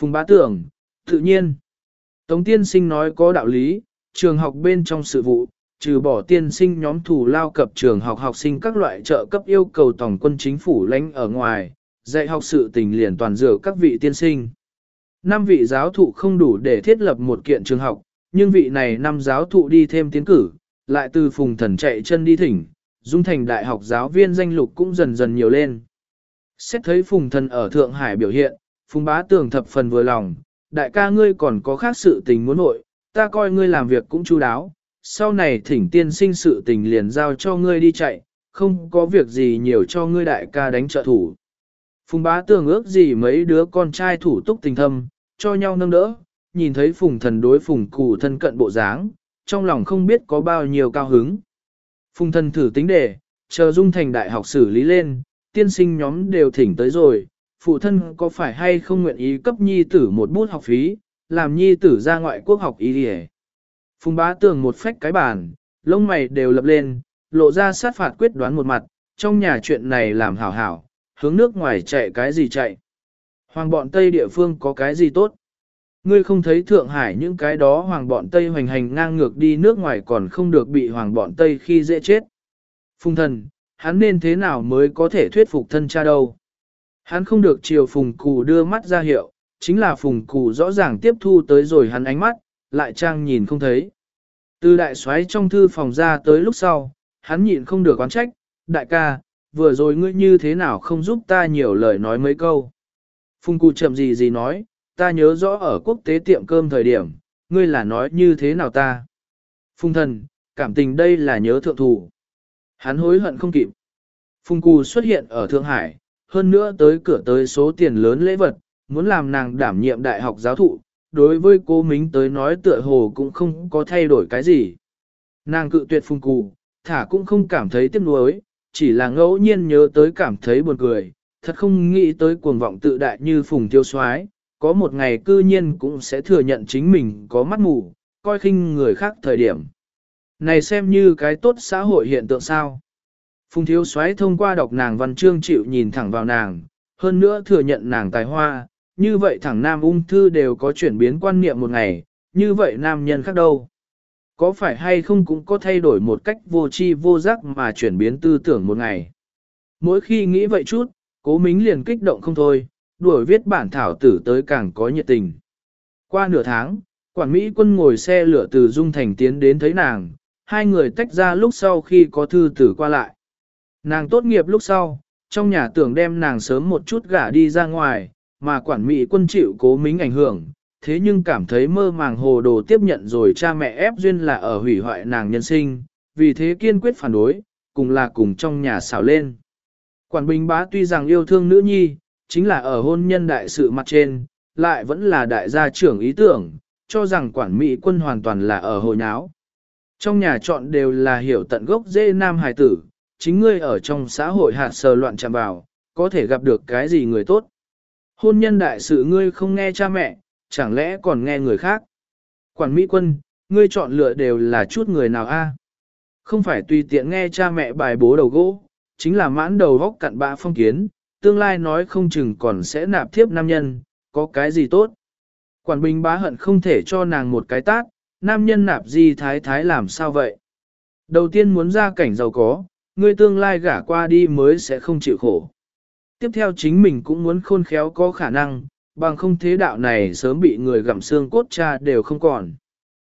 Phùng bá tưởng, tự nhiên. Tống tiên sinh nói có đạo lý, trường học bên trong sự vụ, trừ bỏ tiên sinh nhóm thủ lao cập trường học học sinh các loại trợ cấp yêu cầu tổng quân chính phủ lãnh ở ngoài, dạy học sự tình liền toàn dựa các vị tiên sinh. Năm vị giáo thụ không đủ để thiết lập một kiện trường học, nhưng vị này năm giáo thụ đi thêm tiến cử, lại từ phùng thần chạy chân đi thỉnh, dung thành đại học giáo viên danh lục cũng dần dần nhiều lên. Xét thấy phùng thần ở Thượng Hải biểu hiện, phùng bá tường thập phần vừa lòng, đại ca ngươi còn có khác sự tình muốn nội, ta coi ngươi làm việc cũng chu đáo, sau này thỉnh tiên sinh sự tình liền giao cho ngươi đi chạy, không có việc gì nhiều cho ngươi đại ca đánh trợ thủ. Phùng bá tường ước gì mấy đứa con trai thủ túc tình thâm, cho nhau nâng đỡ, nhìn thấy phùng thần đối phùng cụ thân cận bộ dáng, trong lòng không biết có bao nhiêu cao hứng. Phùng thần thử tính đề, chờ dung thành đại học xử lý lên, tiên sinh nhóm đều thỉnh tới rồi, phụ thân có phải hay không nguyện ý cấp nhi tử một bút học phí, làm nhi tử ra ngoại quốc học ý đi Phùng bá tường một phách cái bàn, lông mày đều lập lên, lộ ra sát phạt quyết đoán một mặt, trong nhà chuyện này làm hảo hảo, hướng nước ngoài chạy cái gì chạy. Hoàng bọn Tây địa phương có cái gì tốt. Ngươi không thấy Thượng Hải những cái đó hoàng bọn Tây hoành hành ngang ngược đi nước ngoài còn không được bị hoàng bọn Tây khi dễ chết. Phùng thần, hắn nên thế nào mới có thể thuyết phục thân cha đâu. Hắn không được chiều phùng cù đưa mắt ra hiệu, chính là phùng cù rõ ràng tiếp thu tới rồi hắn ánh mắt, lại trang nhìn không thấy. Từ đại soái trong thư phòng ra tới lúc sau, hắn nhịn không được quán trách, đại ca, vừa rồi ngươi như thế nào không giúp ta nhiều lời nói mấy câu. Phùng cụ chậm gì gì nói, ta nhớ rõ ở quốc tế tiệm cơm thời điểm, ngươi là nói như thế nào ta. Phùng thần, cảm tình đây là nhớ thượng thủ. Hắn hối hận không kịp. Phùng cụ xuất hiện ở Thượng Hải, hơn nữa tới cửa tới số tiền lớn lễ vật, muốn làm nàng đảm nhiệm đại học giáo thụ, đối với cô Mính tới nói tựa hồ cũng không có thay đổi cái gì. Nàng cự tuyệt phung cù thả cũng không cảm thấy tiếc nuối, chỉ là ngẫu nhiên nhớ tới cảm thấy buồn cười, thật không nghĩ tới cuồng vọng tự đại như phùng tiêu soái có một ngày cư nhiên cũng sẽ thừa nhận chính mình có mắt mù, coi khinh người khác thời điểm. Này xem như cái tốt xã hội hiện tượng sao. Phùng thiếu soái thông qua đọc nàng văn chương chịu nhìn thẳng vào nàng, hơn nữa thừa nhận nàng tài hoa, như vậy thẳng nam ung thư đều có chuyển biến quan niệm một ngày, như vậy nam nhân khác đâu. Có phải hay không cũng có thay đổi một cách vô tri vô giác mà chuyển biến tư tưởng một ngày. Mỗi khi nghĩ vậy chút, cố mính liền kích động không thôi, đuổi viết bản thảo tử tới càng có nhiệt tình. Qua nửa tháng, quản Mỹ quân ngồi xe lửa từ Dung Thành tiến đến thấy nàng, hai người tách ra lúc sau khi có thư tử qua lại. Nàng tốt nghiệp lúc sau, trong nhà tưởng đem nàng sớm một chút gả đi ra ngoài, mà quản Mỹ quân chịu cố mính ảnh hưởng, thế nhưng cảm thấy mơ màng hồ đồ tiếp nhận rồi cha mẹ ép duyên là ở hủy hoại nàng nhân sinh, vì thế kiên quyết phản đối, cùng là cùng trong nhà xảo lên. Quản Bình Bá tuy rằng yêu thương nữ nhi, chính là ở hôn nhân đại sự mặt trên, lại vẫn là đại gia trưởng ý tưởng, cho rằng quản Mỹ quân hoàn toàn là ở hồi nháo. Trong nhà chọn đều là hiểu tận gốc dễ nam hài tử, chính ngươi ở trong xã hội hạt sờ loạn chạm vào, có thể gặp được cái gì người tốt. Hôn nhân đại sự ngươi không nghe cha mẹ, chẳng lẽ còn nghe người khác. Quản Mỹ quân, ngươi chọn lựa đều là chút người nào a? Không phải tùy tiện nghe cha mẹ bài bố đầu gỗ, chính là mãn đầu góc cặn bã phong kiến, tương lai nói không chừng còn sẽ nạp thiếp nam nhân, có cái gì tốt. Quản Bình bá hận không thể cho nàng một cái tát, nam nhân nạp gì thái thái làm sao vậy? Đầu tiên muốn ra cảnh giàu có, ngươi tương lai gả qua đi mới sẽ không chịu khổ. Tiếp theo chính mình cũng muốn khôn khéo có khả năng, bằng không thế đạo này sớm bị người gặm xương cốt cha đều không còn.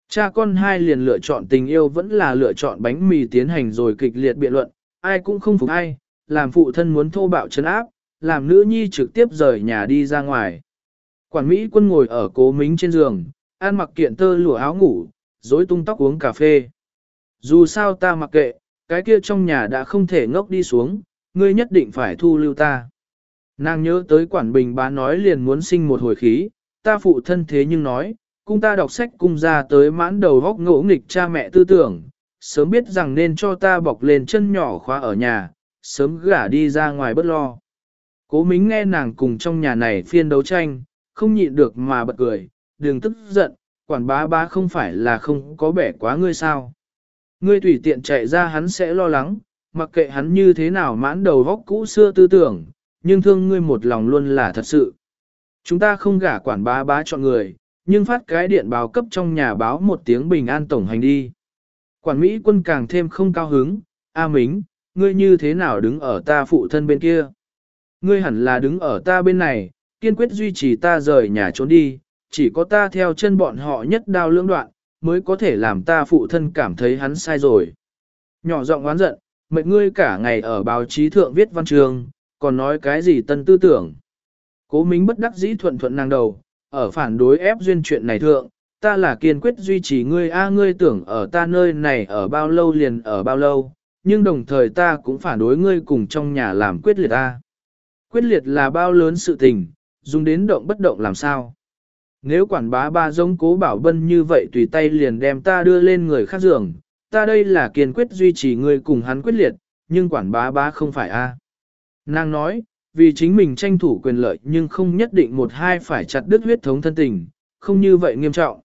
Cha con hai liền lựa chọn tình yêu vẫn là lựa chọn bánh mì tiến hành rồi kịch liệt biện luận, ai cũng không phục ai, làm phụ thân muốn thô bạo chấn áp, làm nữ nhi trực tiếp rời nhà đi ra ngoài. Quản Mỹ quân ngồi ở cố mính trên giường, ăn mặc kiện tơ lụa áo ngủ, rối tung tóc uống cà phê. Dù sao ta mặc kệ, cái kia trong nhà đã không thể ngốc đi xuống, ngươi nhất định phải thu lưu ta. Nàng nhớ tới quản bình bá nói liền muốn sinh một hồi khí, ta phụ thân thế nhưng nói, cung ta đọc sách cung ra tới mãn đầu góc ngỗ nghịch cha mẹ tư tưởng, sớm biết rằng nên cho ta bọc lên chân nhỏ khóa ở nhà, sớm gả đi ra ngoài bất lo. Cố mính nghe nàng cùng trong nhà này phiên đấu tranh, không nhịn được mà bật cười, đừng tức giận, quản bá bá không phải là không có bẻ quá ngươi sao. Ngươi tùy tiện chạy ra hắn sẽ lo lắng, mặc kệ hắn như thế nào mãn đầu vóc cũ xưa tư tưởng, nhưng thương ngươi một lòng luôn là thật sự. Chúng ta không gả quản bá bá chọn người, nhưng phát cái điện báo cấp trong nhà báo một tiếng bình an tổng hành đi. Quản Mỹ quân càng thêm không cao hứng, A Mính, ngươi như thế nào đứng ở ta phụ thân bên kia? Ngươi hẳn là đứng ở ta bên này, kiên quyết duy trì ta rời nhà trốn đi, chỉ có ta theo chân bọn họ nhất đao lưỡng đoạn, mới có thể làm ta phụ thân cảm thấy hắn sai rồi. Nhỏ giọng oán giận, mệt ngươi cả ngày ở báo chí thượng viết văn trường, còn nói cái gì tân tư tưởng. Cố Mính bất đắc dĩ thuận thuận nàng đầu, ở phản đối ép duyên chuyện này thượng, ta là kiên quyết duy trì ngươi a ngươi tưởng ở ta nơi này ở bao lâu liền ở bao lâu, nhưng đồng thời ta cũng phản đối ngươi cùng trong nhà làm quyết liệt a. Quyết liệt là bao lớn sự tình, dùng đến động bất động làm sao. Nếu quản bá ba giống cố bảo bân như vậy tùy tay liền đem ta đưa lên người khác giường, ta đây là kiên quyết duy trì ngươi cùng hắn quyết liệt, nhưng quản bá bá không phải a. À. Nàng nói, vì chính mình tranh thủ quyền lợi nhưng không nhất định một hai phải chặt đứt huyết thống thân tình, không như vậy nghiêm trọng.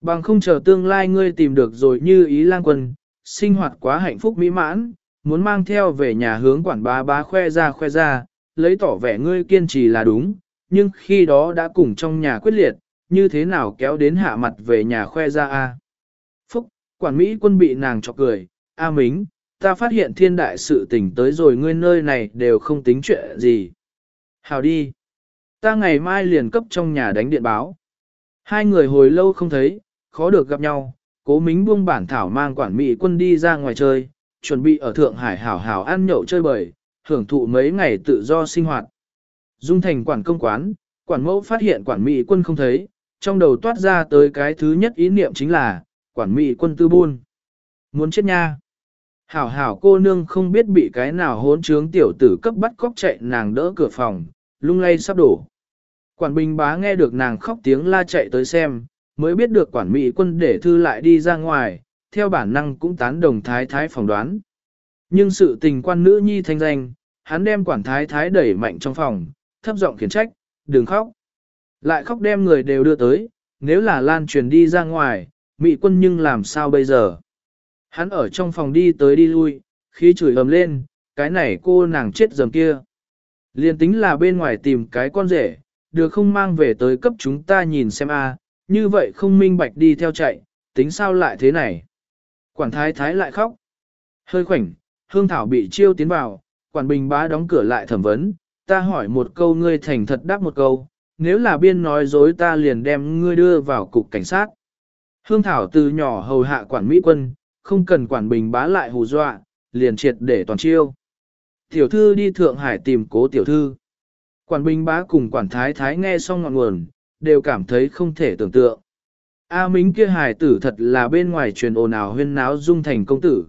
Bằng không chờ tương lai ngươi tìm được rồi như ý lang quân, sinh hoạt quá hạnh phúc mỹ mãn, muốn mang theo về nhà hướng quản bá bá khoe ra khoe ra, lấy tỏ vẻ ngươi kiên trì là đúng, nhưng khi đó đã cùng trong nhà quyết liệt, như thế nào kéo đến hạ mặt về nhà khoe ra a Phúc, quản Mỹ quân bị nàng chọc cười, A Mính, ta phát hiện thiên đại sự tình tới rồi ngươi nơi này đều không tính chuyện gì. Hào đi. Ta ngày mai liền cấp trong nhà đánh điện báo. Hai người hồi lâu không thấy, khó được gặp nhau, cố mính buông bản thảo mang quản mỹ quân đi ra ngoài chơi, chuẩn bị ở Thượng Hải hảo hảo ăn nhậu chơi bời, hưởng thụ mấy ngày tự do sinh hoạt. Dung thành quản công quán, quản mẫu phát hiện quản mỹ quân không thấy, trong đầu toát ra tới cái thứ nhất ý niệm chính là, quản mỹ quân tư buôn. Muốn chết nha. Hảo hảo cô nương không biết bị cái nào hốn trướng tiểu tử cấp bắt cóc chạy nàng đỡ cửa phòng, lung lay sắp đổ. Quản bình bá nghe được nàng khóc tiếng la chạy tới xem, mới biết được quản mỹ quân để thư lại đi ra ngoài, theo bản năng cũng tán đồng thái thái phỏng đoán. Nhưng sự tình quan nữ nhi thanh danh, hắn đem quản thái thái đẩy mạnh trong phòng, thấp giọng khiển trách, đừng khóc. Lại khóc đem người đều đưa tới, nếu là lan truyền đi ra ngoài, mỹ quân nhưng làm sao bây giờ? Hắn ở trong phòng đi tới đi lui, khi chửi ầm lên, cái này cô nàng chết dầm kia. Liên tính là bên ngoài tìm cái con rể, được không mang về tới cấp chúng ta nhìn xem a, như vậy không minh bạch đi theo chạy, tính sao lại thế này. Quản thái thái lại khóc. Hơi khoảnh, hương thảo bị chiêu tiến vào, quản bình bá đóng cửa lại thẩm vấn, ta hỏi một câu ngươi thành thật đáp một câu, nếu là biên nói dối ta liền đem ngươi đưa vào cục cảnh sát. Hương thảo từ nhỏ hầu hạ quản Mỹ quân, không cần quản bình bá lại hù dọa, liền triệt để toàn chiêu. Tiểu thư đi Thượng Hải tìm cố tiểu thư. Quản bình bá cùng quản thái thái nghe xong ngọn nguồn, đều cảm thấy không thể tưởng tượng. A Mính kia hài tử thật là bên ngoài truyền ồn ào huyên náo dung thành công tử.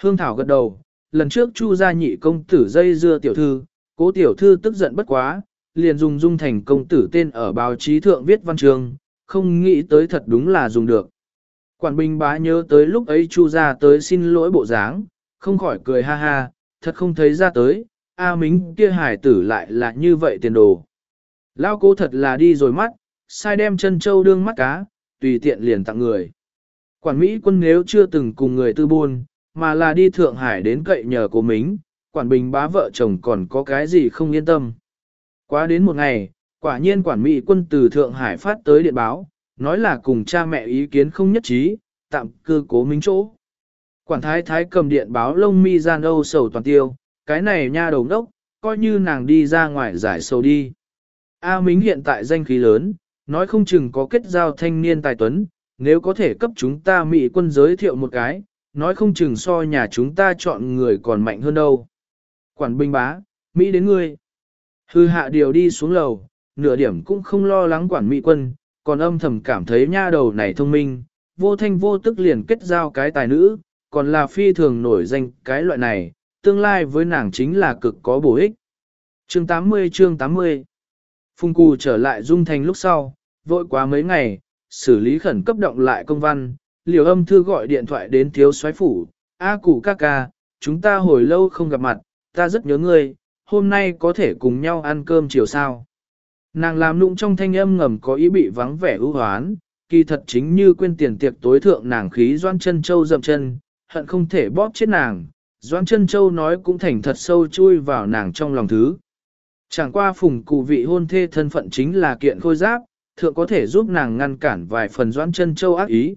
Hương Thảo gật đầu, lần trước Chu gia nhị công tử dây dưa tiểu thư, cố tiểu thư tức giận bất quá, liền dùng dung thành công tử tên ở báo chí thượng viết văn trường, không nghĩ tới thật đúng là dùng được. Quản Bình bá nhớ tới lúc ấy Chu ra tới xin lỗi bộ dáng, không khỏi cười ha ha, thật không thấy ra tới, A Mính kia hải tử lại là như vậy tiền đồ. Lao cố thật là đi rồi mắt, sai đem chân châu đương mắt cá, tùy tiện liền tặng người. Quản Mỹ quân nếu chưa từng cùng người tư buôn, mà là đi Thượng Hải đến cậy nhờ của Mính, quản bình bá vợ chồng còn có cái gì không yên tâm. Quá đến một ngày, quả nhiên quản Mỹ quân từ Thượng Hải phát tới điện báo, nói là cùng cha mẹ ý kiến không nhất trí, tạm cư cố minh chỗ. Quản thái thái cầm điện báo lông mi gian âu sầu toàn tiêu, cái này nha đầu đốc, coi như nàng đi ra ngoài giải sầu đi. A Mính hiện tại danh khí lớn, nói không chừng có kết giao thanh niên tài tuấn, nếu có thể cấp chúng ta Mỹ quân giới thiệu một cái, nói không chừng so nhà chúng ta chọn người còn mạnh hơn đâu. Quản binh bá, Mỹ đến ngươi. Hư hạ điều đi xuống lầu, nửa điểm cũng không lo lắng quản Mỹ quân, còn âm thầm cảm thấy nha đầu này thông minh, vô thanh vô tức liền kết giao cái tài nữ, còn là phi thường nổi danh cái loại này, tương lai với nàng chính là cực có bổ ích. Chương 80 chương 80 phung Cù trở lại Dung Thành lúc sau, vội quá mấy ngày, xử lý khẩn cấp động lại công văn, liều âm thư gọi điện thoại đến thiếu soái phủ, A Cù ca ca, chúng ta hồi lâu không gặp mặt, ta rất nhớ ngươi, hôm nay có thể cùng nhau ăn cơm chiều sao. Nàng làm nụng trong thanh âm ngầm có ý bị vắng vẻ ưu hoán, kỳ thật chính như quên tiền tiệc tối thượng nàng khí doan chân châu dậm chân, hận không thể bóp chết nàng. Doan chân châu nói cũng thành thật sâu chui vào nàng trong lòng thứ. Chẳng qua phùng cụ vị hôn thê thân phận chính là kiện khôi giáp, thượng có thể giúp nàng ngăn cản vài phần doan chân châu ác ý.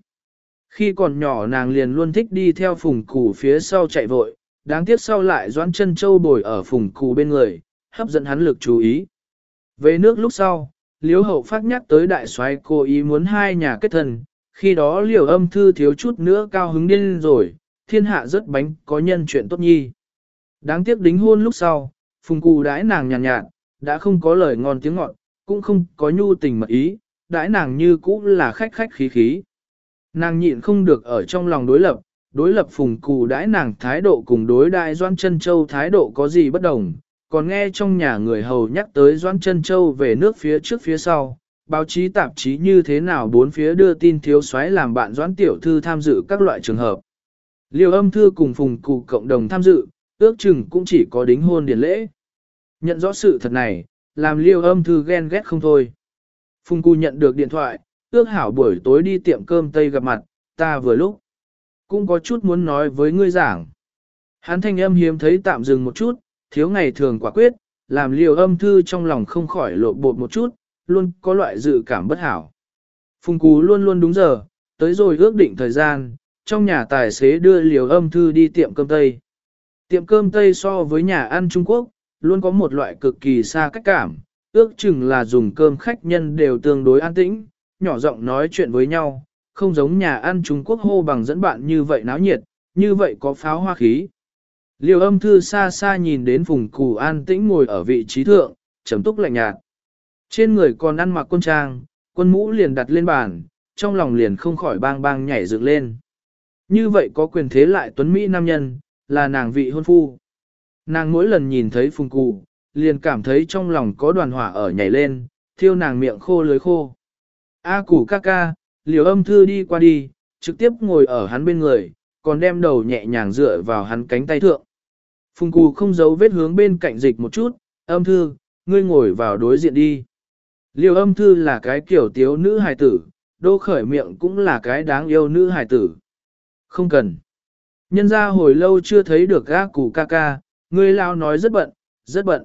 Khi còn nhỏ nàng liền luôn thích đi theo phùng cụ phía sau chạy vội, đáng tiếc sau lại doãn chân châu bồi ở phùng cụ bên người, hấp dẫn hắn lực chú ý. Về nước lúc sau, liễu hậu phát nhắc tới đại soái cô ý muốn hai nhà kết thân, khi đó liều âm thư thiếu chút nữa cao hứng điên rồi, thiên hạ rất bánh có nhân chuyện tốt nhi. Đáng tiếc đính hôn lúc sau, phùng cụ đãi nàng nhàn nhạt, nhạt, đã không có lời ngon tiếng ngọt, cũng không có nhu tình mật ý, đãi nàng như cũ là khách khách khí khí. Nàng nhịn không được ở trong lòng đối lập, đối lập phùng cụ đãi nàng thái độ cùng đối đại Doan Trân Châu thái độ có gì bất đồng, còn nghe trong nhà người hầu nhắc tới Doan Trân Châu về nước phía trước phía sau, báo chí tạp chí như thế nào bốn phía đưa tin thiếu soái làm bạn Doan Tiểu Thư tham dự các loại trường hợp. Liêu âm thư cùng phùng cụ cộng đồng tham dự, ước chừng cũng chỉ có đính hôn điển lễ. Nhận rõ sự thật này, làm liêu âm thư ghen ghét không thôi. Phùng cụ nhận được điện thoại, ước hảo buổi tối đi tiệm cơm Tây gặp mặt, ta vừa lúc. Cũng có chút muốn nói với ngươi giảng. Hắn thanh âm hiếm thấy tạm dừng một chút, thiếu ngày thường quả quyết, làm liều âm thư trong lòng không khỏi lộ bột một chút, luôn có loại dự cảm bất hảo. Phùng Cú luôn luôn đúng giờ, tới rồi ước định thời gian, trong nhà tài xế đưa liều âm thư đi tiệm cơm Tây. Tiệm cơm Tây so với nhà ăn Trung Quốc, luôn có một loại cực kỳ xa cách cảm, ước chừng là dùng cơm khách nhân đều tương đối an tĩnh, nhỏ giọng nói chuyện với nhau, không giống nhà ăn Trung Quốc hô bằng dẫn bạn như vậy náo nhiệt, như vậy có pháo hoa khí. Liều âm thư xa xa nhìn đến vùng củ an tĩnh ngồi ở vị trí thượng, trầm túc lạnh nhạt. Trên người còn ăn mặc quân trang, quân mũ liền đặt lên bàn, trong lòng liền không khỏi bang bang nhảy dựng lên. Như vậy có quyền thế lại tuấn Mỹ nam nhân, là nàng vị hôn phu. Nàng mỗi lần nhìn thấy phùng cụ, liền cảm thấy trong lòng có đoàn hỏa ở nhảy lên, thiêu nàng miệng khô lưới khô. A à, củ ca ca, liều âm thư đi qua đi, trực tiếp ngồi ở hắn bên người, còn đem đầu nhẹ nhàng dựa vào hắn cánh tay thượng. Phùng Cù không giấu vết hướng bên cạnh dịch một chút, âm thư, ngươi ngồi vào đối diện đi. Liều âm thư là cái kiểu tiếu nữ hài tử, đô khởi miệng cũng là cái đáng yêu nữ hài tử. Không cần. Nhân ra hồi lâu chưa thấy được gác củ ca ca, ngươi lao nói rất bận, rất bận.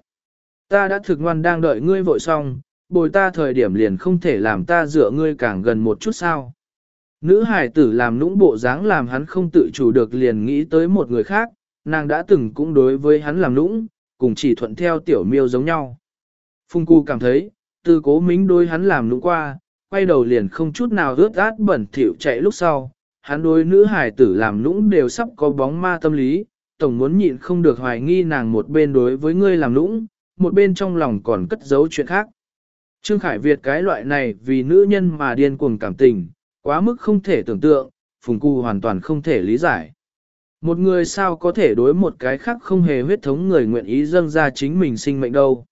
Ta đã thực ngoan đang đợi ngươi vội xong, bồi ta thời điểm liền không thể làm ta dựa ngươi càng gần một chút sao. Nữ hải tử làm nũng bộ dáng làm hắn không tự chủ được liền nghĩ tới một người khác, nàng đã từng cũng đối với hắn làm nũng, cùng chỉ thuận theo tiểu miêu giống nhau. Phung cu cảm thấy, từ cố mính đối hắn làm nũng qua, quay đầu liền không chút nào ướt át bẩn thỉu chạy lúc sau, hắn đối nữ hải tử làm nũng đều sắp có bóng ma tâm lý, tổng muốn nhịn không được hoài nghi nàng một bên đối với ngươi làm nũng, một bên trong lòng còn cất giấu chuyện khác. Trương Khải Việt cái loại này vì nữ nhân mà điên cuồng cảm tình, quá mức không thể tưởng tượng, Phùng Cù hoàn toàn không thể lý giải. Một người sao có thể đối một cái khác không hề huyết thống người nguyện ý dâng ra chính mình sinh mệnh đâu.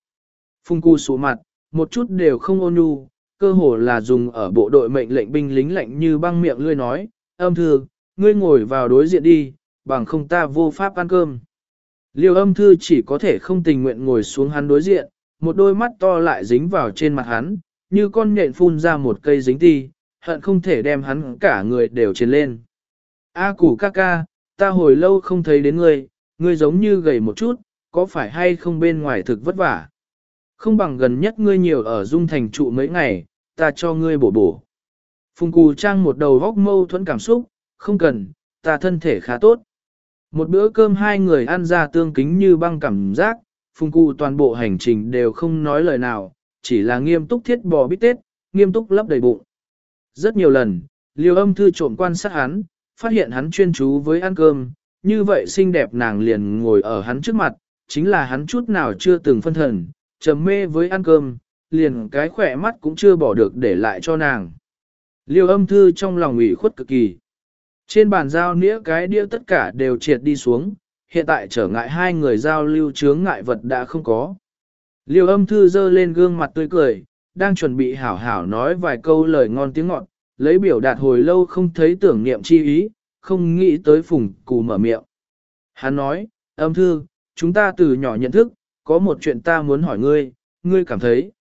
Phùng Cù sụ mặt, một chút đều không ôn nhu, cơ hồ là dùng ở bộ đội mệnh lệnh binh lính lạnh như băng miệng lươi nói, âm thư, ngươi ngồi vào đối diện đi, bằng không ta vô pháp ăn cơm. Liêu âm thư chỉ có thể không tình nguyện ngồi xuống hắn đối diện, một đôi mắt to lại dính vào trên mặt hắn, như con nhện phun ra một cây dính ti, hận không thể đem hắn cả người đều trên lên. A củ ca ca, ta hồi lâu không thấy đến ngươi, ngươi giống như gầy một chút, có phải hay không bên ngoài thực vất vả? Không bằng gần nhất ngươi nhiều ở dung thành trụ mấy ngày, ta cho ngươi bổ bổ. Phùng cù trang một đầu góc mâu thuẫn cảm xúc, không cần, ta thân thể khá tốt. Một bữa cơm hai người ăn ra tương kính như băng cảm giác, phùng cụ toàn bộ hành trình đều không nói lời nào, chỉ là nghiêm túc thiết bò bít tết, nghiêm túc lấp đầy bụng. Rất nhiều lần, liều âm thư trộm quan sát hắn, phát hiện hắn chuyên chú với ăn cơm, như vậy xinh đẹp nàng liền ngồi ở hắn trước mặt, chính là hắn chút nào chưa từng phân thần, trầm mê với ăn cơm, liền cái khỏe mắt cũng chưa bỏ được để lại cho nàng. Liêu âm thư trong lòng ủy khuất cực kỳ. Trên bàn giao nĩa cái đĩa tất cả đều triệt đi xuống, hiện tại trở ngại hai người giao lưu chướng ngại vật đã không có. Liêu âm thư dơ lên gương mặt tươi cười, đang chuẩn bị hảo hảo nói vài câu lời ngon tiếng ngọt, lấy biểu đạt hồi lâu không thấy tưởng niệm chi ý, không nghĩ tới phùng cù mở miệng. Hắn nói, âm thư, chúng ta từ nhỏ nhận thức, có một chuyện ta muốn hỏi ngươi, ngươi cảm thấy,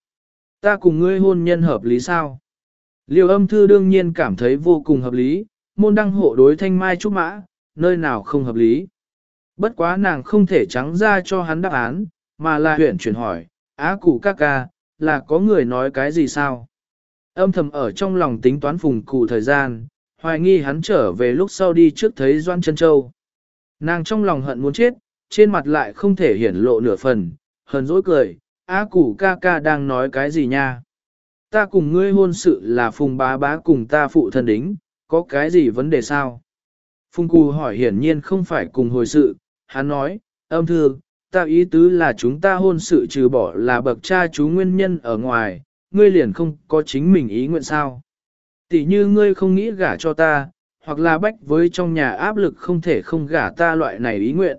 ta cùng ngươi hôn nhân hợp lý sao? Liêu âm thư đương nhiên cảm thấy vô cùng hợp lý, môn đăng hộ đối thanh mai trúc mã, nơi nào không hợp lý. Bất quá nàng không thể trắng ra cho hắn đáp án, mà là huyện chuyển hỏi, Á cụ ca ca, là có người nói cái gì sao? Âm thầm ở trong lòng tính toán phùng cụ thời gian, hoài nghi hắn trở về lúc sau đi trước thấy Doan Trân Châu. Nàng trong lòng hận muốn chết, trên mặt lại không thể hiển lộ nửa phần, hờn dỗi cười, á củ ca ca đang nói cái gì nha? Ta cùng ngươi hôn sự là phùng bá bá cùng ta phụ thân đính, có cái gì vấn đề sao? Phùng cụ hỏi hiển nhiên không phải cùng hồi sự, hắn nói, âm thư, ta ý tứ là chúng ta hôn sự trừ bỏ là bậc cha chú nguyên nhân ở ngoài, ngươi liền không có chính mình ý nguyện sao. Tỷ như ngươi không nghĩ gả cho ta, hoặc là bách với trong nhà áp lực không thể không gả ta loại này ý nguyện.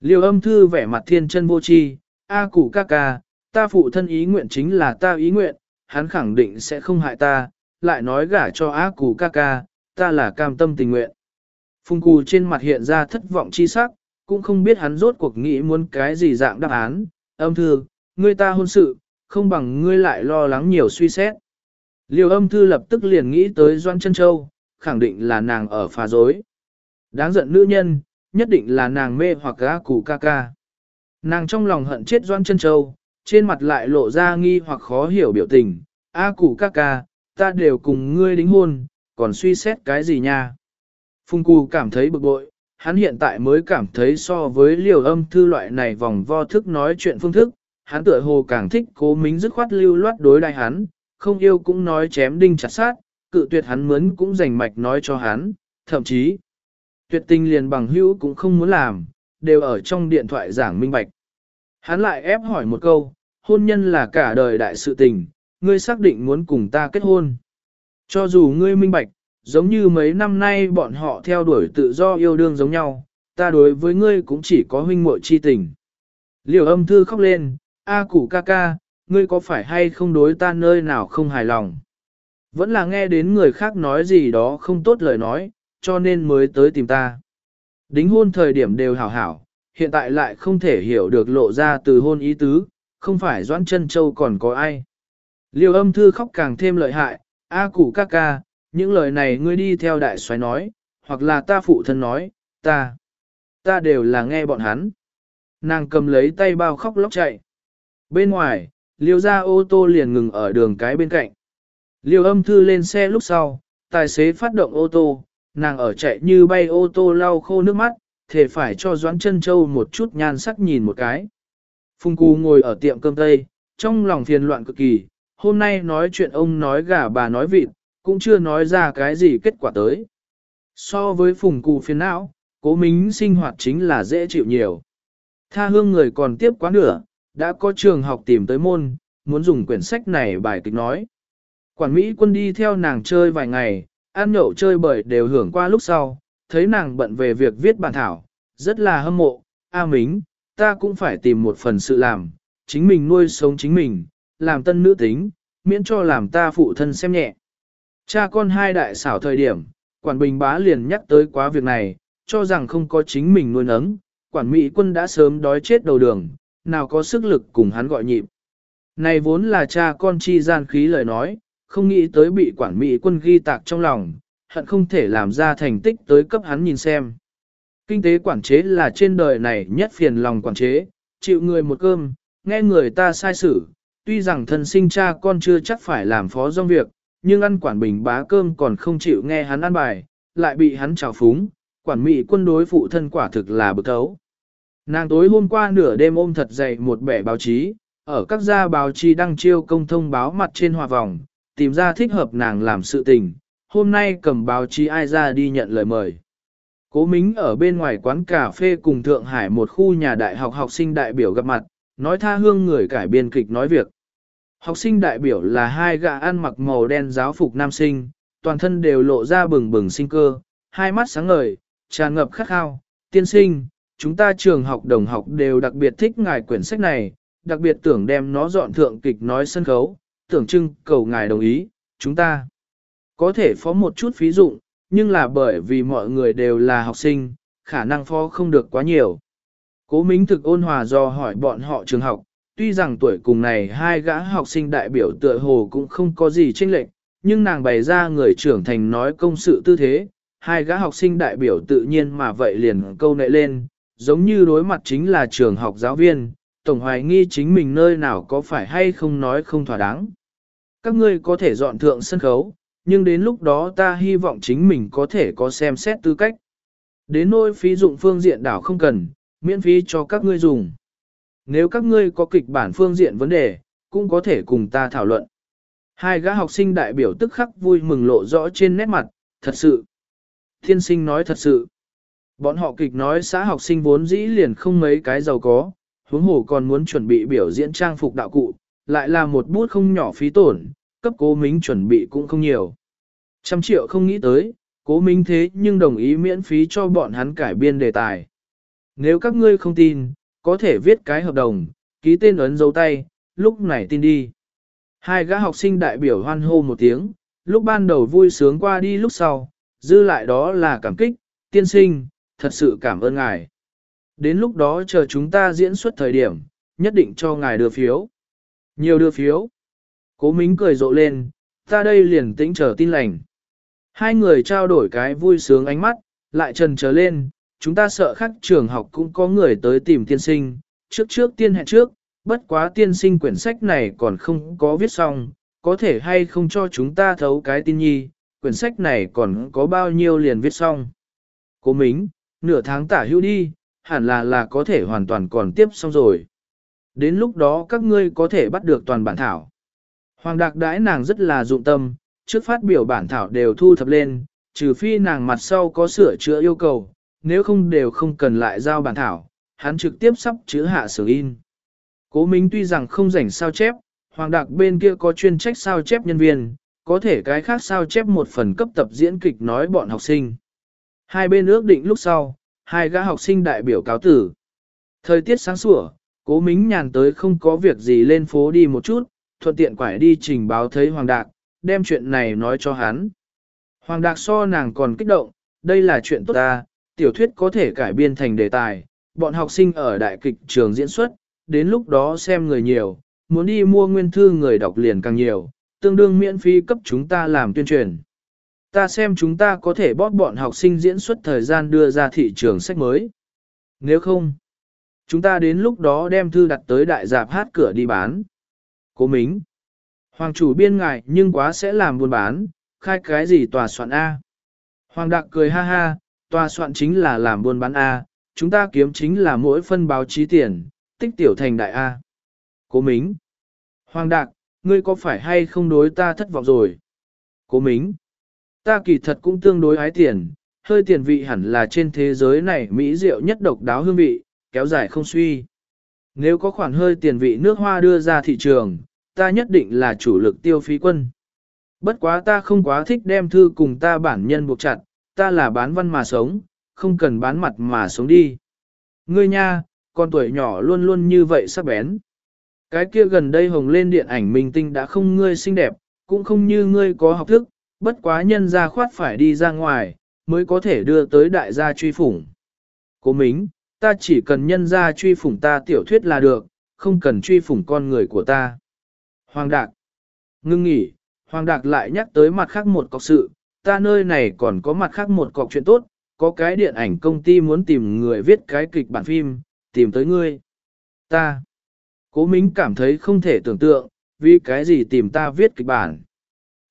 Liêu âm thư vẻ mặt thiên chân vô chi, A củ ca ca, ta phụ thân ý nguyện chính là ta ý nguyện, hắn khẳng định sẽ không hại ta, lại nói gả cho A củ ca ca, ta là cam tâm tình nguyện. Phùng cù trên mặt hiện ra thất vọng chi sắc, cũng không biết hắn rốt cuộc nghĩ muốn cái gì dạng đáp án, âm thư, ngươi ta hôn sự, không bằng ngươi lại lo lắng nhiều suy xét. Liêu âm thư lập tức liền nghĩ tới Doan Trân Châu, khẳng định là nàng ở phá dối. Đáng giận nữ nhân, nhất định là nàng mê hoặc gã Củ ca ca. Nàng trong lòng hận chết Doan Trân Châu, trên mặt lại lộ ra nghi hoặc khó hiểu biểu tình. A Củ ca ca, ta đều cùng ngươi đính hôn, còn suy xét cái gì nha? Phùng cù cảm thấy bực bội, hắn hiện tại mới cảm thấy so với liều âm thư loại này vòng vo thức nói chuyện phương thức, hắn tựa hồ càng thích cố mính dứt khoát lưu loát đối đại hắn, không yêu cũng nói chém đinh chặt sát, cự tuyệt hắn mướn cũng rành mạch nói cho hắn, thậm chí, tuyệt tình liền bằng hữu cũng không muốn làm, đều ở trong điện thoại giảng minh bạch. Hắn lại ép hỏi một câu, hôn nhân là cả đời đại sự tình, ngươi xác định muốn cùng ta kết hôn. Cho dù ngươi minh bạch, giống như mấy năm nay bọn họ theo đuổi tự do yêu đương giống nhau, ta đối với ngươi cũng chỉ có huynh muội chi tình. Liều âm thư khóc lên, A củ ca ca, ngươi có phải hay không đối ta nơi nào không hài lòng? Vẫn là nghe đến người khác nói gì đó không tốt lời nói, cho nên mới tới tìm ta. Đính hôn thời điểm đều hảo hảo, hiện tại lại không thể hiểu được lộ ra từ hôn ý tứ, không phải Doãn chân Châu còn có ai. Liêu âm thư khóc càng thêm lợi hại, A củ ca ca, những lời này ngươi đi theo đại soái nói, hoặc là ta phụ thân nói, ta, ta đều là nghe bọn hắn. Nàng cầm lấy tay bao khóc lóc chạy. Bên ngoài, liêu ra ô tô liền ngừng ở đường cái bên cạnh. Liêu âm thư lên xe lúc sau, tài xế phát động ô tô, nàng ở chạy như bay ô tô lau khô nước mắt, thể phải cho Doãn chân Châu một chút nhan sắc nhìn một cái. Phùng Cú ngồi ở tiệm cơm tây, trong lòng phiền loạn cực kỳ, hôm nay nói chuyện ông nói gà bà nói vịt, cũng chưa nói ra cái gì kết quả tới. So với Phùng cù phiền não, cố mính sinh hoạt chính là dễ chịu nhiều. Tha hương người còn tiếp quá nửa, đã có trường học tìm tới môn, muốn dùng quyển sách này bài kịch nói. Quản Mỹ quân đi theo nàng chơi vài ngày, ăn nhậu chơi bời đều hưởng qua lúc sau, thấy nàng bận về việc viết bản thảo, rất là hâm mộ, A Mính, ta cũng phải tìm một phần sự làm, chính mình nuôi sống chính mình, làm tân nữ tính, miễn cho làm ta phụ thân xem nhẹ. Cha con hai đại xảo thời điểm, quản bình bá liền nhắc tới quá việc này, cho rằng không có chính mình nuôi nấng, quản Mỹ quân đã sớm đói chết đầu đường, nào có sức lực cùng hắn gọi nhịp. Này vốn là cha con chi gian khí lời nói, không nghĩ tới bị quản mỹ quân ghi tạc trong lòng, hận không thể làm ra thành tích tới cấp hắn nhìn xem. Kinh tế quản chế là trên đời này nhất phiền lòng quản chế, chịu người một cơm, nghe người ta sai xử, tuy rằng thân sinh cha con chưa chắc phải làm phó dòng việc, nhưng ăn quản bình bá cơm còn không chịu nghe hắn ăn bài, lại bị hắn trào phúng, quản mị quân đối phụ thân quả thực là bực thấu. Nàng tối hôm qua nửa đêm ôm thật dậy một bẻ báo chí, ở các gia báo chí đăng chiêu công thông báo mặt trên hòa vòng, tìm ra thích hợp nàng làm sự tình, hôm nay cầm báo chí ai ra đi nhận lời mời. Cố Mính ở bên ngoài quán cà phê cùng Thượng Hải một khu nhà đại học học sinh đại biểu gặp mặt, nói tha hương người cải biên kịch nói việc. Học sinh đại biểu là hai gã ăn mặc màu đen giáo phục nam sinh, toàn thân đều lộ ra bừng bừng sinh cơ, hai mắt sáng ngời, tràn ngập khát khao, tiên sinh, chúng ta trường học đồng học đều đặc biệt thích ngài quyển sách này, đặc biệt tưởng đem nó dọn thượng kịch nói sân khấu, tưởng trưng cầu ngài đồng ý, chúng ta có thể phó một chút phí dụng, nhưng là bởi vì mọi người đều là học sinh, khả năng phó không được quá nhiều. Cố Mính thực ôn hòa do hỏi bọn họ trường học, tuy rằng tuổi cùng này hai gã học sinh đại biểu tựa hồ cũng không có gì chênh lệch, nhưng nàng bày ra người trưởng thành nói công sự tư thế, hai gã học sinh đại biểu tự nhiên mà vậy liền câu nệ lên, giống như đối mặt chính là trường học giáo viên, tổng hoài nghi chính mình nơi nào có phải hay không nói không thỏa đáng. Các ngươi có thể dọn thượng sân khấu, nhưng đến lúc đó ta hy vọng chính mình có thể có xem xét tư cách. Đến nỗi phí dụng phương diện đảo không cần, miễn phí cho các ngươi dùng. Nếu các ngươi có kịch bản phương diện vấn đề, cũng có thể cùng ta thảo luận. Hai gã học sinh đại biểu tức khắc vui mừng lộ rõ trên nét mặt, thật sự. Thiên sinh nói thật sự. Bọn họ kịch nói xã học sinh vốn dĩ liền không mấy cái giàu có, huống hồ còn muốn chuẩn bị biểu diễn trang phục đạo cụ, lại là một bút không nhỏ phí tổn, cấp cố mính chuẩn bị cũng không nhiều. Trăm triệu không nghĩ tới, cố mính thế nhưng đồng ý miễn phí cho bọn hắn cải biên đề tài. Nếu các ngươi không tin, có thể viết cái hợp đồng, ký tên ấn dấu tay, lúc này tin đi. Hai gã học sinh đại biểu hoan hô một tiếng, lúc ban đầu vui sướng qua đi lúc sau, dư lại đó là cảm kích, tiên sinh, thật sự cảm ơn ngài. Đến lúc đó chờ chúng ta diễn xuất thời điểm, nhất định cho ngài đưa phiếu. Nhiều đưa phiếu. Cố Mính cười rộ lên, ta đây liền tĩnh chờ tin lành. Hai người trao đổi cái vui sướng ánh mắt, lại trần trở lên, chúng ta sợ khác trường học cũng có người tới tìm tiên sinh, trước trước tiên hẹn trước, bất quá tiên sinh quyển sách này còn không có viết xong, có thể hay không cho chúng ta thấu cái tin nhi, quyển sách này còn có bao nhiêu liền viết xong. Cố Mính, nửa tháng tả hữu đi, hẳn là là có thể hoàn toàn còn tiếp xong rồi. Đến lúc đó các ngươi có thể bắt được toàn bản thảo. Hoàng Đạc đãi nàng rất là dụng tâm, trước phát biểu bản thảo đều thu thập lên, trừ phi nàng mặt sau có sửa chữa yêu cầu, nếu không đều không cần lại giao bản thảo, hắn trực tiếp sắp chữ hạ sửa in. Cố Minh tuy rằng không rảnh sao chép, Hoàng Đạc bên kia có chuyên trách sao chép nhân viên, có thể cái khác sao chép một phần cấp tập diễn kịch nói bọn học sinh. Hai bên ước định lúc sau, hai gã học sinh đại biểu cáo tử. Thời tiết sáng sủa, cố mính nhàn tới không có việc gì lên phố đi một chút, thuận tiện quải đi trình báo thấy Hoàng Đạc, đem chuyện này nói cho hắn. Hoàng Đạc so nàng còn kích động, đây là chuyện tốt ta, tiểu thuyết có thể cải biên thành đề tài, bọn học sinh ở đại kịch trường diễn xuất, đến lúc đó xem người nhiều, muốn đi mua nguyên thư người đọc liền càng nhiều, tương đương miễn phí cấp chúng ta làm tuyên truyền. Ta xem chúng ta có thể bóp bọn học sinh diễn xuất thời gian đưa ra thị trường sách mới. Nếu không, chúng ta đến lúc đó đem thư đặt tới đại dạp hát cửa đi bán. Cố Mính, Hoàng chủ biên ngại nhưng quá sẽ làm buôn bán, khai cái gì tòa soạn A. Hoàng Đạc cười ha ha, tòa soạn chính là làm buôn bán A, chúng ta kiếm chính là mỗi phân báo chí tiền, tích tiểu thành đại A. Cố Mính, Hoàng Đạc, ngươi có phải hay không đối ta thất vọng rồi? Cố Mính, ta kỳ thật cũng tương đối ái tiền, hơi tiền vị hẳn là trên thế giới này mỹ rượu nhất độc đáo hương vị, kéo dài không suy. Nếu có khoản hơi tiền vị nước hoa đưa ra thị trường, ta nhất định là chủ lực tiêu phí quân. Bất quá ta không quá thích đem thư cùng ta bản nhân buộc chặt, ta là bán văn mà sống, không cần bán mặt mà sống đi. Ngươi nha, con tuổi nhỏ luôn luôn như vậy sắc bén. Cái kia gần đây hồng lên điện ảnh minh tinh đã không ngươi xinh đẹp, cũng không như ngươi có học thức, bất quá nhân ra khoát phải đi ra ngoài, mới có thể đưa tới đại gia truy phủng. Cố mính, ta chỉ cần nhân ra truy phủng ta tiểu thuyết là được, không cần truy phủng con người của ta. Hoàng Đạc. Ngưng nghỉ, Hoàng Đạc lại nhắc tới mặt khác một cọc sự, ta nơi này còn có mặt khác một cọc chuyện tốt, có cái điện ảnh công ty muốn tìm người viết cái kịch bản phim, tìm tới ngươi. Ta. Cố Mính cảm thấy không thể tưởng tượng, vì cái gì tìm ta viết kịch bản.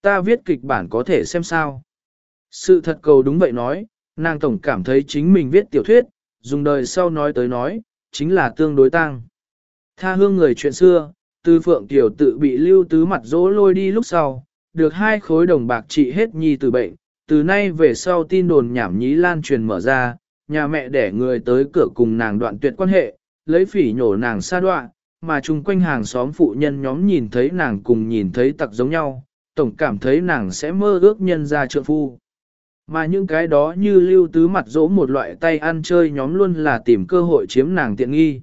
Ta viết kịch bản có thể xem sao. Sự thật cầu đúng vậy nói, nàng tổng cảm thấy chính mình viết tiểu thuyết, dùng đời sau nói tới nói, chính là tương đối tăng. Tha hương người chuyện xưa, tư phượng tiểu tự bị lưu tứ mặt dỗ lôi đi lúc sau, được hai khối đồng bạc trị hết nhi từ bệnh, từ nay về sau tin đồn nhảm nhí lan truyền mở ra, nhà mẹ đẻ người tới cửa cùng nàng đoạn tuyệt quan hệ, lấy phỉ nhổ nàng xa đoạn, mà chung quanh hàng xóm phụ nhân nhóm nhìn thấy nàng cùng nhìn thấy tặc giống nhau, tổng cảm thấy nàng sẽ mơ ước nhân ra trượng phu. Mà những cái đó như lưu tứ mặt dỗ một loại tay ăn chơi nhóm luôn là tìm cơ hội chiếm nàng tiện nghi.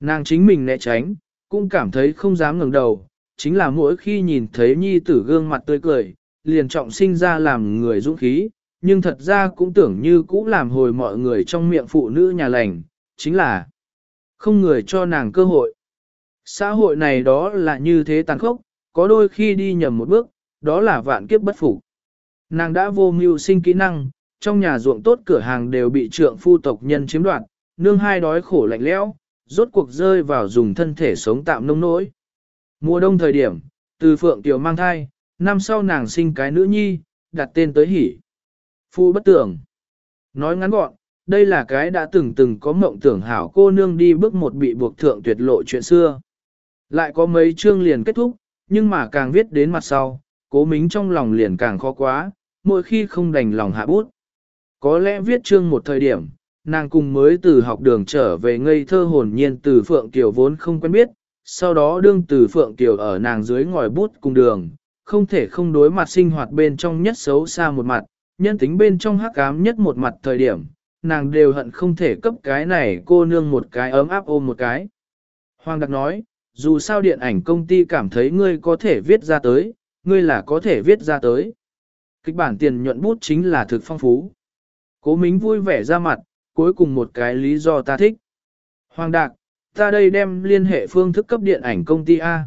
Nàng chính mình né tránh, cũng cảm thấy không dám ngẩng đầu, chính là mỗi khi nhìn thấy nhi tử gương mặt tươi cười, liền trọng sinh ra làm người dũng khí, nhưng thật ra cũng tưởng như cũ làm hồi mọi người trong miệng phụ nữ nhà lành, chính là không người cho nàng cơ hội. Xã hội này đó là như thế tàn khốc, có đôi khi đi nhầm một bước, đó là vạn kiếp bất phục. Nàng đã vô mưu sinh kỹ năng, trong nhà ruộng tốt cửa hàng đều bị trượng phu tộc nhân chiếm đoạt, nương hai đói khổ lạnh lẽo, rốt cuộc rơi vào dùng thân thể sống tạm nông nỗi. Mùa đông thời điểm, từ Phượng Tiểu mang thai, năm sau nàng sinh cái nữ nhi, đặt tên tới hỉ. Phu bất tưởng. Nói ngắn gọn, đây là cái đã từng từng có mộng tưởng hảo cô nương đi bước một bị buộc thượng tuyệt lộ chuyện xưa. Lại có mấy chương liền kết thúc, nhưng mà càng viết đến mặt sau, cố mính trong lòng liền càng khó quá, mỗi khi không đành lòng hạ bút. Có lẽ viết chương một thời điểm, nàng cùng mới từ học đường trở về ngây thơ hồn nhiên từ Phượng Kiều vốn không quen biết, sau đó đương từ Phượng tiểu ở nàng dưới ngòi bút cùng đường, không thể không đối mặt sinh hoạt bên trong nhất xấu xa một mặt, nhân tính bên trong hắc ám nhất một mặt thời điểm, nàng đều hận không thể cấp cái này cô nương một cái ấm áp ôm một cái. Hoàng Đặc nói, dù sao điện ảnh công ty cảm thấy ngươi có thể viết ra tới, ngươi là có thể viết ra tới. Kịch bản tiền nhuận bút chính là thực phong phú. Cố Mính vui vẻ ra mặt, cuối cùng một cái lý do ta thích. Hoàng Đạc, ta đây đem liên hệ phương thức cấp điện ảnh công ty A.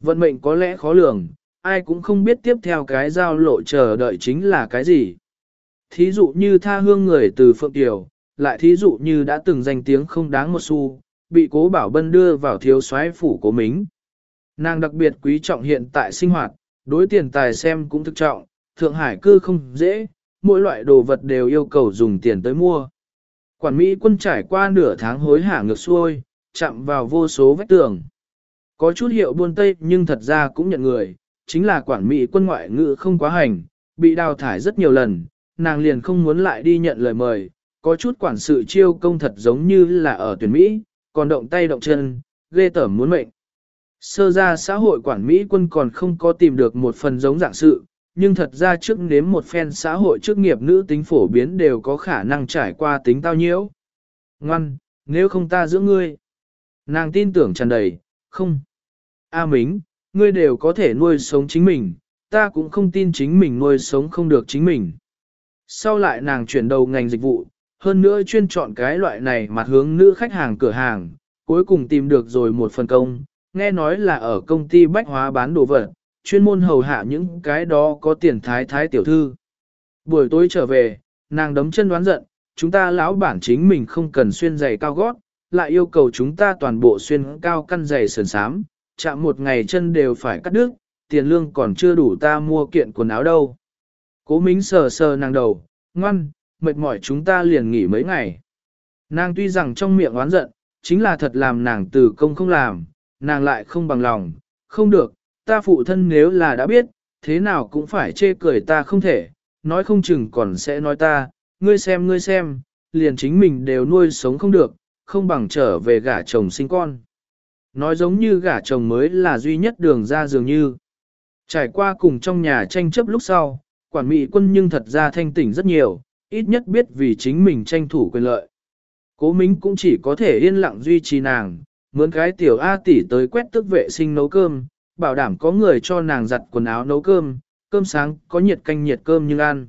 Vận mệnh có lẽ khó lường, ai cũng không biết tiếp theo cái giao lộ chờ đợi chính là cái gì. Thí dụ như tha hương người từ Phượng Tiểu, lại thí dụ như đã từng danh tiếng không đáng một xu, bị cố bảo bân đưa vào thiếu soái phủ của mình. Nàng đặc biệt quý trọng hiện tại sinh hoạt, đối tiền tài xem cũng thực trọng, Thượng Hải cư không dễ, mỗi loại đồ vật đều yêu cầu dùng tiền tới mua. Quản Mỹ quân trải qua nửa tháng hối hả ngược xuôi, chạm vào vô số vách tường. Có chút hiệu buôn Tây nhưng thật ra cũng nhận người, chính là quản Mỹ quân ngoại ngữ không quá hành, bị đào thải rất nhiều lần, nàng liền không muốn lại đi nhận lời mời, có chút quản sự chiêu công thật giống như là ở tuyển Mỹ, còn động tay động chân, ghê tởm muốn mệnh. Sơ ra xã hội quản Mỹ quân còn không có tìm được một phần giống dạng sự, nhưng thật ra trước nếm một phen xã hội chức nghiệp nữ tính phổ biến đều có khả năng trải qua tính tao nhiễu. Ngoan, nếu không ta giữ ngươi. Nàng tin tưởng tràn đầy, không. A Mính, ngươi đều có thể nuôi sống chính mình, ta cũng không tin chính mình nuôi sống không được chính mình. Sau lại nàng chuyển đầu ngành dịch vụ, hơn nữa chuyên chọn cái loại này mặt hướng nữ khách hàng cửa hàng, cuối cùng tìm được rồi một phần công, nghe nói là ở công ty bách hóa bán đồ vật, chuyên môn hầu hạ những cái đó có tiền thái thái tiểu thư. Buổi tối trở về, nàng đấm chân đoán giận, chúng ta lão bản chính mình không cần xuyên giày cao gót, lại yêu cầu chúng ta toàn bộ xuyên cao căn giày sườn sám, chạm một ngày chân đều phải cắt đứt, tiền lương còn chưa đủ ta mua kiện quần áo đâu. Cố Mính sờ sờ nàng đầu, ngoan, mệt mỏi chúng ta liền nghỉ mấy ngày. Nàng tuy rằng trong miệng oán giận, chính là thật làm nàng từ công không làm, nàng lại không bằng lòng, không được, ta phụ thân nếu là đã biết, thế nào cũng phải chê cười ta không thể, nói không chừng còn sẽ nói ta, ngươi xem ngươi xem, liền chính mình đều nuôi sống không được, không bằng trở về gả chồng sinh con. Nói giống như gả chồng mới là duy nhất đường ra dường như. Trải qua cùng trong nhà tranh chấp lúc sau, quản mỹ quân nhưng thật ra thanh tỉnh rất nhiều, ít nhất biết vì chính mình tranh thủ quyền lợi. Cố Mính cũng chỉ có thể yên lặng duy trì nàng, mướn cái tiểu A tỷ tới quét tức vệ sinh nấu cơm, bảo đảm có người cho nàng giặt quần áo nấu cơm, cơm sáng có nhiệt canh nhiệt cơm nhưng ăn.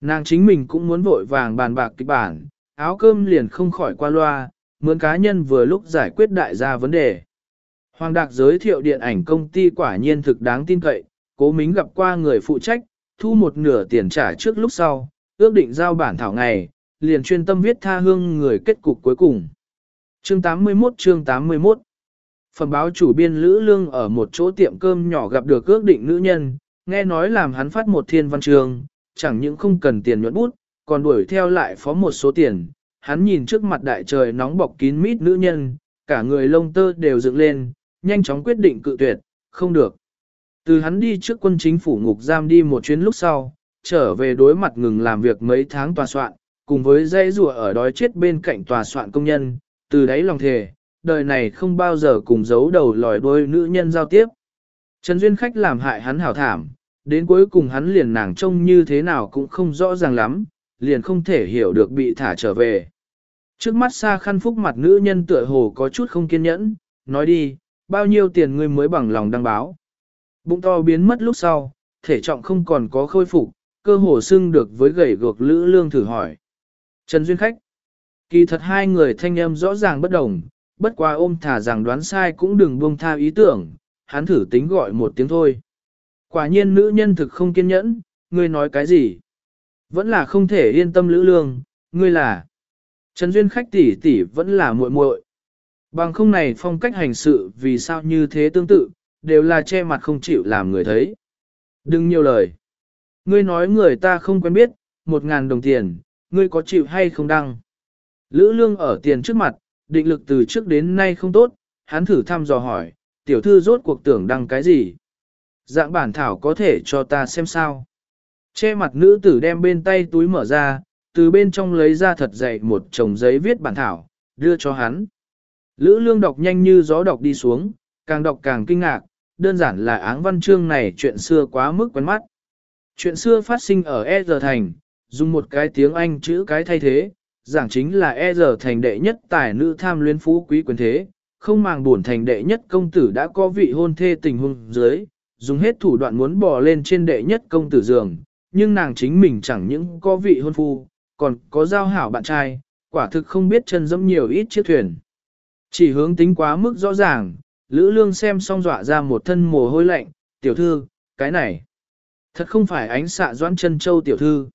Nàng chính mình cũng muốn vội vàng bàn bạc kịch bản, áo cơm liền không khỏi qua loa, mướn cá nhân vừa lúc giải quyết đại gia vấn đề. Hoàng Đạc giới thiệu điện ảnh công ty quả nhiên thực đáng tin cậy, cố mính gặp qua người phụ trách, thu một nửa tiền trả trước lúc sau, ước định giao bản thảo ngày, liền chuyên tâm viết tha hương người kết cục cuối cùng. Chương 81 chương 81 Phẩm báo chủ biên Lữ Lương ở một chỗ tiệm cơm nhỏ gặp được ước định nữ nhân, nghe nói làm hắn phát một thiên văn trường, chẳng những không cần tiền nhuận bút, còn đuổi theo lại phó một số tiền. Hắn nhìn trước mặt đại trời nóng bọc kín mít nữ nhân, cả người lông tơ đều dựng lên, nhanh chóng quyết định cự tuyệt, không được. Từ hắn đi trước quân chính phủ ngục giam đi một chuyến lúc sau, trở về đối mặt ngừng làm việc mấy tháng tòa soạn, cùng với dây rùa ở đói chết bên cạnh tòa soạn công nhân, từ đấy lòng thề, đời này không bao giờ cùng giấu đầu lòi đôi nữ nhân giao tiếp. Trần Duyên Khách làm hại hắn hảo thảm, đến cuối cùng hắn liền nàng trông như thế nào cũng không rõ ràng lắm, liền không thể hiểu được bị thả trở về. Trước mắt xa khăn phúc mặt nữ nhân tựa hồ có chút không kiên nhẫn, nói đi, bao nhiêu tiền ngươi mới bằng lòng đăng báo. Bụng to biến mất lúc sau, thể trọng không còn có khôi phục, cơ hồ xưng được với gầy gược lữ lương thử hỏi. Trần Duyên Khách Kỳ thật hai người thanh âm rõ ràng bất đồng, bất qua ôm thả rằng đoán sai cũng đừng buông tha ý tưởng, hắn thử tính gọi một tiếng thôi. Quả nhiên nữ nhân thực không kiên nhẫn, ngươi nói cái gì? Vẫn là không thể yên tâm lữ lương, ngươi là. Trần Duyên khách tỷ tỷ vẫn là muội muội. Bằng không này phong cách hành sự vì sao như thế tương tự, đều là che mặt không chịu làm người thấy. Đừng nhiều lời. Ngươi nói người ta không quen biết, một ngàn đồng tiền, ngươi có chịu hay không đăng. Lữ lương ở tiền trước mặt, định lực từ trước đến nay không tốt, hắn thử thăm dò hỏi, tiểu thư rốt cuộc tưởng đăng cái gì? Dạng bản thảo có thể cho ta xem sao? Che mặt nữ tử đem bên tay túi mở ra, từ bên trong lấy ra thật dày một chồng giấy viết bản thảo, đưa cho hắn. Lữ lương đọc nhanh như gió đọc đi xuống, càng đọc càng kinh ngạc, đơn giản là áng văn chương này chuyện xưa quá mức quen mắt. Chuyện xưa phát sinh ở E giờ thành, dùng một cái tiếng Anh chữ cái thay thế, giảng chính là E giờ thành đệ nhất tài nữ tham luyến phú quý quyền thế, không màng buồn thành đệ nhất công tử đã có vị hôn thê tình hung dưới, dùng hết thủ đoạn muốn bỏ lên trên đệ nhất công tử giường, nhưng nàng chính mình chẳng những có vị hôn phu, còn có giao hảo bạn trai, quả thực không biết chân dẫm nhiều ít chiếc thuyền. Chỉ hướng tính quá mức rõ ràng, Lữ Lương xem xong dọa ra một thân mồ hôi lạnh, tiểu thư, cái này, thật không phải ánh xạ Doãn chân Châu tiểu thư.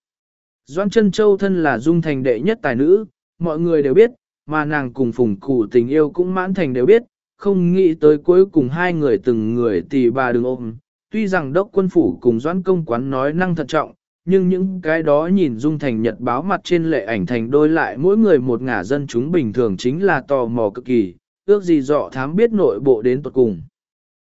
Doãn chân Châu thân là dung thành đệ nhất tài nữ, mọi người đều biết, mà nàng cùng phùng cụ tình yêu cũng mãn thành đều biết, không nghĩ tới cuối cùng hai người từng người tỷ bà đừng ôm. Tuy rằng đốc quân phủ cùng doãn công quán nói năng thận trọng, nhưng những cái đó nhìn dung thành nhật báo mặt trên lệ ảnh thành đôi lại mỗi người một ngả dân chúng bình thường chính là tò mò cực kỳ, ước gì dọ thám biết nội bộ đến tuật cùng.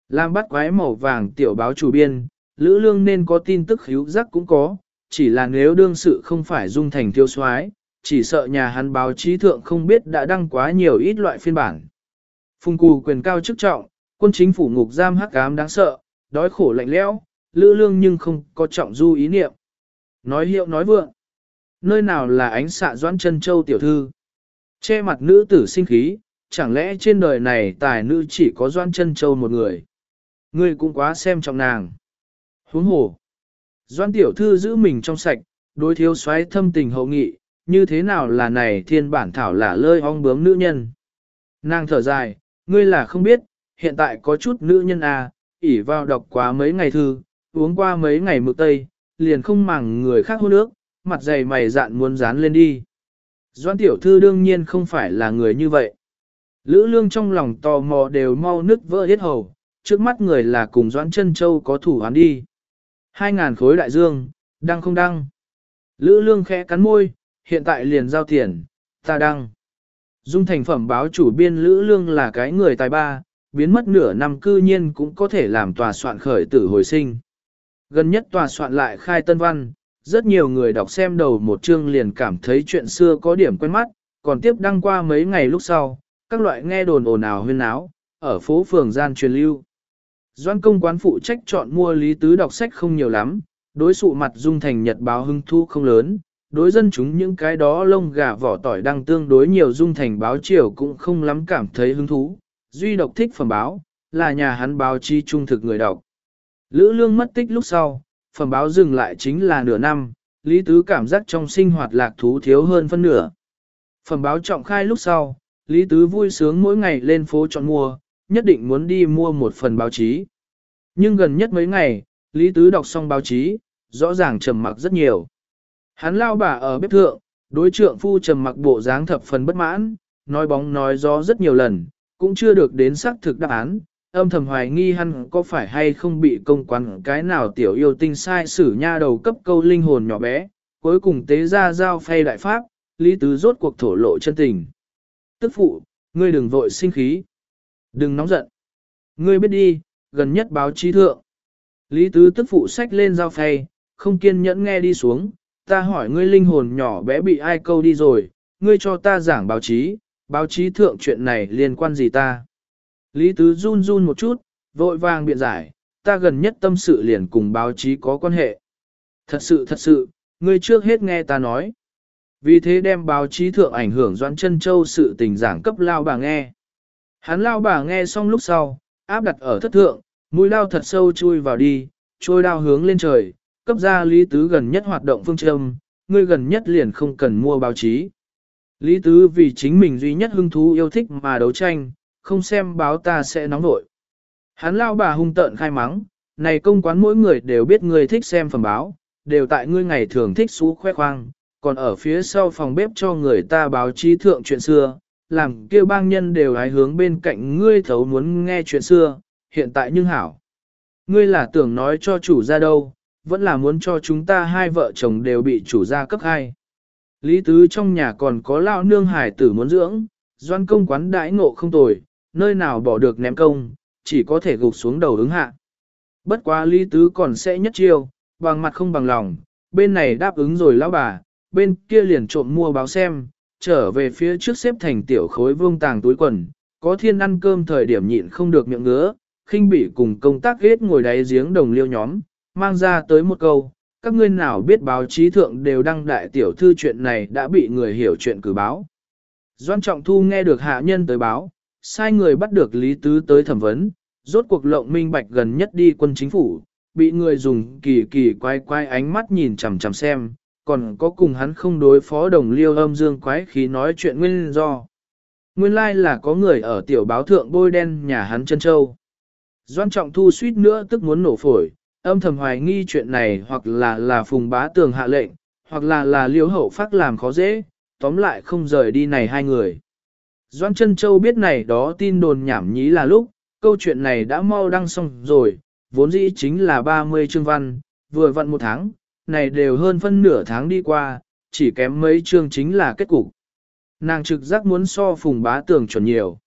Lam bắt quái màu vàng tiểu báo chủ biên, Lữ Lương nên có tin tức hữu giác cũng có, chỉ là nếu đương sự không phải dung thành tiêu soái chỉ sợ nhà hắn báo chí thượng không biết đã đăng quá nhiều ít loại phiên bản. Phùng cù quyền cao chức trọng, quân chính phủ ngục giam hắc ám đáng sợ, đói khổ lạnh lẽo, lữ lương nhưng không có trọng du ý niệm. Nói hiệu nói vượng. Nơi nào là ánh xạ doãn chân châu tiểu thư? Che mặt nữ tử sinh khí, chẳng lẽ trên đời này tài nữ chỉ có doãn chân châu một người? Ngươi cũng quá xem trọng nàng. Huống hồ. Doãn tiểu thư giữ mình trong sạch, đối thiếu soái thâm tình hậu nghị, như thế nào là này thiên bản thảo là lơi ong bướm nữ nhân. Nàng thở dài, ngươi là không biết, hiện tại có chút nữ nhân à, ỉ vào đọc quá mấy ngày thư, uống qua mấy ngày mực tây, liền không màng người khác hôn nước, mặt dày mày dạn muốn dán lên đi. Doan tiểu thư đương nhiên không phải là người như vậy. Lữ lương trong lòng tò mò đều mau nứt vỡ hết hầu, trước mắt người là cùng Doãn chân Châu có thủ án đi. Hai ngàn khối đại dương, đăng không đăng. Lữ lương khẽ cắn môi, hiện tại liền giao tiền, ta đăng. Dung thành phẩm báo chủ biên Lữ Lương là cái người tài ba, biến mất nửa năm cư nhiên cũng có thể làm tòa soạn khởi tử hồi sinh. Gần nhất tòa soạn lại khai tân văn, rất nhiều người đọc xem đầu một chương liền cảm thấy chuyện xưa có điểm quen mắt, còn tiếp đăng qua mấy ngày lúc sau, các loại nghe đồn ồn ào huyên áo, ở phố phường gian truyền lưu. Doan công quán phụ trách chọn mua lý tứ đọc sách không nhiều lắm, đối sụ mặt dung thành nhật báo hưng thu không lớn, đối dân chúng những cái đó lông gà vỏ tỏi đang tương đối nhiều dung thành báo chiều cũng không lắm cảm thấy hứng thú, duy độc thích phẩm báo, là nhà hắn báo chi trung thực người đọc. Lữ lương mất tích lúc sau, phẩm báo dừng lại chính là nửa năm, Lý Tứ cảm giác trong sinh hoạt lạc thú thiếu hơn phân nửa. Phẩm báo trọng khai lúc sau, Lý Tứ vui sướng mỗi ngày lên phố chọn mua, nhất định muốn đi mua một phần báo chí. Nhưng gần nhất mấy ngày, Lý Tứ đọc xong báo chí, rõ ràng trầm mặc rất nhiều. Hắn lao bà ở bếp thượng, đối trượng phu trầm mặc bộ dáng thập phần bất mãn, nói bóng nói gió rất nhiều lần, cũng chưa được đến xác thực đáp án, âm thầm hoài nghi hắn có phải hay không bị công quán cái nào tiểu yêu tinh sai sử nha đầu cấp câu linh hồn nhỏ bé, cuối cùng tế ra giao phay đại pháp, lý tứ rốt cuộc thổ lộ chân tình. Tức phụ, ngươi đừng vội sinh khí, đừng nóng giận. Ngươi biết đi, gần nhất báo chí thượng. Lý tứ tức phụ sách lên giao phay, không kiên nhẫn nghe đi xuống, ta hỏi ngươi linh hồn nhỏ bé bị ai câu đi rồi, ngươi cho ta giảng báo chí, báo chí thượng chuyện này liên quan gì ta. Lý Tứ run run một chút, vội vàng biện giải, ta gần nhất tâm sự liền cùng báo chí có quan hệ. Thật sự thật sự, ngươi trước hết nghe ta nói. Vì thế đem báo chí thượng ảnh hưởng Doãn chân Châu sự tình giảng cấp lao bà nghe. Hắn lao bà nghe xong lúc sau, áp đặt ở thất thượng, mũi lao thật sâu chui vào đi, trôi đao hướng lên trời, cấp ra Lý Tứ gần nhất hoạt động phương châm, ngươi gần nhất liền không cần mua báo chí. Lý Tứ vì chính mình duy nhất hứng thú yêu thích mà đấu tranh, không xem báo ta sẽ nóng nổi. Hắn lao bà hung tợn khai mắng, này công quán mỗi người đều biết ngươi thích xem phẩm báo, đều tại ngươi ngày thường thích xú khoe khoang, còn ở phía sau phòng bếp cho người ta báo chí thượng chuyện xưa, làm kêu bang nhân đều hái hướng bên cạnh ngươi thấu muốn nghe chuyện xưa, hiện tại nhưng hảo. Ngươi là tưởng nói cho chủ gia đâu, vẫn là muốn cho chúng ta hai vợ chồng đều bị chủ gia cấp hai. Lý tứ trong nhà còn có lao nương hải tử muốn dưỡng, doan công quán đãi ngộ không tồi, nơi nào bỏ được ném công, chỉ có thể gục xuống đầu ứng hạ. Bất quá lý tứ còn sẽ nhất chiêu, bằng mặt không bằng lòng, bên này đáp ứng rồi lão bà, bên kia liền trộm mua báo xem, trở về phía trước xếp thành tiểu khối vương tàng túi quần, có thiên ăn cơm thời điểm nhịn không được miệng ngứa, khinh bị cùng công tác ghét ngồi đáy giếng đồng liêu nhóm, mang ra tới một câu, các ngươi nào biết báo chí thượng đều đăng đại tiểu thư chuyện này đã bị người hiểu chuyện cử báo. Doan Trọng Thu nghe được hạ nhân tới báo, sai người bắt được Lý Tứ tới thẩm vấn, rốt cuộc lộng minh bạch gần nhất đi quân chính phủ, bị người dùng kỳ kỳ quay quay ánh mắt nhìn chằm chằm xem, còn có cùng hắn không đối phó đồng liêu âm dương quái khí nói chuyện nguyên do. Nguyên lai like là có người ở tiểu báo thượng bôi đen nhà hắn chân châu. Doan trọng thu suýt nữa tức muốn nổ phổi, âm thầm hoài nghi chuyện này hoặc là là phùng bá tường hạ lệnh, hoặc là là Liêu hậu phát làm khó dễ, tóm lại không rời đi này hai người. Doan chân châu biết này đó tin đồn nhảm nhí là lúc, câu chuyện này đã mau đăng xong rồi, vốn dĩ chính là 30 chương văn, vừa vặn một tháng, này đều hơn phân nửa tháng đi qua, chỉ kém mấy chương chính là kết cục. Nàng trực giác muốn so phùng bá tường chuẩn nhiều.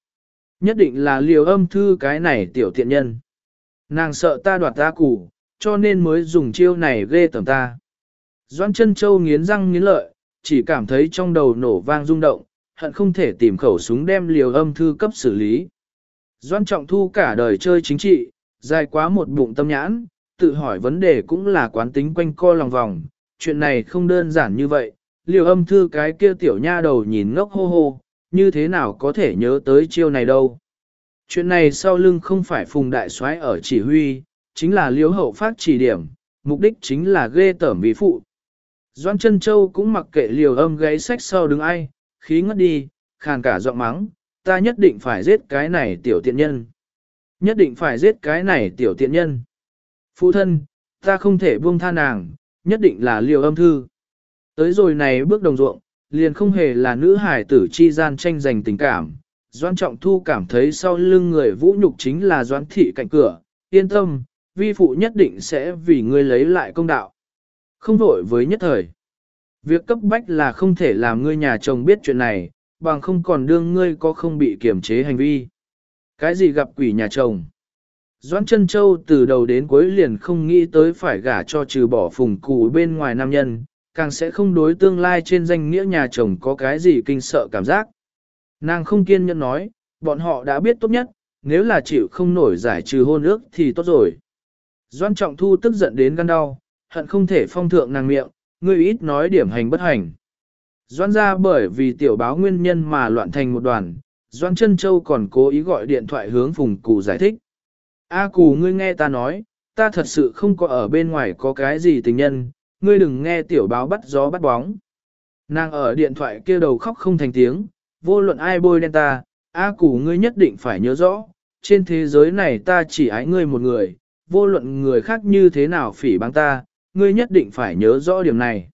Nhất định là liều âm thư cái này tiểu tiện nhân. Nàng sợ ta đoạt ta củ, cho nên mới dùng chiêu này ghê tầm ta. Doan chân châu nghiến răng nghiến lợi, chỉ cảm thấy trong đầu nổ vang rung động, hận không thể tìm khẩu súng đem liều âm thư cấp xử lý. Doan trọng thu cả đời chơi chính trị, dài quá một bụng tâm nhãn, tự hỏi vấn đề cũng là quán tính quanh co lòng vòng, chuyện này không đơn giản như vậy, liều âm thư cái kia tiểu nha đầu nhìn ngốc hô hô, như thế nào có thể nhớ tới chiêu này đâu. Chuyện này sau lưng không phải phùng đại soái ở chỉ huy, chính là liếu hậu phát chỉ điểm, mục đích chính là ghê tởm vì phụ. Doan chân châu cũng mặc kệ liều âm gáy sách sau đứng ai, khí ngất đi, khàn cả giọng mắng, ta nhất định phải giết cái này tiểu tiện nhân. Nhất định phải giết cái này tiểu tiện nhân. Phụ thân, ta không thể buông tha nàng, nhất định là liều âm thư. Tới rồi này bước đồng ruộng, liền không hề là nữ hải tử chi gian tranh giành tình cảm. Doan Trọng Thu cảm thấy sau lưng người vũ nhục chính là Doan Thị cạnh cửa, yên tâm, vi phụ nhất định sẽ vì ngươi lấy lại công đạo. Không vội với nhất thời. Việc cấp bách là không thể làm ngươi nhà chồng biết chuyện này, bằng không còn đương ngươi có không bị kiểm chế hành vi. Cái gì gặp quỷ nhà chồng? Doãn chân châu từ đầu đến cuối liền không nghĩ tới phải gả cho trừ bỏ phùng cụ bên ngoài nam nhân, càng sẽ không đối tương lai trên danh nghĩa nhà chồng có cái gì kinh sợ cảm giác. Nàng không kiên nhẫn nói, bọn họ đã biết tốt nhất, nếu là chịu không nổi giải trừ hôn ước thì tốt rồi. Doan trọng thu tức giận đến gan đau, hận không thể phong thượng nàng miệng, ngươi ít nói điểm hành bất hành. Doan ra bởi vì tiểu báo nguyên nhân mà loạn thành một đoàn, Doan chân châu còn cố ý gọi điện thoại hướng phùng Cù giải thích. A cù ngươi nghe ta nói, ta thật sự không có ở bên ngoài có cái gì tình nhân, ngươi đừng nghe tiểu báo bắt gió bắt bóng. Nàng ở điện thoại kia đầu khóc không thành tiếng, vô luận ai bôi đen ta, A cù ngươi nhất định phải nhớ rõ, trên thế giới này ta chỉ ái ngươi một người, vô luận người khác như thế nào phỉ báng ta, ngươi nhất định phải nhớ rõ điểm này.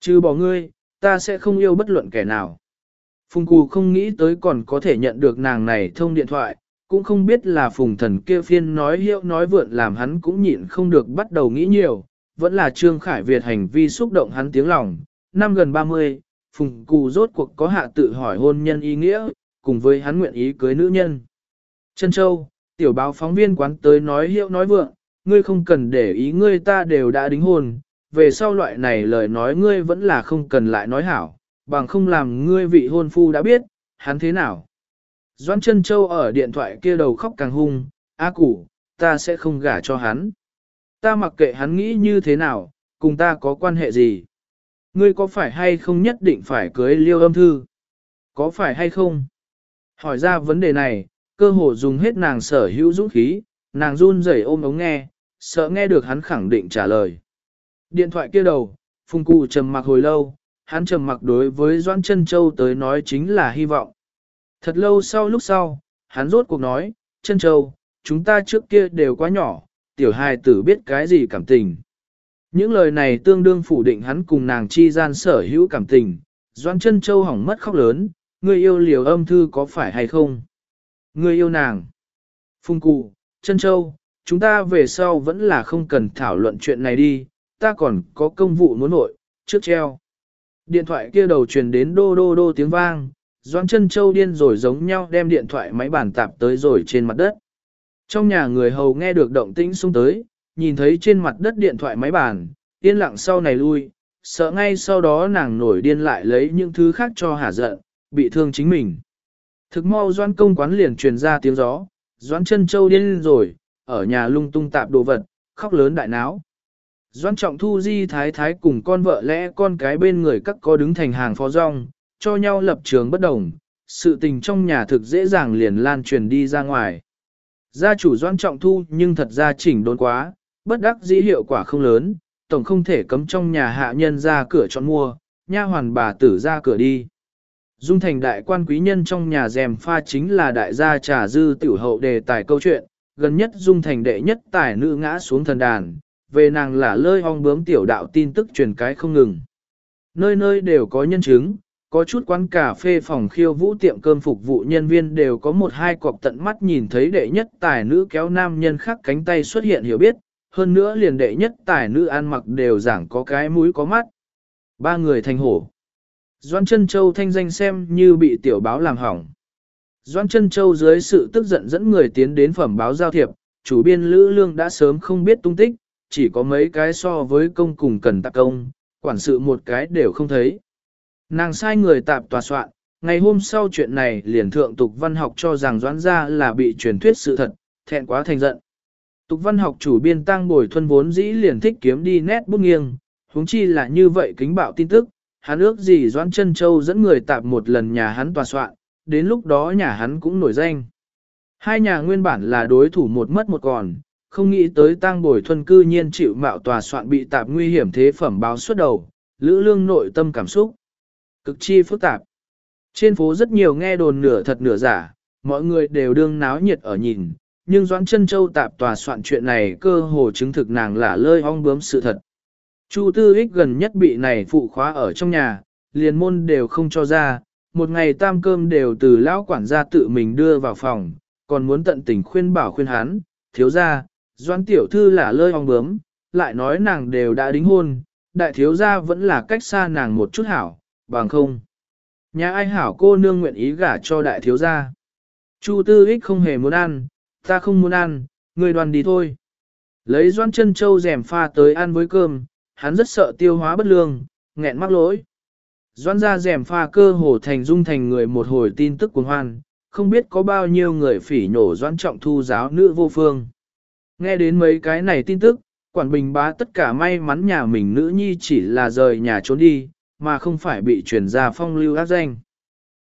Trừ bỏ ngươi, ta sẽ không yêu bất luận kẻ nào. Phùng Cù không nghĩ tới còn có thể nhận được nàng này thông điện thoại, cũng không biết là phùng thần kia phiên nói hiệu nói vượn làm hắn cũng nhịn không được bắt đầu nghĩ nhiều, vẫn là Trương Khải Việt hành vi xúc động hắn tiếng lòng. Năm gần 30, phùng cù rốt cuộc có hạ tự hỏi hôn nhân ý nghĩa, cùng với hắn nguyện ý cưới nữ nhân. Trân Châu, tiểu báo phóng viên quán tới nói hiệu nói vượng, ngươi không cần để ý ngươi ta đều đã đính hôn, về sau loại này lời nói ngươi vẫn là không cần lại nói hảo, bằng không làm ngươi vị hôn phu đã biết, hắn thế nào. Doan chân châu ở điện thoại kia đầu khóc càng hung, A củ, ta sẽ không gả cho hắn. Ta mặc kệ hắn nghĩ như thế nào, cùng ta có quan hệ gì. Ngươi có phải hay không nhất định phải cưới liêu âm thư? Có phải hay không? Hỏi ra vấn đề này, cơ hồ dùng hết nàng sở hữu dũng khí, nàng run rẩy ôm ống nghe, sợ nghe được hắn khẳng định trả lời. Điện thoại kia đầu, phùng cụ trầm mặc hồi lâu, hắn trầm mặc đối với Doan Trân Châu tới nói chính là hy vọng. Thật lâu sau lúc sau, hắn rốt cuộc nói, Trân châu, chúng ta trước kia đều quá nhỏ, tiểu hài tử biết cái gì cảm tình. Những lời này tương đương phủ định hắn cùng nàng chi gian sở hữu cảm tình, doan Trân châu hỏng mất khóc lớn, người yêu liều âm thư có phải hay không? Người yêu nàng. Phung cụ, chân châu, chúng ta về sau vẫn là không cần thảo luận chuyện này đi, ta còn có công vụ muốn nội, trước treo. Điện thoại kia đầu truyền đến đô đô đô tiếng vang, Doãn chân châu điên rồi giống nhau đem điện thoại máy bàn tạp tới rồi trên mặt đất. Trong nhà người hầu nghe được động tĩnh xung tới, nhìn thấy trên mặt đất điện thoại máy bàn, yên lặng sau này lui, sợ ngay sau đó nàng nổi điên lại lấy những thứ khác cho hả giận, bị thương chính mình. Thực mau doan công quán liền truyền ra tiếng gió, Doãn chân châu điên rồi, ở nhà lung tung tạp đồ vật, khóc lớn đại náo. Doãn trọng thu di thái thái cùng con vợ lẽ con cái bên người các có đứng thành hàng phó rong, cho nhau lập trường bất đồng, sự tình trong nhà thực dễ dàng liền lan truyền đi ra ngoài. Gia chủ Doãn trọng thu nhưng thật ra chỉnh đốn quá, bất đắc dĩ hiệu quả không lớn, tổng không thể cấm trong nhà hạ nhân ra cửa chọn mua, nha hoàn bà tử ra cửa đi. Dung thành đại quan quý nhân trong nhà rèm pha chính là đại gia trà dư tiểu hậu đề tài câu chuyện, gần nhất dung thành đệ nhất tài nữ ngã xuống thần đàn, về nàng là lơi ong bướm tiểu đạo tin tức truyền cái không ngừng. Nơi nơi đều có nhân chứng, có chút quán cà phê phòng khiêu vũ tiệm cơm phục vụ nhân viên đều có một hai cọc tận mắt nhìn thấy đệ nhất tài nữ kéo nam nhân khác cánh tay xuất hiện hiểu biết, hơn nữa liền đệ nhất tài nữ ăn mặc đều giảng có cái mũi có mắt. Ba người thành hổ. Doan chân châu thanh danh xem như bị tiểu báo làm hỏng. Doan chân châu dưới sự tức giận dẫn người tiến đến phẩm báo giao thiệp, chủ biên lữ lương đã sớm không biết tung tích, chỉ có mấy cái so với công cùng cần tạc công, quản sự một cái đều không thấy. Nàng sai người tạp tòa soạn, ngày hôm sau chuyện này liền thượng tục văn học cho rằng doãn ra là bị truyền thuyết sự thật, thẹn quá thành giận. Tục văn học chủ biên tăng bồi thuần vốn dĩ liền thích kiếm đi nét bút nghiêng, huống chi là như vậy kính bạo tin tức, hắn ước gì Doãn Trân Châu dẫn người tạp một lần nhà hắn tòa soạn, đến lúc đó nhà hắn cũng nổi danh. Hai nhà nguyên bản là đối thủ một mất một còn, không nghĩ tới tang bồi thuần cư nhiên chịu mạo tòa soạn bị tạp nguy hiểm thế phẩm báo suốt đầu, lữ lương nội tâm cảm xúc. Cực chi phức tạp. Trên phố rất nhiều nghe đồn nửa thật nửa giả, mọi người đều đương náo nhiệt ở nhìn, nhưng Doãn Trân Châu tạp tòa soạn chuyện này cơ hồ chứng thực nàng là lơi ong bướm sự thật. Chu Tư Ích gần nhất bị này phụ khóa ở trong nhà, liền môn đều không cho ra, một ngày tam cơm đều từ lão quản gia tự mình đưa vào phòng, còn muốn tận tình khuyên bảo khuyên hắn, thiếu gia, Doãn tiểu thư là lơi ong bướm, lại nói nàng đều đã đính hôn, đại thiếu gia vẫn là cách xa nàng một chút hảo, bằng không. Nhà ai hảo cô nương nguyện ý gả cho đại thiếu gia. Chu Tư Ích không hề muốn ăn, ta không muốn ăn, người đoàn đi thôi. Lấy doan chân châu rèm pha tới ăn với cơm, hắn rất sợ tiêu hóa bất lương, nghẹn mắc lỗi. Doan ra rèm pha cơ hồ thành dung thành người một hồi tin tức cuồng hoan, không biết có bao nhiêu người phỉ nhổ doan trọng thu giáo nữ vô phương. Nghe đến mấy cái này tin tức, quản bình bá tất cả may mắn nhà mình nữ nhi chỉ là rời nhà trốn đi, mà không phải bị truyền ra phong lưu áp danh.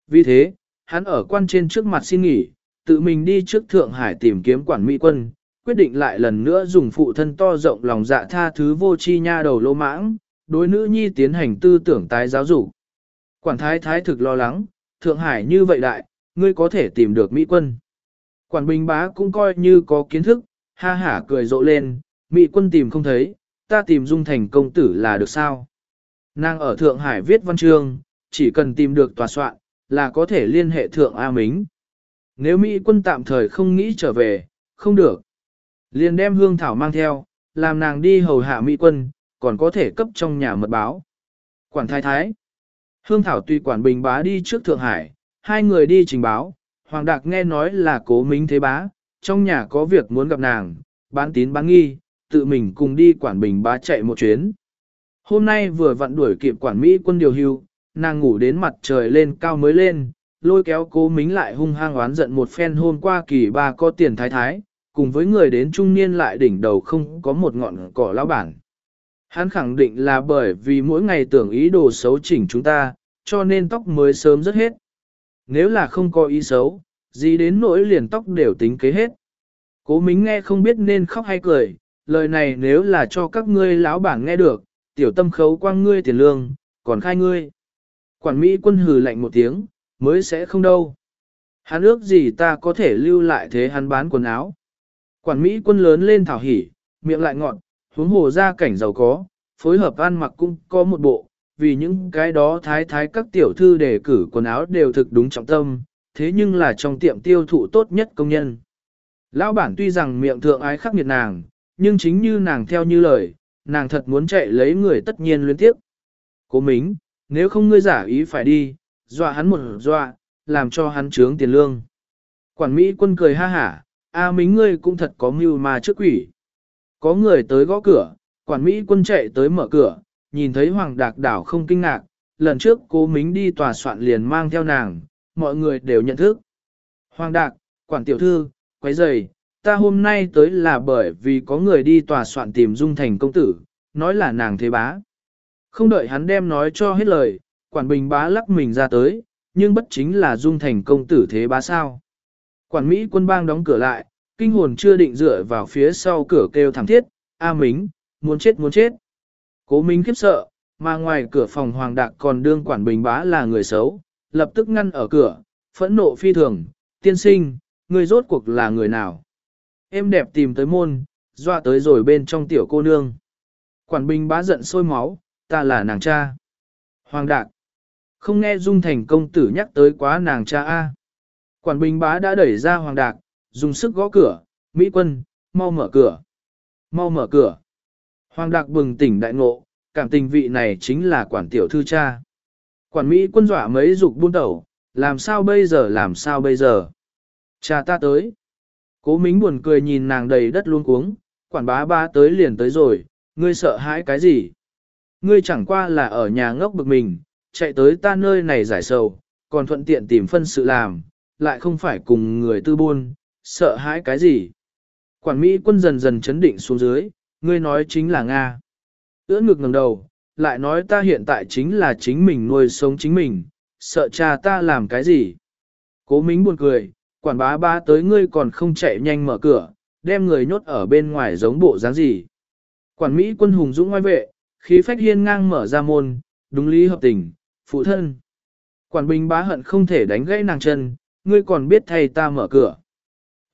Vì thế, hắn ở quan trên trước mặt xin nghỉ, tự mình đi trước Thượng Hải tìm kiếm quản mỹ quân, quyết định lại lần nữa dùng phụ thân to rộng lòng dạ tha thứ vô chi nha đầu lô mãng, đối nữ nhi tiến hành tư tưởng tái giáo dục. Quản thái thái thực lo lắng, Thượng Hải như vậy đại, ngươi có thể tìm được Mỹ quân. Quản bình bá cũng coi như có kiến thức, ha hả cười rộ lên, Mỹ quân tìm không thấy, ta tìm dung thành công tử là được sao. Nàng ở Thượng Hải viết văn chương, chỉ cần tìm được tòa soạn, là có thể liên hệ Thượng A Mính. Nếu Mỹ quân tạm thời không nghĩ trở về, không được. Liền đem hương thảo mang theo, làm nàng đi hầu hạ Mỹ quân, còn có thể cấp trong nhà mật báo. Quản thái thái. Hương thảo tùy quản bình bá đi trước Thượng Hải, hai người đi trình báo. Hoàng Đạc nghe nói là cố minh thế bá, trong nhà có việc muốn gặp nàng, bán tín bán nghi, tự mình cùng đi quản bình bá chạy một chuyến. Hôm nay vừa vặn đuổi kịp quản Mỹ quân điều hưu, nàng ngủ đến mặt trời lên cao mới lên, lôi kéo cố mính lại hung hăng oán giận một phen hôm qua kỳ ba có tiền thái thái, cùng với người đến trung niên lại đỉnh đầu không có một ngọn cỏ lão bản. Hắn khẳng định là bởi vì mỗi ngày tưởng ý đồ xấu chỉnh chúng ta, cho nên tóc mới sớm rất hết. Nếu là không có ý xấu, gì đến nỗi liền tóc đều tính kế hết. Cố mính nghe không biết nên khóc hay cười, lời này nếu là cho các ngươi lão bản nghe được, tiểu tâm khấu quang ngươi tiền lương, còn khai ngươi. Quản Mỹ quân hừ lạnh một tiếng, mới sẽ không đâu. Hắn ước gì ta có thể lưu lại thế hắn bán quần áo. Quản Mỹ quân lớn lên thảo hỉ, miệng lại ngọn, huống hồ ra cảnh giàu có, phối hợp ăn mặc cũng có một bộ, vì những cái đó thái thái các tiểu thư đề cử quần áo đều thực đúng trọng tâm, thế nhưng là trong tiệm tiêu thụ tốt nhất công nhân. Lão bản tuy rằng miệng thượng ái khắc nghiệt nàng, nhưng chính như nàng theo như lời, nàng thật muốn chạy lấy người tất nhiên luyến tiếp. Cố mính, nếu không ngươi giả ý phải đi, dọa hắn một dọa, làm cho hắn trướng tiền lương. Quản Mỹ quân cười ha hả, a mính ngươi cũng thật có mưu mà trước quỷ. Có người tới gõ cửa, quản Mỹ quân chạy tới mở cửa, nhìn thấy Hoàng Đạc Đảo không kinh ngạc, lần trước cố mính đi tòa soạn liền mang theo nàng, mọi người đều nhận thức. Hoàng Đạc, quản tiểu thư, quấy rầy, ta hôm nay tới là bởi vì có người đi tòa soạn tìm Dung Thành công tử, nói là nàng thế bá. Không đợi hắn đem nói cho hết lời, quản bình bá lắc mình ra tới, nhưng bất chính là Dung Thành công tử thế bá sao. Quản Mỹ quân bang đóng cửa lại, kinh hồn chưa định dựa vào phía sau cửa kêu thảm thiết, A Mính, muốn chết muốn chết. Cố Minh khiếp sợ, mà ngoài cửa phòng Hoàng Đạc còn đương quản bình bá là người xấu, lập tức ngăn ở cửa, phẫn nộ phi thường, tiên sinh, người rốt cuộc là người nào. Em đẹp tìm tới môn, dọa tới rồi bên trong tiểu cô nương. Quản bình bá giận sôi máu, ta là nàng cha. Hoàng Đạc, không nghe Dung Thành công tử nhắc tới quá nàng cha A. Quản bình bá đã đẩy ra Hoàng Đạc, dùng sức gõ cửa, Mỹ quân, mau mở cửa. Mau mở cửa. Hoàng Đạc bừng tỉnh đại ngộ, cảm tình vị này chính là quản tiểu thư cha. Quản Mỹ quân dọa mấy dục buôn tẩu, làm sao bây giờ làm sao bây giờ. Cha ta tới. Cố Mính buồn cười nhìn nàng đầy đất luôn cuống, quản bá ba tới liền tới rồi, ngươi sợ hãi cái gì? Ngươi chẳng qua là ở nhà ngốc bực mình, chạy tới ta nơi này giải sầu, còn thuận tiện tìm phân sự làm, lại không phải cùng người tư buôn, sợ hãi cái gì? Quản Mỹ quân dần dần chấn định xuống dưới, ngươi nói chính là Nga. Ưỡn ngực ngẩng đầu, lại nói ta hiện tại chính là chính mình nuôi sống chính mình, sợ cha ta làm cái gì. Cố Mính buồn cười, quản bá ba tới ngươi còn không chạy nhanh mở cửa, đem người nhốt ở bên ngoài giống bộ dáng gì. Quản Mỹ quân hùng dũng ngoài vệ, khí phách hiên ngang mở ra môn, đúng lý hợp tình, phụ thân. Quản Bình bá hận không thể đánh gãy nàng chân, ngươi còn biết thay ta mở cửa.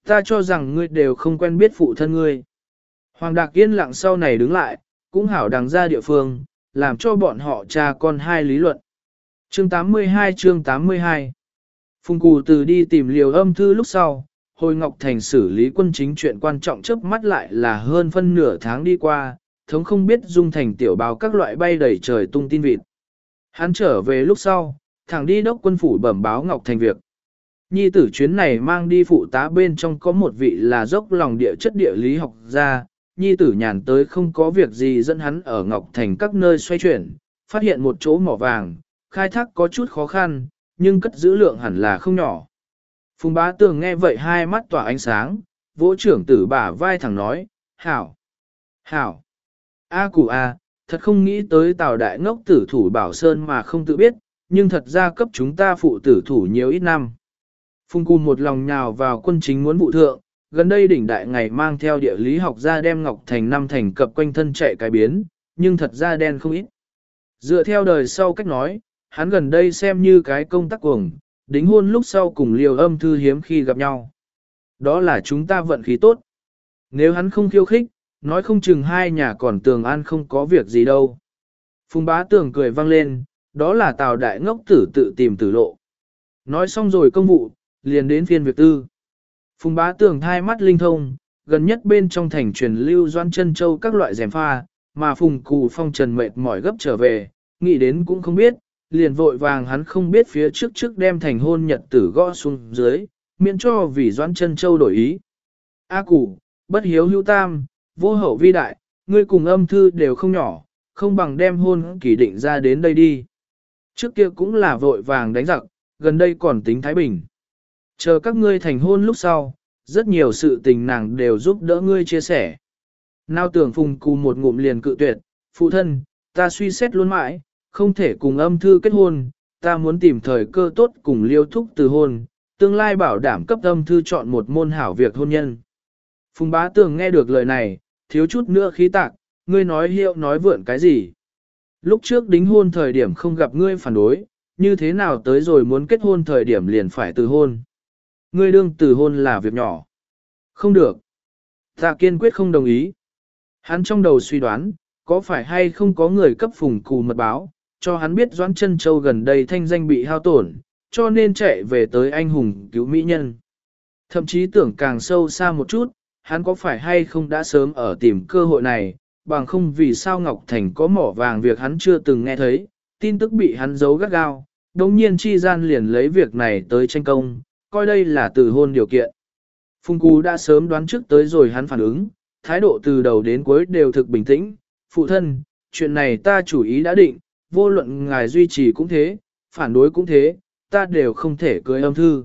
Ta cho rằng ngươi đều không quen biết phụ thân ngươi. Hoàng Đạc yên lặng sau này đứng lại, cũng hảo đằng ra địa phương, làm cho bọn họ cha con hai lý luận. Chương 82 chương 82 Phùng Cù từ đi tìm liều âm thư lúc sau, hồi Ngọc Thành xử lý quân chính chuyện quan trọng trước mắt lại là hơn phân nửa tháng đi qua, thống không biết dung thành tiểu báo các loại bay đầy trời tung tin vịt. Hắn trở về lúc sau, thẳng đi đốc quân phủ bẩm báo Ngọc Thành việc. Nhi tử chuyến này mang đi phụ tá bên trong có một vị là dốc lòng địa chất địa lý học gia, nhi tử nhàn tới không có việc gì dẫn hắn ở Ngọc Thành các nơi xoay chuyển, phát hiện một chỗ mỏ vàng, khai thác có chút khó khăn, nhưng cất giữ lượng hẳn là không nhỏ. Phùng bá tường nghe vậy hai mắt tỏa ánh sáng, vỗ trưởng tử bả vai thẳng nói, hảo, hảo, a cụ a, thật không nghĩ tới tào đại ngốc tử thủ bảo sơn mà không tự biết, nhưng thật ra cấp chúng ta phụ tử thủ nhiều ít năm. Phùng cù một lòng nhào vào quân chính muốn vụ thượng, gần đây đỉnh đại ngày mang theo địa lý học ra đem Ngọc Thành năm thành cập quanh thân chạy cái biến, nhưng thật ra đen không ít. Dựa theo đời sau cách nói, hắn gần đây xem như cái công tác cuồng, đính hôn lúc sau cùng liều âm thư hiếm khi gặp nhau. Đó là chúng ta vận khí tốt. Nếu hắn không khiêu khích, nói không chừng hai nhà còn tường an không có việc gì đâu. Phùng bá tường cười vang lên, đó là tào đại ngốc tử tự tìm tử lộ. Nói xong rồi công vụ, liền đến phiên việc tư. Phùng bá tường thai mắt linh thông, gần nhất bên trong thành truyền lưu doan chân châu các loại rèm pha, mà phùng cù phong trần mệt mỏi gấp trở về, nghĩ đến cũng không biết, liền vội vàng hắn không biết phía trước trước đem thành hôn nhật tử gõ xuống dưới, miễn cho vì doan chân châu đổi ý. A à củ, bất hiếu hữu tam, vô hậu vi đại, ngươi cùng âm thư đều không nhỏ, không bằng đem hôn kỳ định ra đến đây đi. Trước kia cũng là vội vàng đánh giặc, gần đây còn tính Thái Bình. Chờ các ngươi thành hôn lúc sau, rất nhiều sự tình nàng đều giúp đỡ ngươi chia sẻ. Nào tưởng phùng cù một ngụm liền cự tuyệt, phụ thân, ta suy xét luôn mãi, không thể cùng âm thư kết hôn, ta muốn tìm thời cơ tốt cùng liêu thúc từ hôn, tương lai bảo đảm cấp âm thư chọn một môn hảo việc hôn nhân. Phùng bá tường nghe được lời này, thiếu chút nữa khí tạc, ngươi nói hiệu nói vượn cái gì. Lúc trước đính hôn thời điểm không gặp ngươi phản đối, như thế nào tới rồi muốn kết hôn thời điểm liền phải từ hôn. Ngươi đương từ hôn là việc nhỏ. Không được. Ta kiên quyết không đồng ý. Hắn trong đầu suy đoán, có phải hay không có người cấp phùng cù mật báo, cho hắn biết Doãn Chân Châu gần đây thanh danh bị hao tổn, cho nên chạy về tới anh hùng cứu mỹ nhân. Thậm chí tưởng càng sâu xa một chút, hắn có phải hay không đã sớm ở tìm cơ hội này, bằng không vì sao Ngọc Thành có mỏ vàng việc hắn chưa từng nghe thấy, tin tức bị hắn giấu gắt gao, đồng nhiên chi gian liền lấy việc này tới tranh công, coi đây là từ hôn điều kiện. Phùng Cú đã sớm đoán trước tới rồi hắn phản ứng, thái độ từ đầu đến cuối đều thực bình tĩnh, phụ thân, chuyện này ta chủ ý đã định, vô luận ngài duy trì cũng thế, phản đối cũng thế, ta đều không thể cưới âm thư.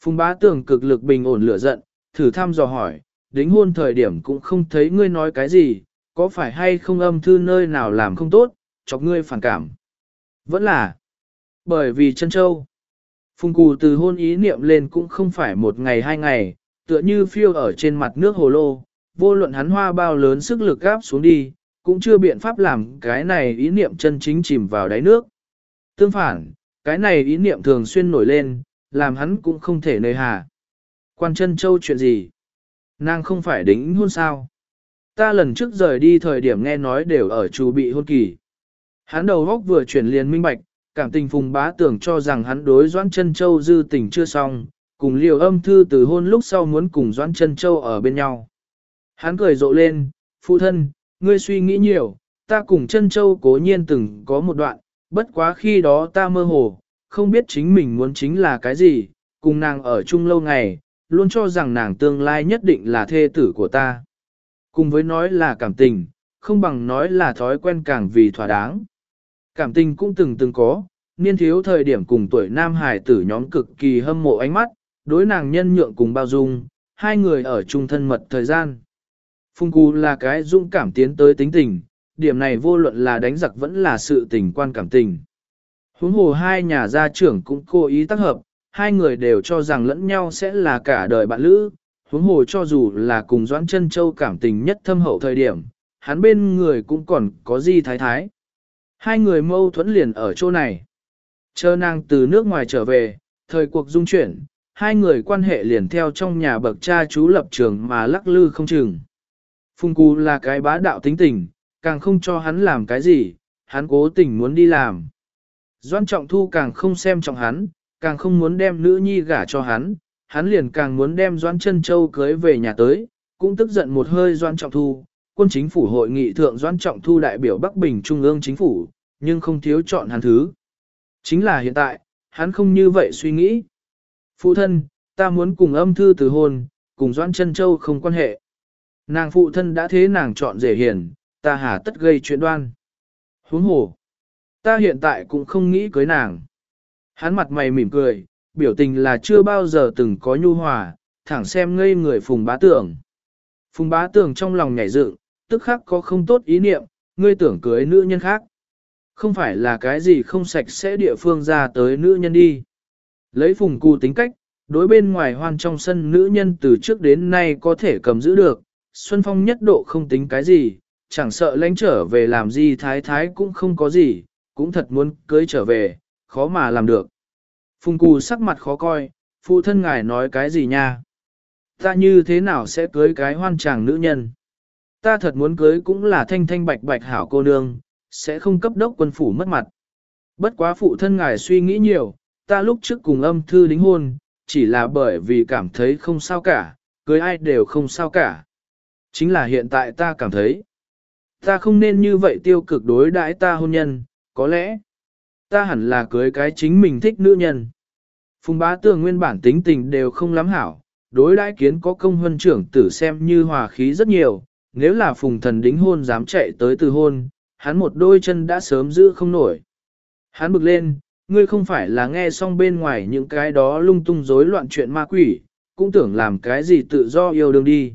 Phùng bá tưởng cực lực bình ổn lửa giận, thử thăm dò hỏi, đính hôn thời điểm cũng không thấy ngươi nói cái gì, có phải hay không âm thư nơi nào làm không tốt, chọc ngươi phản cảm. Vẫn là, bởi vì chân châu. Phùng cù từ hôn ý niệm lên cũng không phải một ngày hai ngày, tựa như phiêu ở trên mặt nước hồ lô, vô luận hắn hoa bao lớn sức lực gáp xuống đi, cũng chưa biện pháp làm cái này ý niệm chân chính chìm vào đáy nước. Tương phản, cái này ý niệm thường xuyên nổi lên, làm hắn cũng không thể nơi hà. Quan chân châu chuyện gì? Nàng không phải đính hôn sao? Ta lần trước rời đi thời điểm nghe nói đều ở chủ bị hôn kỳ. Hắn đầu góc vừa chuyển liền minh bạch, cảm tình phùng bá tưởng cho rằng hắn đối Doãn chân Châu dư tình chưa xong, cùng liều âm thư từ hôn lúc sau muốn cùng Doãn chân Châu ở bên nhau. Hắn cười rộ lên, phụ thân, ngươi suy nghĩ nhiều, ta cùng chân Châu cố nhiên từng có một đoạn, bất quá khi đó ta mơ hồ, không biết chính mình muốn chính là cái gì, cùng nàng ở chung lâu ngày, luôn cho rằng nàng tương lai nhất định là thê tử của ta. Cùng với nói là cảm tình, không bằng nói là thói quen càng vì thỏa đáng. Cảm tình cũng từng từng có, niên thiếu thời điểm cùng tuổi nam hải tử nhóm cực kỳ hâm mộ ánh mắt, đối nàng nhân nhượng cùng bao dung, hai người ở chung thân mật thời gian. Phung Cú là cái dũng cảm tiến tới tính tình, điểm này vô luận là đánh giặc vẫn là sự tình quan cảm tình. Huống hồ hai nhà gia trưởng cũng cố ý tác hợp, hai người đều cho rằng lẫn nhau sẽ là cả đời bạn lữ, huống hồ cho dù là cùng Doãn Chân Châu cảm tình nhất thâm hậu thời điểm, hắn bên người cũng còn có gì thái thái. Hai người mâu thuẫn liền ở chỗ này. Chờ nàng từ nước ngoài trở về, thời cuộc dung chuyển, hai người quan hệ liền theo trong nhà bậc cha chú lập trường mà lắc lư không chừng. Phùng Cú là cái bá đạo tính tình, càng không cho hắn làm cái gì, hắn cố tình muốn đi làm. Doan Trọng Thu càng không xem trọng hắn, càng không muốn đem nữ nhi gả cho hắn, hắn liền càng muốn đem Doan Trân Châu cưới về nhà tới, cũng tức giận một hơi Doan Trọng Thu. Quân chính phủ hội nghị thượng Doan Trọng Thu đại biểu Bắc Bình Trung ương chính phủ, nhưng không thiếu chọn hắn thứ. Chính là hiện tại, hắn không như vậy suy nghĩ. Phụ thân, ta muốn cùng âm thư từ hôn, cùng Doan chân Châu không quan hệ. Nàng phụ thân đã thế nàng chọn rể hiền, ta hà tất gây chuyện đoan. Huống hồ, ta hiện tại cũng không nghĩ cưới nàng. Hắn mặt mày mỉm cười, biểu tình là chưa bao giờ từng có nhu hòa, thẳng xem ngây người phùng bá tưởng. Phùng bá tưởng trong lòng nhảy dựng, tức khắc có không tốt ý niệm, ngươi tưởng cưới nữ nhân khác. Không phải là cái gì không sạch sẽ địa phương ra tới nữ nhân đi. Lấy phùng cù tính cách, đối bên ngoài hoan trong sân nữ nhân từ trước đến nay có thể cầm giữ được, Xuân Phong nhất độ không tính cái gì, chẳng sợ lãnh trở về làm gì thái thái cũng không có gì, cũng thật muốn cưới trở về, khó mà làm được. Phùng cù sắc mặt khó coi, phụ thân ngài nói cái gì nha? Ta như thế nào sẽ cưới cái hoan chàng nữ nhân? Ta thật muốn cưới cũng là thanh thanh bạch bạch hảo cô nương, sẽ không cấp đốc quân phủ mất mặt. Bất quá phụ thân ngài suy nghĩ nhiều, ta lúc trước cùng âm thư đính hôn, chỉ là bởi vì cảm thấy không sao cả, cưới ai đều không sao cả. Chính là hiện tại ta cảm thấy, ta không nên như vậy tiêu cực đối đãi ta hôn nhân, có lẽ, ta hẳn là cưới cái chính mình thích nữ nhân. Phùng bá tường nguyên bản tính tình đều không lắm hảo, đối đãi kiến có công huân trưởng tử xem như hòa khí rất nhiều, nếu là phùng thần đính hôn dám chạy tới từ hôn, hắn một đôi chân đã sớm giữ không nổi. Hắn bực lên, ngươi không phải là nghe xong bên ngoài những cái đó lung tung rối loạn chuyện ma quỷ, cũng tưởng làm cái gì tự do yêu đương đi.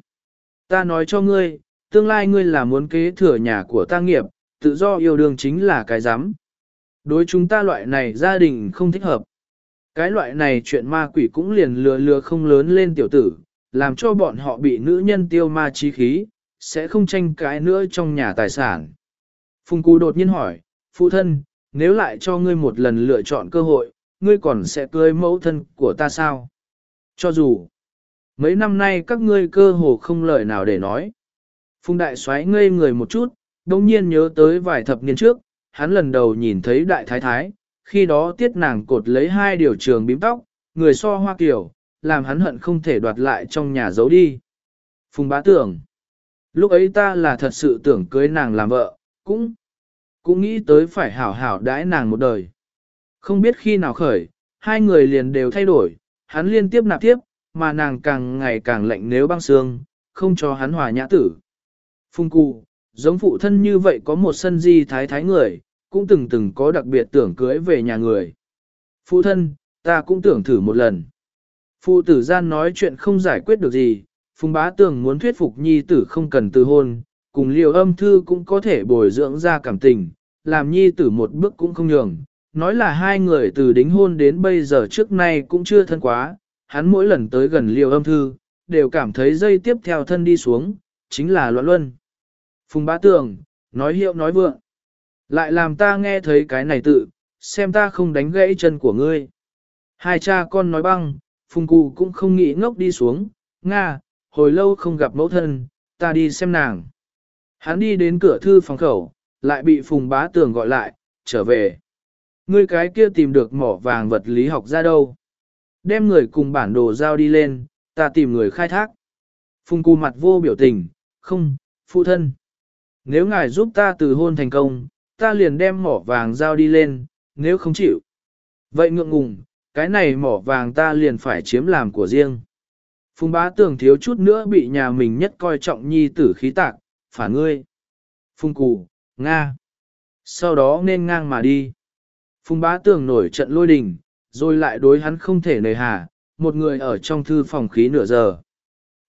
Ta nói cho ngươi, tương lai ngươi là muốn kế thừa nhà của ta nghiệp, tự do yêu đương chính là cái dám. Đối chúng ta loại này gia đình không thích hợp. Cái loại này chuyện ma quỷ cũng liền lừa lừa không lớn lên tiểu tử, làm cho bọn họ bị nữ nhân tiêu ma trí khí, sẽ không tranh cãi nữa trong nhà tài sản. Phùng Cú đột nhiên hỏi, phụ thân, nếu lại cho ngươi một lần lựa chọn cơ hội, ngươi còn sẽ cưới mẫu thân của ta sao? Cho dù, mấy năm nay các ngươi cơ hồ không lời nào để nói. Phùng đại xoáy ngây người một chút, đồng nhiên nhớ tới vài thập niên trước, hắn lần đầu nhìn thấy đại thái thái, khi đó tiết nàng cột lấy hai điều trường bím tóc, người so hoa kiểu, làm hắn hận không thể đoạt lại trong nhà giấu đi. Phùng bá tưởng, lúc ấy ta là thật sự tưởng cưới nàng làm vợ, cũng, cũng nghĩ tới phải hảo hảo đãi nàng một đời. Không biết khi nào khởi, hai người liền đều thay đổi, hắn liên tiếp nạp tiếp, mà nàng càng ngày càng lạnh nếu băng xương, không cho hắn hòa nhã tử. phung cụ, giống phụ thân như vậy có một sân di thái thái người, cũng từng từng có đặc biệt tưởng cưới về nhà người. Phụ thân, ta cũng tưởng thử một lần. Phụ tử gian nói chuyện không giải quyết được gì, Phùng bá tường muốn thuyết phục nhi tử không cần từ hôn, cùng liều âm thư cũng có thể bồi dưỡng ra cảm tình, làm nhi tử một bước cũng không nhường. Nói là hai người từ đính hôn đến bây giờ trước nay cũng chưa thân quá, hắn mỗi lần tới gần liều âm thư, đều cảm thấy dây tiếp theo thân đi xuống, chính là loạn luân. Phùng bá tường, nói hiệu nói vượng. Lại làm ta nghe thấy cái này tự, xem ta không đánh gãy chân của ngươi. Hai cha con nói băng, phùng cụ cũng không nghĩ ngốc đi xuống, Nga, hồi lâu không gặp mẫu thân, ta đi xem nàng. Hắn đi đến cửa thư phòng khẩu, lại bị phùng bá tường gọi lại, trở về. Ngươi cái kia tìm được mỏ vàng vật lý học ra đâu? Đem người cùng bản đồ giao đi lên, ta tìm người khai thác. Phùng Cù mặt vô biểu tình, không, phụ thân. Nếu ngài giúp ta từ hôn thành công, ta liền đem mỏ vàng giao đi lên, nếu không chịu. Vậy ngượng ngùng, cái này mỏ vàng ta liền phải chiếm làm của riêng. Phùng bá tưởng thiếu chút nữa bị nhà mình nhất coi trọng nhi tử khí tạc, phản ngươi. Phùng cù, Nga. Sau đó nên ngang mà đi. Phùng bá tưởng nổi trận lôi đình, rồi lại đối hắn không thể nề hà, một người ở trong thư phòng khí nửa giờ.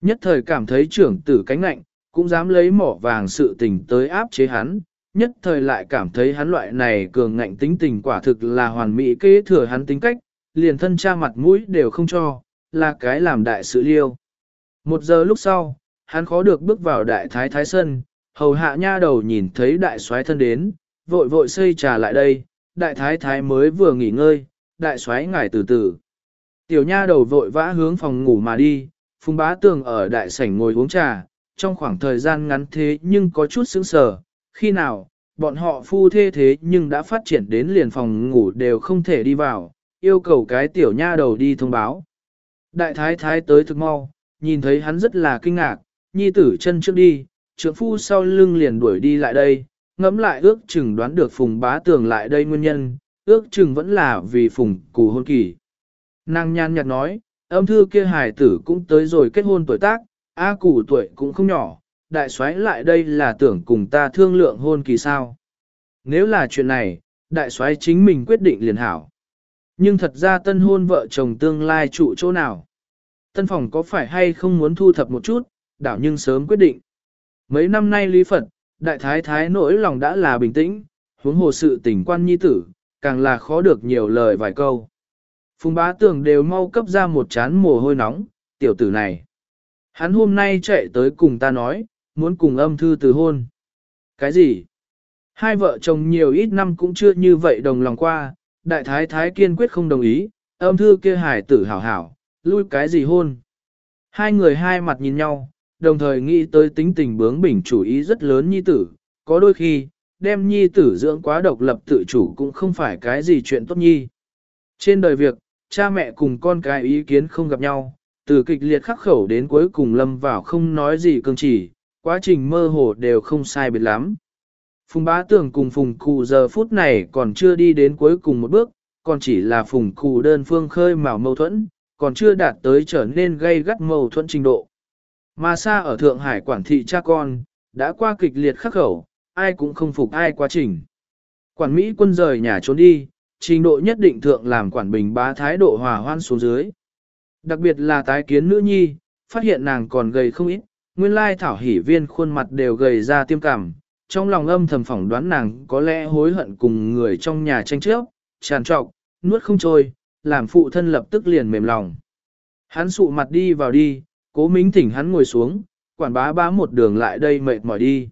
Nhất thời cảm thấy trưởng tử cánh lạnh, cũng dám lấy mỏ vàng sự tình tới áp chế hắn, nhất thời lại cảm thấy hắn loại này cường ngạnh tính tình quả thực là hoàn mỹ kế thừa hắn tính cách, liền thân cha mặt mũi đều không cho, là cái làm đại sự liêu. Một giờ lúc sau, hắn khó được bước vào đại thái thái sân, hầu hạ nha đầu nhìn thấy đại soái thân đến, vội vội xây trà lại đây, đại thái thái mới vừa nghỉ ngơi, đại soái ngài từ từ. Tiểu nha đầu vội vã hướng phòng ngủ mà đi, phùng bá tường ở đại sảnh ngồi uống trà, trong khoảng thời gian ngắn thế nhưng có chút sững sờ, khi nào, bọn họ phu thê thế nhưng đã phát triển đến liền phòng ngủ đều không thể đi vào, yêu cầu cái tiểu nha đầu đi thông báo. Đại thái thái tới thực mau, nhìn thấy hắn rất là kinh ngạc, nhi tử chân trước đi, trưởng phu sau lưng liền đuổi đi lại đây, ngẫm lại ước chừng đoán được phùng bá tường lại đây nguyên nhân, ước chừng vẫn là vì phùng cù hôn kỳ. Nàng nhan nhạt nói, âm thư kia hài tử cũng tới rồi kết hôn tuổi tác, A củ tuổi cũng không nhỏ, đại soái lại đây là tưởng cùng ta thương lượng hôn kỳ sao. Nếu là chuyện này, đại soái chính mình quyết định liền hảo. Nhưng thật ra tân hôn vợ chồng tương lai trụ chỗ nào? Tân phòng có phải hay không muốn thu thập một chút, đảo nhưng sớm quyết định. Mấy năm nay Lý Phật, đại thái thái nỗi lòng đã là bình tĩnh, huống hồ sự tình quan nhi tử, càng là khó được nhiều lời vài câu. Phùng bá tưởng đều mau cấp ra một chán mồ hôi nóng, tiểu tử này. Hắn hôm nay chạy tới cùng ta nói, muốn cùng âm thư từ hôn. Cái gì? Hai vợ chồng nhiều ít năm cũng chưa như vậy đồng lòng qua, đại thái thái kiên quyết không đồng ý, âm thư kia hải tử hảo hảo, lui cái gì hôn. Hai người hai mặt nhìn nhau, đồng thời nghĩ tới tính tình bướng bỉnh chủ ý rất lớn nhi tử, có đôi khi, đem nhi tử dưỡng quá độc lập tự chủ cũng không phải cái gì chuyện tốt nhi. Trên đời việc, cha mẹ cùng con cái ý kiến không gặp nhau, từ kịch liệt khắc khẩu đến cuối cùng lâm vào không nói gì cương chỉ, quá trình mơ hồ đều không sai biệt lắm. Phùng bá tưởng cùng phùng cụ giờ phút này còn chưa đi đến cuối cùng một bước, còn chỉ là phùng cụ đơn phương khơi mào mâu thuẫn, còn chưa đạt tới trở nên gây gắt mâu thuẫn trình độ. Mà xa ở Thượng Hải quản thị cha con, đã qua kịch liệt khắc khẩu, ai cũng không phục ai quá trình. Quản Mỹ quân rời nhà trốn đi, trình độ nhất định thượng làm quản bình bá thái độ hòa hoan xuống dưới. Đặc biệt là tái kiến nữ nhi, phát hiện nàng còn gầy không ít, nguyên lai thảo hỉ viên khuôn mặt đều gầy ra tiêm cảm, trong lòng âm thầm phỏng đoán nàng có lẽ hối hận cùng người trong nhà tranh chấp, tràn trọc, nuốt không trôi, làm phụ thân lập tức liền mềm lòng. Hắn sụ mặt đi vào đi, cố mính thỉnh hắn ngồi xuống, quản bá bá một đường lại đây mệt mỏi đi.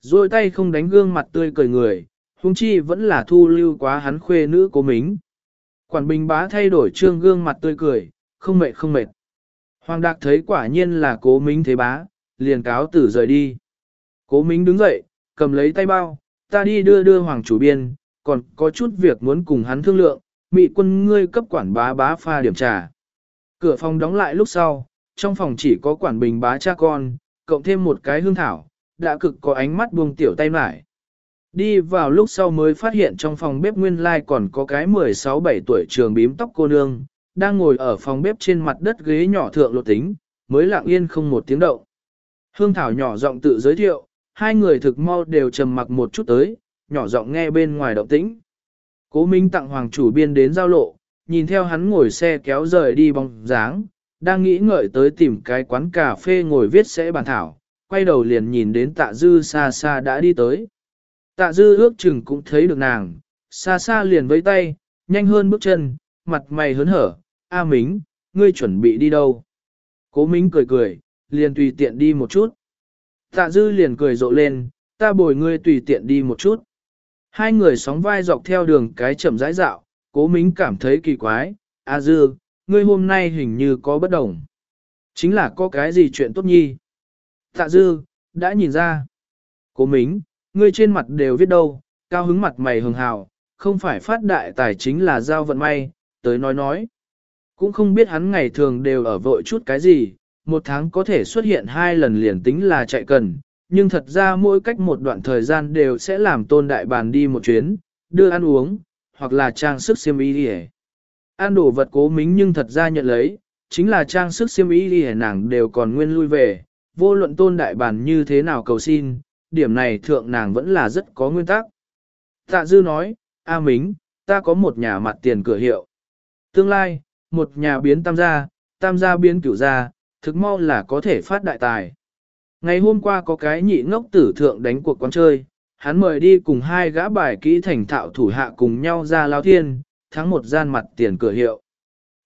Rồi tay không đánh gương mặt tươi cười người, hung chi vẫn là thu lưu quá hắn khuê nữ cố mính. Quản bình bá thay đổi trương gương mặt tươi cười, không mệt không mệt. Hoàng Đạc thấy quả nhiên là cố mính thế bá, liền cáo tử rời đi. Cố mính đứng dậy, cầm lấy tay bao, ta đi đưa đưa hoàng chủ biên, còn có chút việc muốn cùng hắn thương lượng, mị quân ngươi cấp quản bá bá pha điểm trà. Cửa phòng đóng lại lúc sau, trong phòng chỉ có quản bình bá cha con, cộng thêm một cái hương thảo, đã cực có ánh mắt buông tiểu tay lại. Đi vào lúc sau mới phát hiện trong phòng bếp nguyên lai còn có cái 16-17 tuổi trường bím tóc cô nương, đang ngồi ở phòng bếp trên mặt đất ghế nhỏ thượng lột tính, mới lặng yên không một tiếng động. Hương Thảo nhỏ giọng tự giới thiệu, hai người thực mau đều trầm mặc một chút tới, nhỏ giọng nghe bên ngoài động tĩnh. Cố Minh tặng hoàng chủ biên đến giao lộ, nhìn theo hắn ngồi xe kéo rời đi bóng dáng, đang nghĩ ngợi tới tìm cái quán cà phê ngồi viết sẽ bàn thảo, quay đầu liền nhìn đến tạ dư xa xa đã đi tới. Tạ dư ước chừng cũng thấy được nàng, xa xa liền với tay, nhanh hơn bước chân, mặt mày hớn hở, A Mính, ngươi chuẩn bị đi đâu? Cố Mính cười cười, liền tùy tiện đi một chút. Tạ dư liền cười rộ lên, ta bồi ngươi tùy tiện đi một chút. Hai người sóng vai dọc theo đường cái chậm rãi dạo, cố Mính cảm thấy kỳ quái, A dư, ngươi hôm nay hình như có bất đồng. Chính là có cái gì chuyện tốt nhi? Tạ dư, đã nhìn ra. Cố Mính, ngươi trên mặt đều viết đâu, cao hứng mặt mày hường hào, không phải phát đại tài chính là giao vận may, tới nói nói. Cũng không biết hắn ngày thường đều ở vội chút cái gì, một tháng có thể xuất hiện hai lần liền tính là chạy cần, nhưng thật ra mỗi cách một đoạn thời gian đều sẽ làm tôn đại bàn đi một chuyến, đưa ăn uống, hoặc là trang sức xiêm y đi Ăn đồ vật cố mính nhưng thật ra nhận lấy, chính là trang sức xiêm y đi nàng đều còn nguyên lui về, vô luận tôn đại bàn như thế nào cầu xin, điểm này thượng nàng vẫn là rất có nguyên tắc. Tạ dư nói, A Mính, ta có một nhà mặt tiền cửa hiệu. Tương lai, một nhà biến tam gia, tam gia biến cửu gia, thực mau là có thể phát đại tài. Ngày hôm qua có cái nhị ngốc tử thượng đánh cuộc quán chơi, hắn mời đi cùng hai gã bài kỹ thành thạo thủ hạ cùng nhau ra lao thiên, thắng một gian mặt tiền cửa hiệu.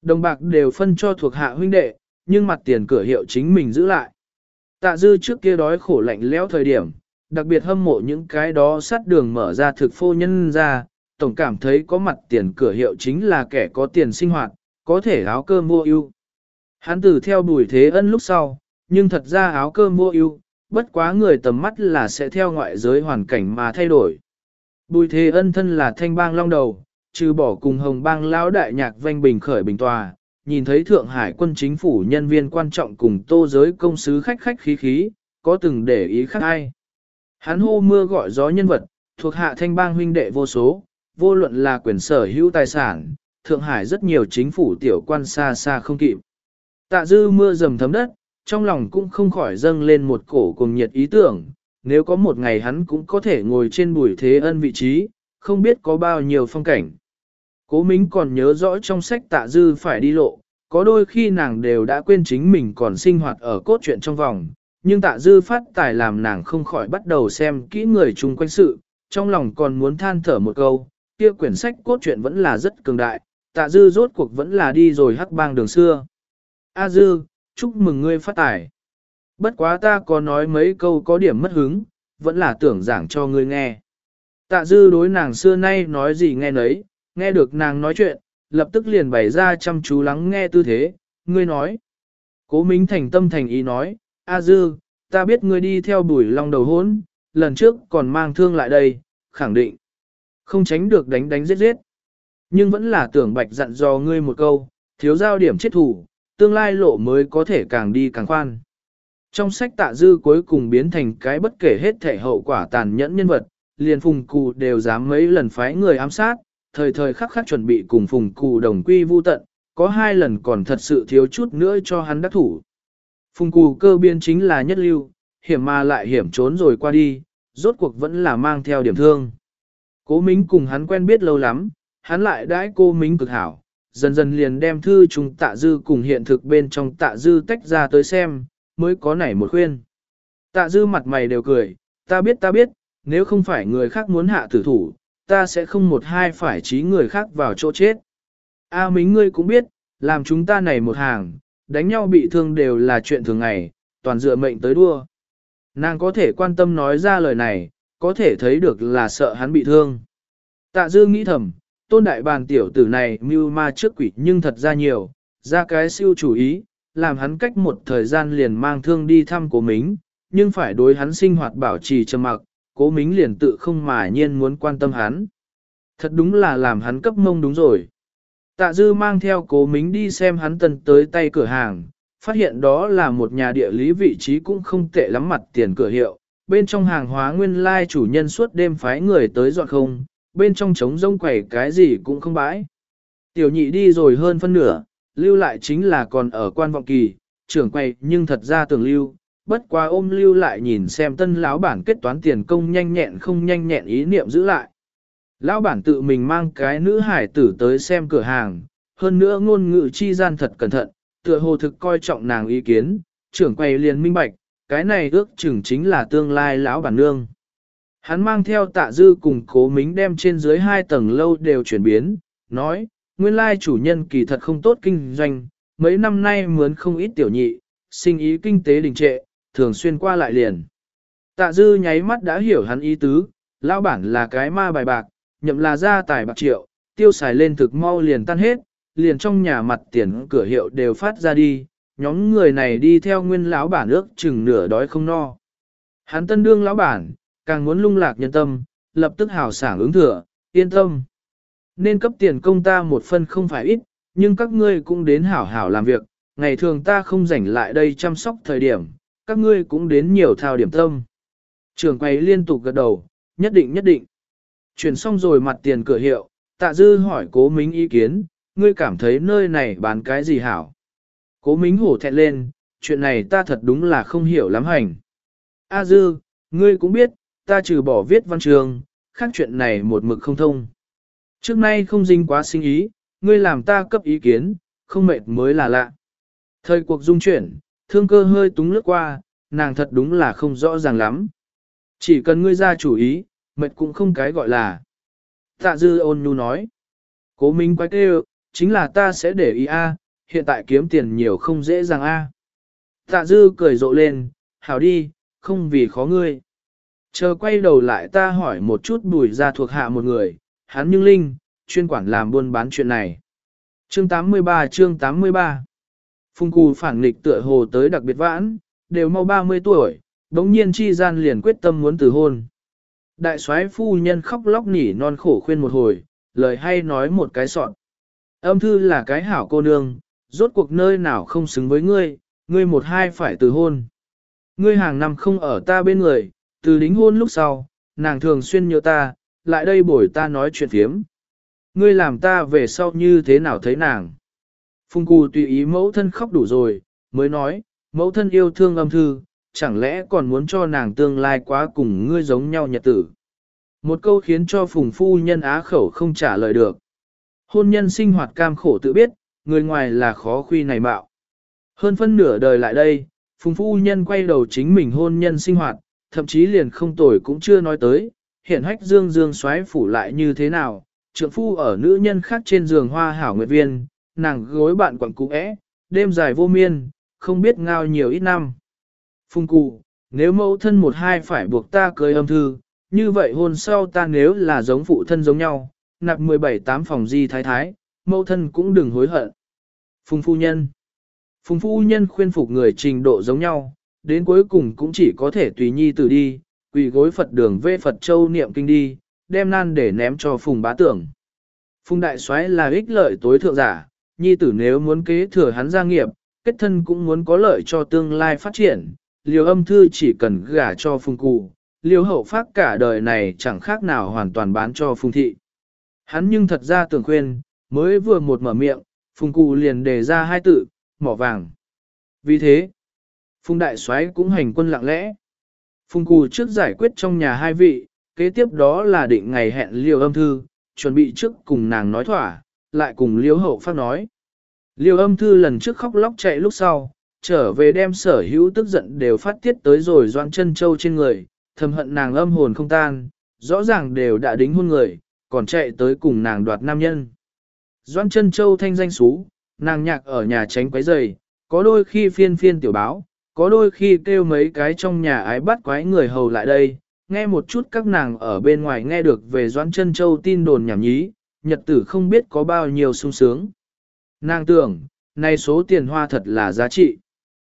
Đồng bạc đều phân cho thuộc hạ huynh đệ, nhưng mặt tiền cửa hiệu chính mình giữ lại. Tạ dư trước kia đói khổ lạnh lẽo thời điểm, đặc biệt hâm mộ những cái đó sát đường mở ra thực phô nhân ra, tổng cảm thấy có mặt tiền cửa hiệu chính là kẻ có tiền sinh hoạt, có thể áo cơm mua ưu. Hắn từ theo bùi thế ân lúc sau, nhưng thật ra áo cơm mua ưu, bất quá người tầm mắt là sẽ theo ngoại giới hoàn cảnh mà thay đổi. Bùi thế ân thân là thanh bang long đầu, trừ bỏ cùng hồng bang lão đại nhạc vanh bình khởi bình tòa, nhìn thấy Thượng Hải quân chính phủ nhân viên quan trọng cùng tô giới công sứ khách khách khí khí, có từng để ý khác ai. Hắn hô mưa gọi gió nhân vật, thuộc hạ thanh bang huynh đệ vô số, vô luận là quyền sở hữu tài sản, Thượng Hải rất nhiều chính phủ tiểu quan xa xa không kịp. Tạ dư mưa dầm thấm đất, trong lòng cũng không khỏi dâng lên một cổ cùng nhiệt ý tưởng, nếu có một ngày hắn cũng có thể ngồi trên bùi thế ân vị trí, không biết có bao nhiêu phong cảnh. Cố Mính còn nhớ rõ trong sách tạ dư phải đi lộ, có đôi khi nàng đều đã quên chính mình còn sinh hoạt ở cốt truyện trong vòng, nhưng tạ dư phát tài làm nàng không khỏi bắt đầu xem kỹ người chung quanh sự, trong lòng còn muốn than thở một câu, kia quyển sách cốt truyện vẫn là rất cường đại, tạ dư rốt cuộc vẫn là đi rồi hắc bang đường xưa. A dư, chúc mừng ngươi phát tài. Bất quá ta có nói mấy câu có điểm mất hứng, vẫn là tưởng giảng cho ngươi nghe. Tạ dư đối nàng xưa nay nói gì nghe nấy, nghe được nàng nói chuyện, lập tức liền bày ra chăm chú lắng nghe tư thế, ngươi nói. Cố Minh thành tâm thành ý nói, A dư, ta biết ngươi đi theo bùi long đầu hốn, lần trước còn mang thương lại đây, khẳng định. Không tránh được đánh đánh giết giết. Nhưng vẫn là tưởng bạch dặn dò ngươi một câu, thiếu giao điểm chết thủ, tương lai lộ mới có thể càng đi càng khoan. Trong sách tạ dư cuối cùng biến thành cái bất kể hết thể hậu quả tàn nhẫn nhân vật, liền phùng cụ đều dám mấy lần phái người ám sát, thời thời khắc khắc chuẩn bị cùng phùng cụ đồng quy vu tận, có hai lần còn thật sự thiếu chút nữa cho hắn đắc thủ. Phùng cụ cơ biên chính là nhất lưu, hiểm mà lại hiểm trốn rồi qua đi, rốt cuộc vẫn là mang theo điểm thương. Cố Mính cùng hắn quen biết lâu lắm, hắn lại đãi cô Mính cực hảo, dần dần liền đem thư trùng tạ dư cùng hiện thực bên trong tạ dư tách ra tới xem, mới có nảy một khuyên. Tạ dư mặt mày đều cười, ta biết ta biết, nếu không phải người khác muốn hạ tử thủ, ta sẽ không một hai phải trí người khác vào chỗ chết. A mính ngươi cũng biết, làm chúng ta này một hàng, đánh nhau bị thương đều là chuyện thường ngày, toàn dựa mệnh tới đua. Nàng có thể quan tâm nói ra lời này, có thể thấy được là sợ hắn bị thương. Tạ dư nghĩ thầm, tôn đại bàn tiểu tử này mưu ma trước quỷ nhưng thật ra nhiều, ra cái siêu chủ ý, làm hắn cách một thời gian liền mang thương đi thăm cố mính, nhưng phải đối hắn sinh hoạt bảo trì trầm mặc, cố mính liền tự không mà nhiên muốn quan tâm hắn. Thật đúng là làm hắn cấp mông đúng rồi. Tạ dư mang theo cố mính đi xem hắn tần tới tay cửa hàng, phát hiện đó là một nhà địa lý vị trí cũng không tệ lắm mặt tiền cửa hiệu. Bên trong hàng hóa nguyên lai chủ nhân suốt đêm phái người tới dọn không, bên trong trống rông quẩy cái gì cũng không bãi. Tiểu nhị đi rồi hơn phân nửa, lưu lại chính là còn ở quan vọng kỳ, trưởng quầy nhưng thật ra tưởng lưu, bất quá ôm lưu lại nhìn xem tân lão bản kết toán tiền công nhanh nhẹn không nhanh nhẹn ý niệm giữ lại. Lão bản tự mình mang cái nữ hải tử tới xem cửa hàng, hơn nữa ngôn ngữ chi gian thật cẩn thận, tựa hồ thực coi trọng nàng ý kiến, trưởng quầy liền minh bạch, cái này ước chừng chính là tương lai lão bản nương. Hắn mang theo tạ dư cùng cố mính đem trên dưới hai tầng lâu đều chuyển biến, nói, nguyên lai chủ nhân kỳ thật không tốt kinh doanh, mấy năm nay mướn không ít tiểu nhị, sinh ý kinh tế đình trệ, thường xuyên qua lại liền. Tạ dư nháy mắt đã hiểu hắn ý tứ, lão bản là cái ma bài bạc, nhậm là gia tài bạc triệu, tiêu xài lên thực mau liền tan hết, liền trong nhà mặt tiền cửa hiệu đều phát ra đi, nhóm người này đi theo nguyên lão bản ước chừng nửa đói không no. Hắn tân đương lão bản, càng muốn lung lạc nhân tâm, lập tức hào sảng ứng thừa, yên tâm. Nên cấp tiền công ta một phân không phải ít, nhưng các ngươi cũng đến hảo hảo làm việc, ngày thường ta không rảnh lại đây chăm sóc thời điểm, các ngươi cũng đến nhiều thao điểm tâm. Trường quay liên tục gật đầu, nhất định nhất định. Chuyển xong rồi mặt tiền cửa hiệu, tạ dư hỏi cố mính ý kiến, ngươi cảm thấy nơi này bán cái gì hảo. Cố mính hổ thẹn lên, chuyện này ta thật đúng là không hiểu lắm hành. A dư, ngươi cũng biết, ta trừ bỏ viết văn trường, khác chuyện này một mực không thông. Trước nay không dinh quá sinh ý, ngươi làm ta cấp ý kiến, không mệt mới là lạ. Thời cuộc dung chuyển, thương cơ hơi túng lướt qua, nàng thật đúng là không rõ ràng lắm. Chỉ cần ngươi ra chủ ý, mệt cũng không cái gọi là. Tạ dư ôn nhu nói. Cố minh quay kêu, chính là ta sẽ để ý a, hiện tại kiếm tiền nhiều không dễ dàng a. Tạ dư cười rộ lên, hảo đi, không vì khó ngươi. Chờ quay đầu lại ta hỏi một chút bùi ra thuộc hạ một người, hắn nhưng linh, chuyên quản làm buôn bán chuyện này. Chương 83 chương 83 Phung cù phản nghịch tựa hồ tới đặc biệt vãn, đều mau 30 tuổi, đống nhiên chi gian liền quyết tâm muốn từ hôn. Đại soái phu nhân khóc lóc nỉ non khổ khuyên một hồi, lời hay nói một cái sọn. Âm thư là cái hảo cô nương, rốt cuộc nơi nào không xứng với ngươi, ngươi một hai phải từ hôn. Ngươi hàng năm không ở ta bên người, từ đính hôn lúc sau, nàng thường xuyên nhớ ta, lại đây bổi ta nói chuyện phiếm. Ngươi làm ta về sau như thế nào thấy nàng. Phùng cù tùy ý mẫu thân khóc đủ rồi, mới nói, mẫu thân yêu thương âm thư, chẳng lẽ còn muốn cho nàng tương lai quá cùng ngươi giống nhau nhật tử. Một câu khiến cho phùng phu nhân á khẩu không trả lời được. Hôn nhân sinh hoạt cam khổ tự biết, người ngoài là khó khuy này bạo. Hơn phân nửa đời lại đây, phùng phu nhân quay đầu chính mình hôn nhân sinh hoạt, thậm chí liền không tuổi cũng chưa nói tới, hiện hách dương dương xoáy phủ lại như thế nào, trượng phu ở nữ nhân khác trên giường hoa hảo nguyệt viên, nàng gối bạn quẳng cũ é, đêm dài vô miên, không biết ngao nhiều ít năm. Phùng cụ, nếu mẫu thân một hai phải buộc ta cưới âm thư, như vậy hôn sau ta nếu là giống phụ thân giống nhau, nạp 17 tám phòng di thái thái, mẫu thân cũng đừng hối hận. Phùng phu nhân Phùng phu nhân khuyên phục người trình độ giống nhau, đến cuối cùng cũng chỉ có thể tùy nhi tử đi, quỳ gối Phật đường vê Phật Châu niệm kinh đi, đem nan để ném cho Phùng bá tưởng. Phùng đại soái là ích lợi tối thượng giả, nhi tử nếu muốn kế thừa hắn gia nghiệp, kết thân cũng muốn có lợi cho tương lai phát triển, liều âm thư chỉ cần gả cho Phùng cụ, liều hậu phát cả đời này chẳng khác nào hoàn toàn bán cho Phùng thị. Hắn nhưng thật ra tưởng khuyên, mới vừa một mở miệng, Phùng cụ liền đề ra hai tự, mỏ vàng. Vì thế, Phùng đại soái cũng hành quân lặng lẽ. Phùng Cù trước giải quyết trong nhà hai vị, kế tiếp đó là định ngày hẹn liều âm thư, chuẩn bị trước cùng nàng nói thỏa, lại cùng liêu hậu phát nói. Liêu âm thư lần trước khóc lóc chạy lúc sau, trở về đem sở hữu tức giận đều phát tiết tới rồi doan chân châu trên người, thầm hận nàng âm hồn không tan, rõ ràng đều đã đính hôn người, còn chạy tới cùng nàng đoạt nam nhân. Doan chân châu thanh danh xú, nàng nhạc ở nhà tránh quấy giày, có đôi khi phiên phiên tiểu báo, có đôi khi kêu mấy cái trong nhà ái bắt quái người hầu lại đây, nghe một chút các nàng ở bên ngoài nghe được về Doãn chân Châu tin đồn nhảm nhí, nhật tử không biết có bao nhiêu sung sướng. Nàng tưởng, nay số tiền hoa thật là giá trị.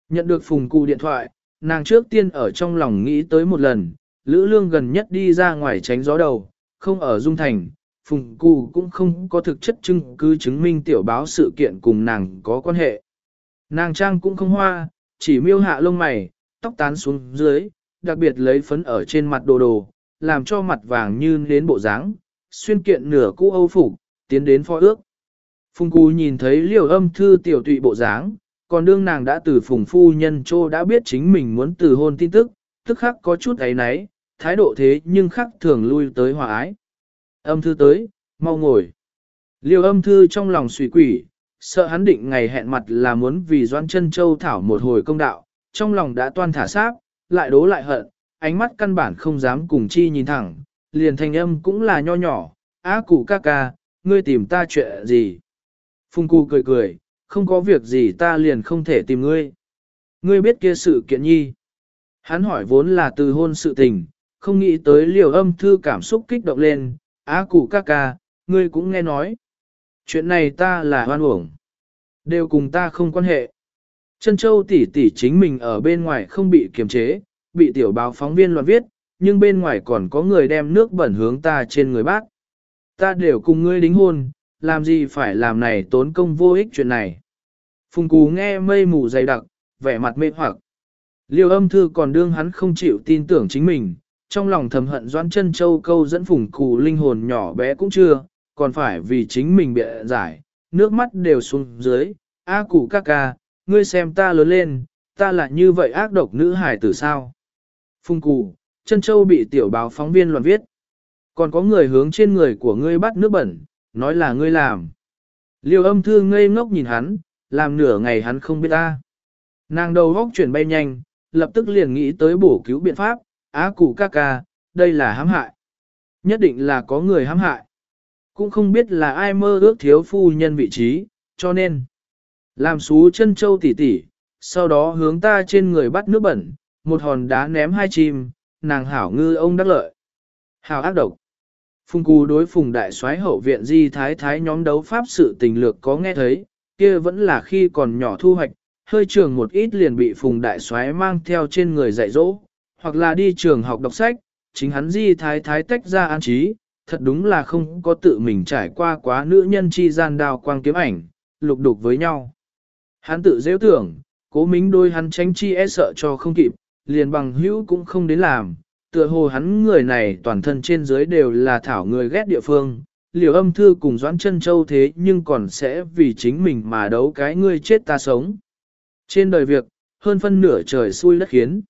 Nhận được phùng cụ điện thoại, nàng trước tiên ở trong lòng nghĩ tới một lần, Lữ Lương gần nhất đi ra ngoài tránh gió đầu, không ở Dung Thành, Phùng Cụ cũng không có thực chất chứng cứ chứng minh tiểu báo sự kiện cùng nàng có quan hệ. Nàng trang cũng không hoa, chỉ miêu hạ lông mày, tóc tán xuống dưới, đặc biệt lấy phấn ở trên mặt đồ đồ, làm cho mặt vàng như đến bộ dáng, xuyên kiện nửa cũ âu phục, tiến đến phó ước. Phùng Cú nhìn thấy liều âm thư tiểu tụy bộ dáng, còn đương nàng đã từ phùng phu nhân trô đã biết chính mình muốn từ hôn tin tức, tức khắc có chút ấy náy, thái độ thế nhưng khắc thường lui tới hòa ái. Âm thư tới, mau ngồi. Liều âm thư trong lòng suy quỷ, sợ hắn định ngày hẹn mặt là muốn vì Doan chân Châu thảo một hồi công đạo, trong lòng đã toan thả sáp, lại đố lại hận, ánh mắt căn bản không dám cùng chi nhìn thẳng, liền thanh âm cũng là nho nhỏ, á cụ ca ca, ngươi tìm ta chuyện gì? Phùng cụ cười cười, không có việc gì ta liền không thể tìm ngươi. Ngươi biết kia sự kiện nhi. Hắn hỏi vốn là từ hôn sự tình, không nghĩ tới liều âm thư cảm xúc kích động lên, á cụ ca ca, ngươi cũng nghe nói. Chuyện này ta là hoan uổng. Đều cùng ta không quan hệ. Trân Châu tỷ tỷ chính mình ở bên ngoài không bị kiềm chế, bị tiểu báo phóng viên loạn viết, nhưng bên ngoài còn có người đem nước bẩn hướng ta trên người bác. Ta đều cùng ngươi đính hôn, làm gì phải làm này tốn công vô ích chuyện này. Phùng Cú nghe mây mù dày đặc, vẻ mặt mê hoặc. Liêu âm thư còn đương hắn không chịu tin tưởng chính mình, trong lòng thầm hận Doãn chân châu câu dẫn Phùng Cú linh hồn nhỏ bé cũng chưa, còn phải vì chính mình bị giải, nước mắt đều xuống dưới. A cụ ca ca, ngươi xem ta lớn lên, ta là như vậy ác độc nữ hải tử sao? phung cụ chân châu bị tiểu báo phóng viên loạn viết. Còn có người hướng trên người của ngươi bắt nước bẩn, nói là ngươi làm. Liêu âm thư ngây ngốc nhìn hắn, làm nửa ngày hắn không biết ta. Nàng đầu góc chuyển bay nhanh, lập tức liền nghĩ tới bổ cứu biện pháp, á cụ ca ca, đây là hãm hại. Nhất định là có người hãm hại. Cũng không biết là ai mơ ước thiếu phu nhân vị trí, cho nên làm xú chân châu tỉ tỉ, sau đó hướng ta trên người bắt nước bẩn, một hòn đá ném hai chim, nàng hảo ngư ông đắc lợi. Hảo ác độc. Phùng cù đối phùng đại soái hậu viện di thái thái nhóm đấu pháp sự tình lược có nghe thấy, kia vẫn là khi còn nhỏ thu hoạch, hơi trường một ít liền bị phùng đại soái mang theo trên người dạy dỗ, hoặc là đi trường học đọc sách, chính hắn di thái thái tách ra an trí, thật đúng là không có tự mình trải qua quá nữ nhân chi gian đào quang kiếm ảnh, lục đục với nhau. Hắn tự dễ tưởng, cố mính đôi hắn tránh chi e sợ cho không kịp, liền bằng hữu cũng không đến làm, tựa hồ hắn người này toàn thân trên dưới đều là thảo người ghét địa phương, liều âm thư cùng Doãn chân Châu thế nhưng còn sẽ vì chính mình mà đấu cái ngươi chết ta sống. Trên đời việc, hơn phân nửa trời xui đất khiến.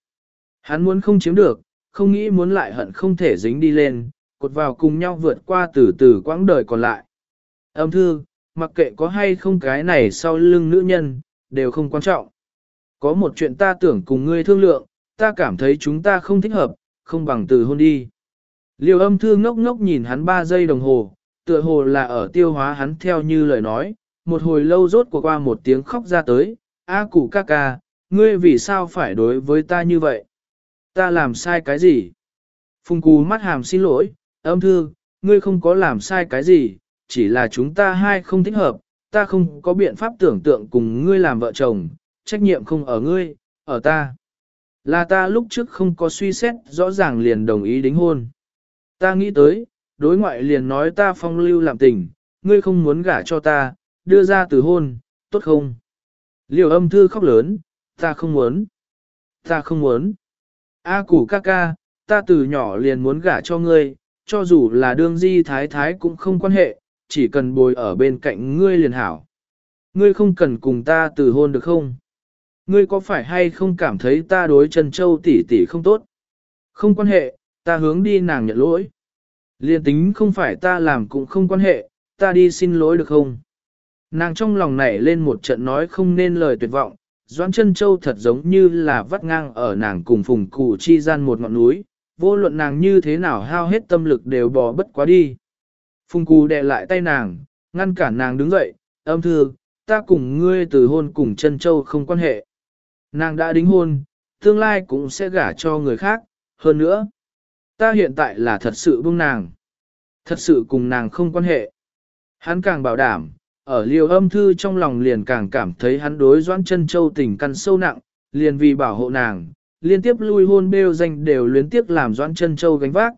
Hắn muốn không chiếm được, không nghĩ muốn lại hận không thể dính đi lên, cột vào cùng nhau vượt qua từ từ quãng đời còn lại. Âm thư, mặc kệ có hay không cái này sau lưng nữ nhân, đều không quan trọng. Có một chuyện ta tưởng cùng ngươi thương lượng, ta cảm thấy chúng ta không thích hợp, không bằng từ hôn đi. Liều âm thư ngốc ngốc nhìn hắn 3 giây đồng hồ, tựa hồ là ở tiêu hóa hắn theo như lời nói, một hồi lâu rốt cuộc qua một tiếng khóc ra tới, A cụ ca ca, ngươi vì sao phải đối với ta như vậy? Ta làm sai cái gì? Phùng cú mắt hàm xin lỗi, âm thư, ngươi không có làm sai cái gì, chỉ là chúng ta hai không thích hợp, ta không có biện pháp tưởng tượng cùng ngươi làm vợ chồng, trách nhiệm không ở ngươi, ở ta. Là ta lúc trước không có suy xét rõ ràng liền đồng ý đính hôn. Ta nghĩ tới, đối ngoại liền nói ta phong lưu làm tình, ngươi không muốn gả cho ta, đưa ra từ hôn, tốt không? Liều âm thư khóc lớn, ta không muốn. Ta không muốn. A củ ca ca, ta từ nhỏ liền muốn gả cho ngươi, cho dù là đương di thái thái cũng không quan hệ, chỉ cần bồi ở bên cạnh ngươi liền hảo. Ngươi không cần cùng ta từ hôn được không? Ngươi có phải hay không cảm thấy ta đối Trần Châu tỷ tỷ không tốt? Không quan hệ, ta hướng đi nàng nhận lỗi. Liên tính không phải ta làm cũng không quan hệ, ta đi xin lỗi được không? Nàng trong lòng nảy lên một trận nói không nên lời tuyệt vọng, Doãn chân châu thật giống như là vắt ngang ở nàng cùng phùng cụ chi gian một ngọn núi, vô luận nàng như thế nào hao hết tâm lực đều bỏ bất quá đi. Phùng Cù đè lại tay nàng, ngăn cản nàng đứng dậy, âm thư, ta cùng ngươi từ hôn cùng chân châu không quan hệ. Nàng đã đính hôn, tương lai cũng sẽ gả cho người khác, hơn nữa. Ta hiện tại là thật sự buông nàng. Thật sự cùng nàng không quan hệ. Hắn càng bảo đảm, ở liều âm thư trong lòng liền càng cảm thấy hắn đối doãn chân châu tình căn sâu nặng, liền vì bảo hộ nàng, liên tiếp lui hôn bêu danh đều luyến tiếc làm Doãn Chân Châu gánh vác.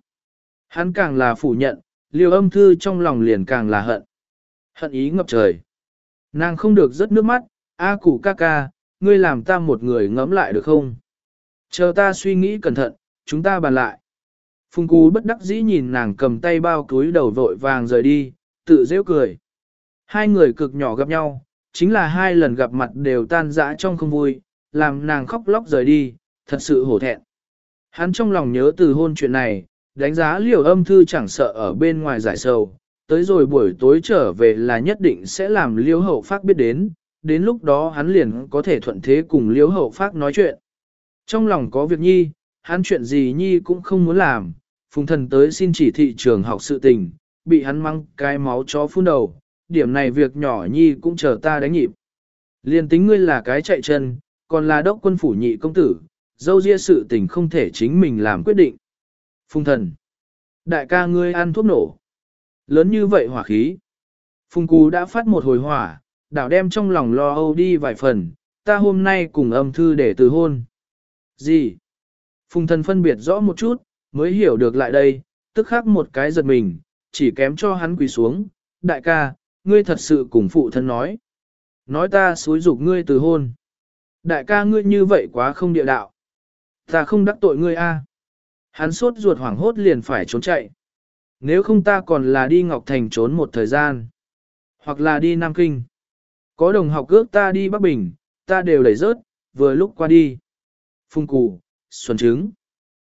Hắn càng là phủ nhận, liều âm thư trong lòng liền càng là hận. Hận ý ngập trời. Nàng không được rớt nước mắt, A củ ca ca, ngươi làm ta một người ngẫm lại được không? Chờ ta suy nghĩ cẩn thận, chúng ta bàn lại. Phùng Cú bất đắc dĩ nhìn nàng cầm tay bao túi đầu vội vàng rời đi, tự dễ cười. Hai người cực nhỏ gặp nhau, chính là hai lần gặp mặt đều tan rã trong không vui, làm nàng khóc lóc rời đi, thật sự hổ thẹn. Hắn trong lòng nhớ từ hôn chuyện này, đánh giá liều âm thư chẳng sợ ở bên ngoài giải sầu, tới rồi buổi tối trở về là nhất định sẽ làm liêu hậu phát biết đến, đến lúc đó hắn liền có thể thuận thế cùng liêu hậu phát nói chuyện. Trong lòng có việc nhi, hắn chuyện gì nhi cũng không muốn làm, phùng thần tới xin chỉ thị trường học sự tình, bị hắn mang cái máu chó phun đầu, điểm này việc nhỏ nhi cũng chờ ta đánh nhịp. liền tính ngươi là cái chạy chân, còn là đốc quân phủ nhị công tử, dâu ria sự tình không thể chính mình làm quyết định. Phùng thần, đại ca ngươi ăn thuốc nổ. Lớn như vậy hỏa khí. Phùng cú đã phát một hồi hỏa, đảo đem trong lòng lo âu đi vài phần, ta hôm nay cùng âm thư để từ hôn. Gì? Phùng thần phân biệt rõ một chút, mới hiểu được lại đây, tức khắc một cái giật mình, chỉ kém cho hắn quỳ xuống, đại ca, ngươi thật sự cùng phụ thân nói. Nói ta xúi dục ngươi từ hôn. Đại ca ngươi như vậy quá không địa đạo. Ta không đắc tội ngươi a. Hắn sốt ruột hoảng hốt liền phải trốn chạy. Nếu không ta còn là đi Ngọc Thành trốn một thời gian. Hoặc là đi Nam Kinh. Có đồng học ước ta đi Bắc Bình, ta đều lấy rớt, vừa lúc qua đi. Phung cụ, xuân trứng.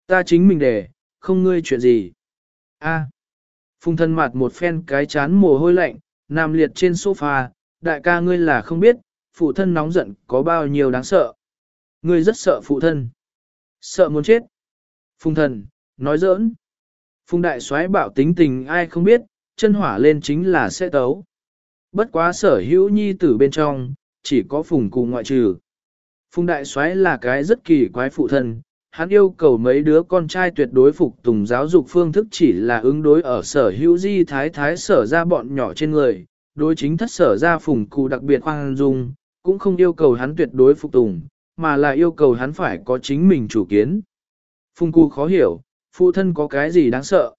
Ta chính mình để, không ngươi chuyện gì. A. phung thân mặt một phen cái chán mồ hôi lạnh, nằm liệt trên sofa, đại ca ngươi là không biết, phụ thân nóng giận có bao nhiêu đáng sợ. Ngươi rất sợ phụ thân. Sợ muốn chết. Phùng thần, nói giỡn. Phùng đại soái bảo tính tình ai không biết, chân hỏa lên chính là sẽ tấu. Bất quá sở hữu nhi tử bên trong, chỉ có phùng cùng ngoại trừ. Phùng đại soái là cái rất kỳ quái phụ thân, hắn yêu cầu mấy đứa con trai tuyệt đối phục tùng giáo dục phương thức chỉ là ứng đối ở sở hữu di thái thái sở ra bọn nhỏ trên người, đối chính thất sở ra phùng cụ đặc biệt khoan dung, cũng không yêu cầu hắn tuyệt đối phục tùng, mà là yêu cầu hắn phải có chính mình chủ kiến. Phùng Cù khó hiểu, phụ thân có cái gì đáng sợ.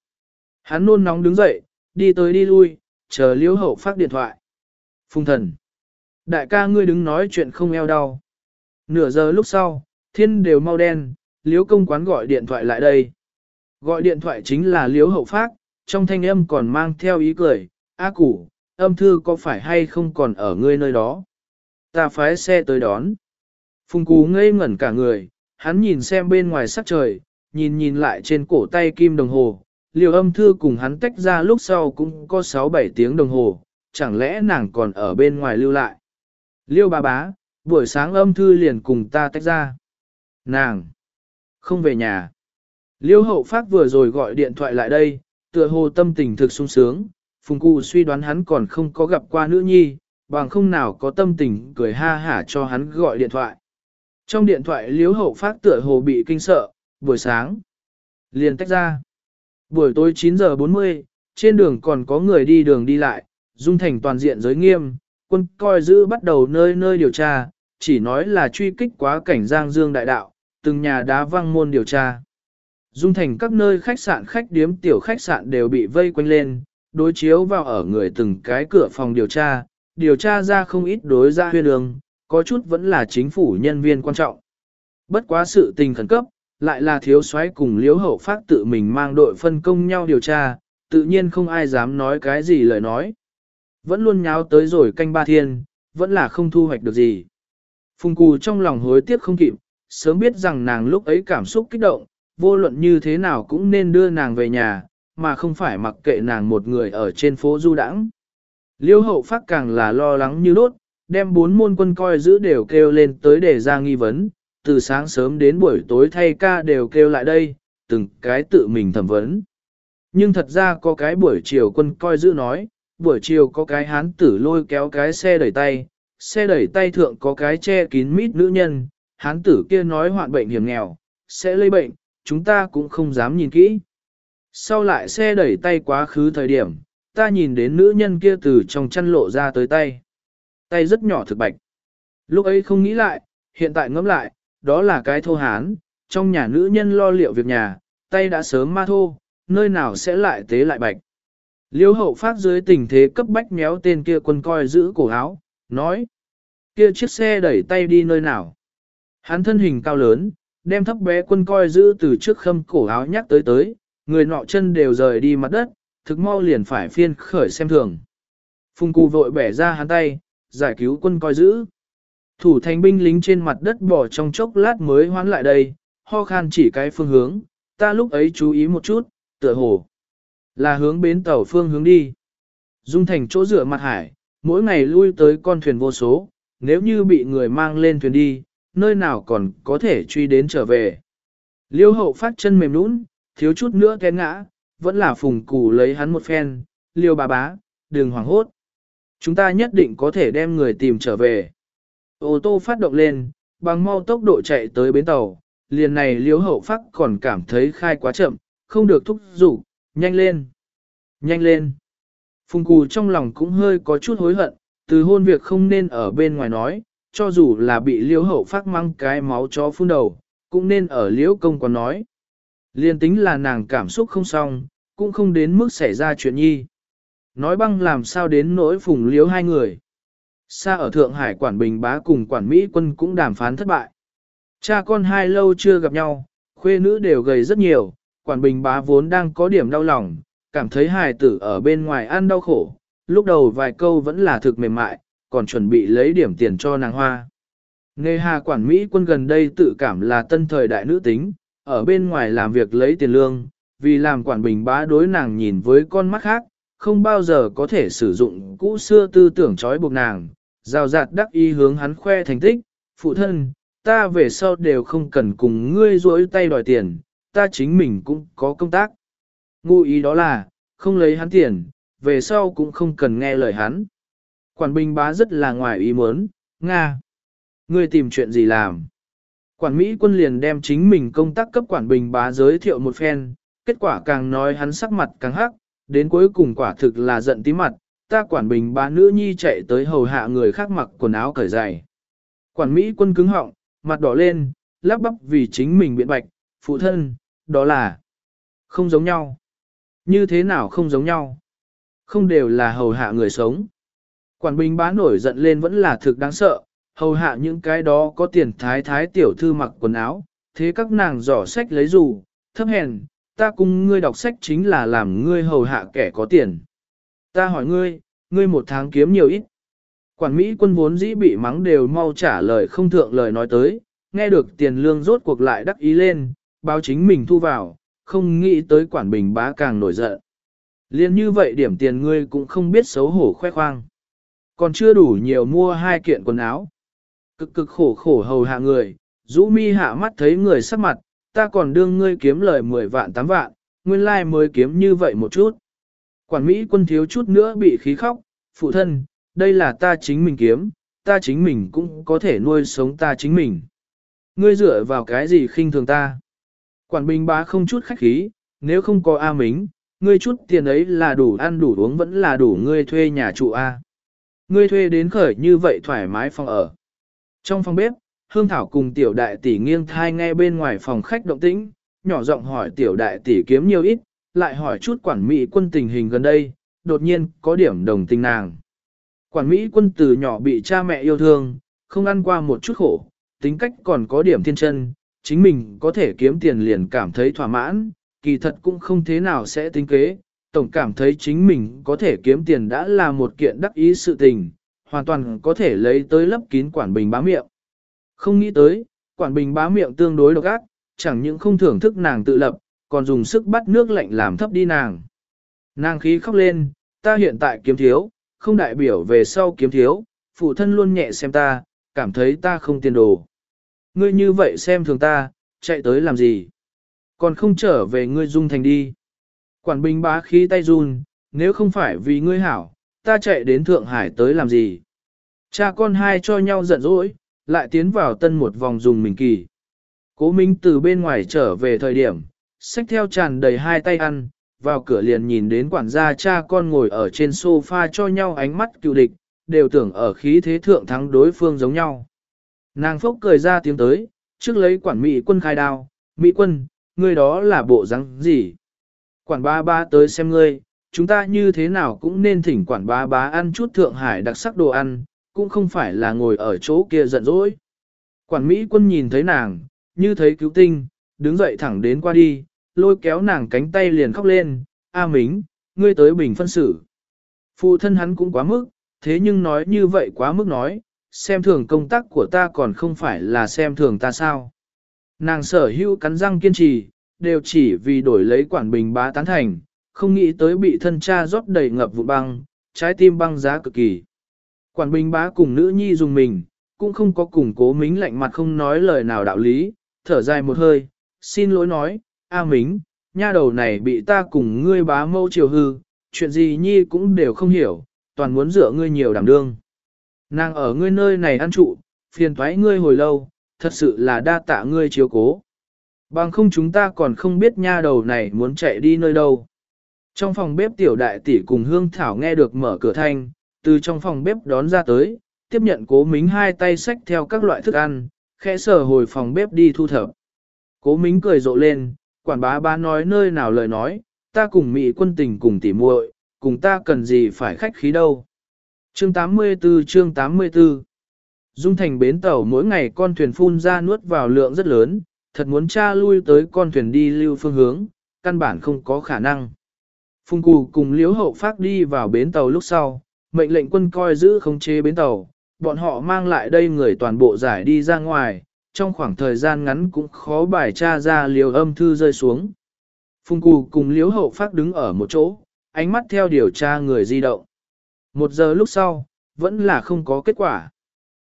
Hắn nôn nóng đứng dậy, đi tới đi lui, chờ liễu hậu phát điện thoại. Phùng thần. Đại ca ngươi đứng nói chuyện không eo đau. Nửa giờ lúc sau, thiên đều mau đen, liễu công quán gọi điện thoại lại đây. Gọi điện thoại chính là liễu hậu phát, trong thanh âm còn mang theo ý cười, A củ, âm thư có phải hay không còn ở ngươi nơi đó? Ta phái xe tới đón. Phùng cú ngây ngẩn cả người, hắn nhìn xem bên ngoài sắc trời, nhìn nhìn lại trên cổ tay kim đồng hồ, liều âm thư cùng hắn tách ra lúc sau cũng có 6-7 tiếng đồng hồ, chẳng lẽ nàng còn ở bên ngoài lưu lại. Liêu bà bá, buổi sáng âm thư liền cùng ta tách ra. Nàng, không về nhà. Liêu hậu phát vừa rồi gọi điện thoại lại đây, tựa hồ tâm tình thực sung sướng, phùng cụ suy đoán hắn còn không có gặp qua nữ nhi, bằng không nào có tâm tình cười ha hả cho hắn gọi điện thoại. Trong điện thoại liếu hậu phát tựa hồ bị kinh sợ, buổi sáng, liền tách ra. Buổi tối 9 giờ 40, trên đường còn có người đi đường đi lại, dung thành toàn diện giới nghiêm, quân coi giữ bắt đầu nơi nơi điều tra, chỉ nói là truy kích quá cảnh Giang Dương đại đạo, từng nhà đá văng môn điều tra. Dung thành các nơi khách sạn khách điếm tiểu khách sạn đều bị vây quanh lên, đối chiếu vào ở người từng cái cửa phòng điều tra, điều tra ra không ít đối ra huyên đường, có chút vẫn là chính phủ nhân viên quan trọng. Bất quá sự tình khẩn cấp, lại là thiếu soái cùng liếu hậu phát tự mình mang đội phân công nhau điều tra, tự nhiên không ai dám nói cái gì lời nói. Vẫn luôn nháo tới rồi canh ba thiên, vẫn là không thu hoạch được gì. Phùng cù trong lòng hối tiếc không kịp, sớm biết rằng nàng lúc ấy cảm xúc kích động, vô luận như thế nào cũng nên đưa nàng về nhà, mà không phải mặc kệ nàng một người ở trên phố du đãng. Liêu hậu phát càng là lo lắng như đốt, đem bốn môn quân coi giữ đều kêu lên tới để ra nghi vấn, từ sáng sớm đến buổi tối thay ca đều kêu lại đây, từng cái tự mình thẩm vấn. Nhưng thật ra có cái buổi chiều quân coi giữ nói, buổi chiều có cái hán tử lôi kéo cái xe đẩy tay, xe đẩy tay thượng có cái che kín mít nữ nhân, hán tử kia nói hoạn bệnh hiểm nghèo, sẽ lây bệnh, chúng ta cũng không dám nhìn kỹ. Sau lại xe đẩy tay quá khứ thời điểm, ta nhìn đến nữ nhân kia từ trong chăn lộ ra tới tay. Tay rất nhỏ thực bạch. Lúc ấy không nghĩ lại, hiện tại ngẫm lại, đó là cái thô hán, trong nhà nữ nhân lo liệu việc nhà, tay đã sớm ma thô, nơi nào sẽ lại tế lại bạch. Liêu hậu phát dưới tình thế cấp bách méo tên kia quân coi giữ cổ áo, nói. Kia chiếc xe đẩy tay đi nơi nào. Hắn thân hình cao lớn, đem thấp bé quân coi giữ từ trước khâm cổ áo nhắc tới tới, người nọ chân đều rời đi mặt đất, thực mau liền phải phiên khởi xem thường. Phùng cù vội bẻ ra hắn tay, giải cứu quân coi giữ. Thủ thành binh lính trên mặt đất bỏ trong chốc lát mới hoán lại đây, ho khan chỉ cái phương hướng, ta lúc ấy chú ý một chút, tựa hồ. Là hướng bến tàu phương hướng đi. Dung thành chỗ rửa mặt hải, mỗi ngày lui tới con thuyền vô số, nếu như bị người mang lên thuyền đi, nơi nào còn có thể truy đến trở về. Liêu hậu phát chân mềm nũng, thiếu chút nữa té ngã, vẫn là phùng củ lấy hắn một phen, liêu bà bá, đừng hoảng hốt. Chúng ta nhất định có thể đem người tìm trở về. Ô tô phát động lên, bằng mau tốc độ chạy tới bến tàu, liền này liếu hậu phát còn cảm thấy khai quá chậm, không được thúc rủ nhanh lên, nhanh lên. Phùng cù trong lòng cũng hơi có chút hối hận, từ hôn việc không nên ở bên ngoài nói, cho dù là bị liếu hậu phát mang cái máu chó phun đầu, cũng nên ở liễu công còn nói. Liên tính là nàng cảm xúc không xong, cũng không đến mức xảy ra chuyện nhi. Nói băng làm sao đến nỗi phùng liếu hai người. Xa ở Thượng Hải quản bình bá cùng quản Mỹ quân cũng đàm phán thất bại. Cha con hai lâu chưa gặp nhau, khuê nữ đều gầy rất nhiều, quản bình bá vốn đang có điểm đau lòng, cảm thấy hài tử ở bên ngoài ăn đau khổ, lúc đầu vài câu vẫn là thực mềm mại, còn chuẩn bị lấy điểm tiền cho nàng hoa. Nghe hà quản Mỹ quân gần đây tự cảm là tân thời đại nữ tính, ở bên ngoài làm việc lấy tiền lương, vì làm quản bình bá đối nàng nhìn với con mắt khác, không bao giờ có thể sử dụng cũ xưa tư tưởng trói buộc nàng, rào rạt đắc ý hướng hắn khoe thành tích, phụ thân, ta về sau đều không cần cùng ngươi rỗi tay đòi tiền, ta chính mình cũng có công tác. Ngụ ý đó là, không lấy hắn tiền, về sau cũng không cần nghe lời hắn. Quản bình bá rất là ngoài ý muốn, Nga. Ngươi tìm chuyện gì làm? Quản Mỹ quân liền đem chính mình công tác cấp quản bình bá giới thiệu một phen, kết quả càng nói hắn sắc mặt càng hắc, đến cuối cùng quả thực là giận tí mặt, ta quản bình bá nữ nhi chạy tới hầu hạ người khác mặc quần áo cởi giày. Quản Mỹ quân cứng họng, mặt đỏ lên, lắp bắp vì chính mình biện bạch, phụ thân, đó là không giống nhau. Như thế nào không giống nhau? Không đều là hầu hạ người sống. Quản bình bá nổi giận lên vẫn là thực đáng sợ, hầu hạ những cái đó có tiền thái thái tiểu thư mặc quần áo, thế các nàng giỏ sách lấy dù, thấp hèn, ta cùng ngươi đọc sách chính là làm ngươi hầu hạ kẻ có tiền. Ta hỏi ngươi, ngươi một tháng kiếm nhiều ít. Quản Mỹ quân vốn dĩ bị mắng đều mau trả lời không thượng lời nói tới, nghe được tiền lương rốt cuộc lại đắc ý lên, báo chính mình thu vào, không nghĩ tới quản bình bá càng nổi giận. Liên như vậy điểm tiền ngươi cũng không biết xấu hổ khoe khoang. Còn chưa đủ nhiều mua hai kiện quần áo. Cực cực khổ khổ hầu hạ người, rũ mi hạ mắt thấy người sắc mặt, ta còn đương ngươi kiếm lời 10 vạn 8 vạn, nguyên lai like mới kiếm như vậy một chút. Quản Mỹ quân thiếu chút nữa bị khí khóc, phụ thân, đây là ta chính mình kiếm, ta chính mình cũng có thể nuôi sống ta chính mình. Ngươi dựa vào cái gì khinh thường ta? Quản Bình bá không chút khách khí, nếu không có A Mính, ngươi chút tiền ấy là đủ ăn đủ uống vẫn là đủ ngươi thuê nhà trụ A. Ngươi thuê đến khởi như vậy thoải mái phòng ở. Trong phòng bếp, Hương Thảo cùng tiểu đại tỷ nghiêng thai nghe bên ngoài phòng khách động tĩnh, nhỏ giọng hỏi tiểu đại tỷ kiếm nhiều ít, lại hỏi chút quản mỹ quân tình hình gần đây, đột nhiên có điểm đồng tình nàng. Quản mỹ quân từ nhỏ bị cha mẹ yêu thương, không ăn qua một chút khổ, tính cách còn có điểm thiên chân, chính mình có thể kiếm tiền liền cảm thấy thỏa mãn, kỳ thật cũng không thế nào sẽ tính kế, tổng cảm thấy chính mình có thể kiếm tiền đã là một kiện đắc ý sự tình, hoàn toàn có thể lấy tới lấp kín quản bình bá miệng. Không nghĩ tới, quản bình bá miệng tương đối độc ác, chẳng những không thưởng thức nàng tự lập, còn dùng sức bắt nước lạnh làm thấp đi nàng. Nàng khí khóc lên, ta hiện tại kiếm thiếu, không đại biểu về sau kiếm thiếu, phụ thân luôn nhẹ xem ta, cảm thấy ta không tiền đồ. Ngươi như vậy xem thường ta, chạy tới làm gì? Còn không trở về ngươi dung thành đi. Quản bình bá khí tay run, nếu không phải vì ngươi hảo, ta chạy đến Thượng Hải tới làm gì? Cha con hai cho nhau giận dỗi, lại tiến vào tân một vòng dùng mình kỳ. Cố Minh từ bên ngoài trở về thời điểm, xách theo tràn đầy hai tay ăn, vào cửa liền nhìn đến quản gia cha con ngồi ở trên sofa cho nhau ánh mắt cựu địch, đều tưởng ở khí thế thượng thắng đối phương giống nhau. Nàng phốc cười ra tiếng tới, trước lấy quản mỹ quân khai đao, Mỹ quân, ngươi đó là bộ rắn gì? Quản ba ba tới xem ngươi, chúng ta như thế nào cũng nên thỉnh quản ba bá ăn chút Thượng Hải đặc sắc đồ ăn, cũng không phải là ngồi ở chỗ kia giận dỗi. Quản Mỹ quân nhìn thấy nàng, như thấy cứu tinh, đứng dậy thẳng đến qua đi, lôi kéo nàng cánh tay liền khóc lên, A Mính, ngươi tới bình phân xử. Phụ thân hắn cũng quá mức, thế nhưng nói như vậy quá mức nói, xem thường công tác của ta còn không phải là xem thường ta sao. Nàng sở hữu cắn răng kiên trì, đều chỉ vì đổi lấy quản bình bá tán thành, không nghĩ tới bị thân cha rót đầy ngập vụ băng, trái tim băng giá cực kỳ. Quản bình bá cùng nữ nhi dùng mình, cũng không có cùng cố mính lạnh mặt không nói lời nào đạo lý, thở dài một hơi, xin lỗi nói, A Mính, nha đầu này bị ta cùng ngươi bá mâu chiều hư, chuyện gì nhi cũng đều không hiểu, toàn muốn dựa ngươi nhiều đảm đương. Nàng ở ngươi nơi này ăn trụ, phiền thoái ngươi hồi lâu, thật sự là đa tạ ngươi chiếu cố. Bằng không chúng ta còn không biết nha đầu này muốn chạy đi nơi đâu. Trong phòng bếp tiểu đại tỷ cùng Hương Thảo nghe được mở cửa thanh, từ trong phòng bếp đón ra tới, tiếp nhận cố mính hai tay xách theo các loại thức ăn, khẽ sở hồi phòng bếp đi thu thập. Cố mính cười rộ lên, quản bá bá nói nơi nào lời nói, ta cùng mỹ quân tình cùng tỉ muội, cùng ta cần gì phải khách khí đâu. Chương 84 chương 84 Dung thành bến tàu mỗi ngày con thuyền phun ra nuốt vào lượng rất lớn, thật muốn tra lui tới con thuyền đi lưu phương hướng, căn bản không có khả năng. Phùng Cù cùng Liễu Hậu Phát đi vào bến tàu lúc sau, mệnh lệnh quân coi giữ khống chế bến tàu, bọn họ mang lại đây người toàn bộ giải đi ra ngoài, trong khoảng thời gian ngắn cũng khó bài tra ra liều âm thư rơi xuống. Phùng Cù cùng Liễu Hậu Phát đứng ở một chỗ, ánh mắt theo điều tra người di động. Một giờ lúc sau, vẫn là không có kết quả.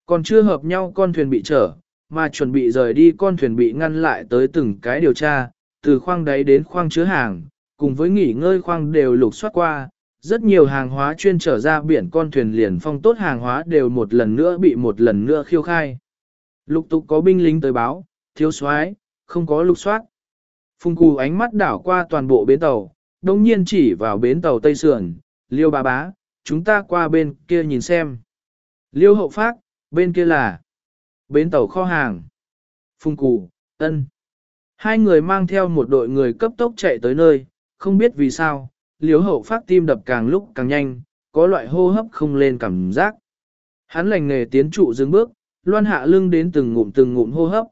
Còn chưa hợp nhau con thuyền bị trở, mà chuẩn bị rời đi con thuyền bị ngăn lại tới từng cái điều tra, từ khoang đáy đến khoang chứa hàng, cùng với nghỉ ngơi khoang đều lục soát qua, rất nhiều hàng hóa chuyên trở ra biển con thuyền liền phong tốt hàng hóa đều một lần nữa bị một lần nữa khiêu khai. Lục tục có binh lính tới báo, thiếu soái không có lục soát. Phùng cù ánh mắt đảo qua toàn bộ bến tàu, đồng nhiên chỉ vào bến tàu Tây Sườn, liêu bà bá, chúng ta qua bên kia nhìn xem. Liêu hậu phát, bên kia là bến tàu kho hàng. Phùng cù, ân. Hai người mang theo một đội người cấp tốc chạy tới nơi, không biết vì sao, liếu hậu phát tim đập càng lúc càng nhanh, có loại hô hấp không lên cảm giác. Hắn lành nghề tiến trụ dừng bước, loan hạ lưng đến từng ngụm từng ngụm hô hấp.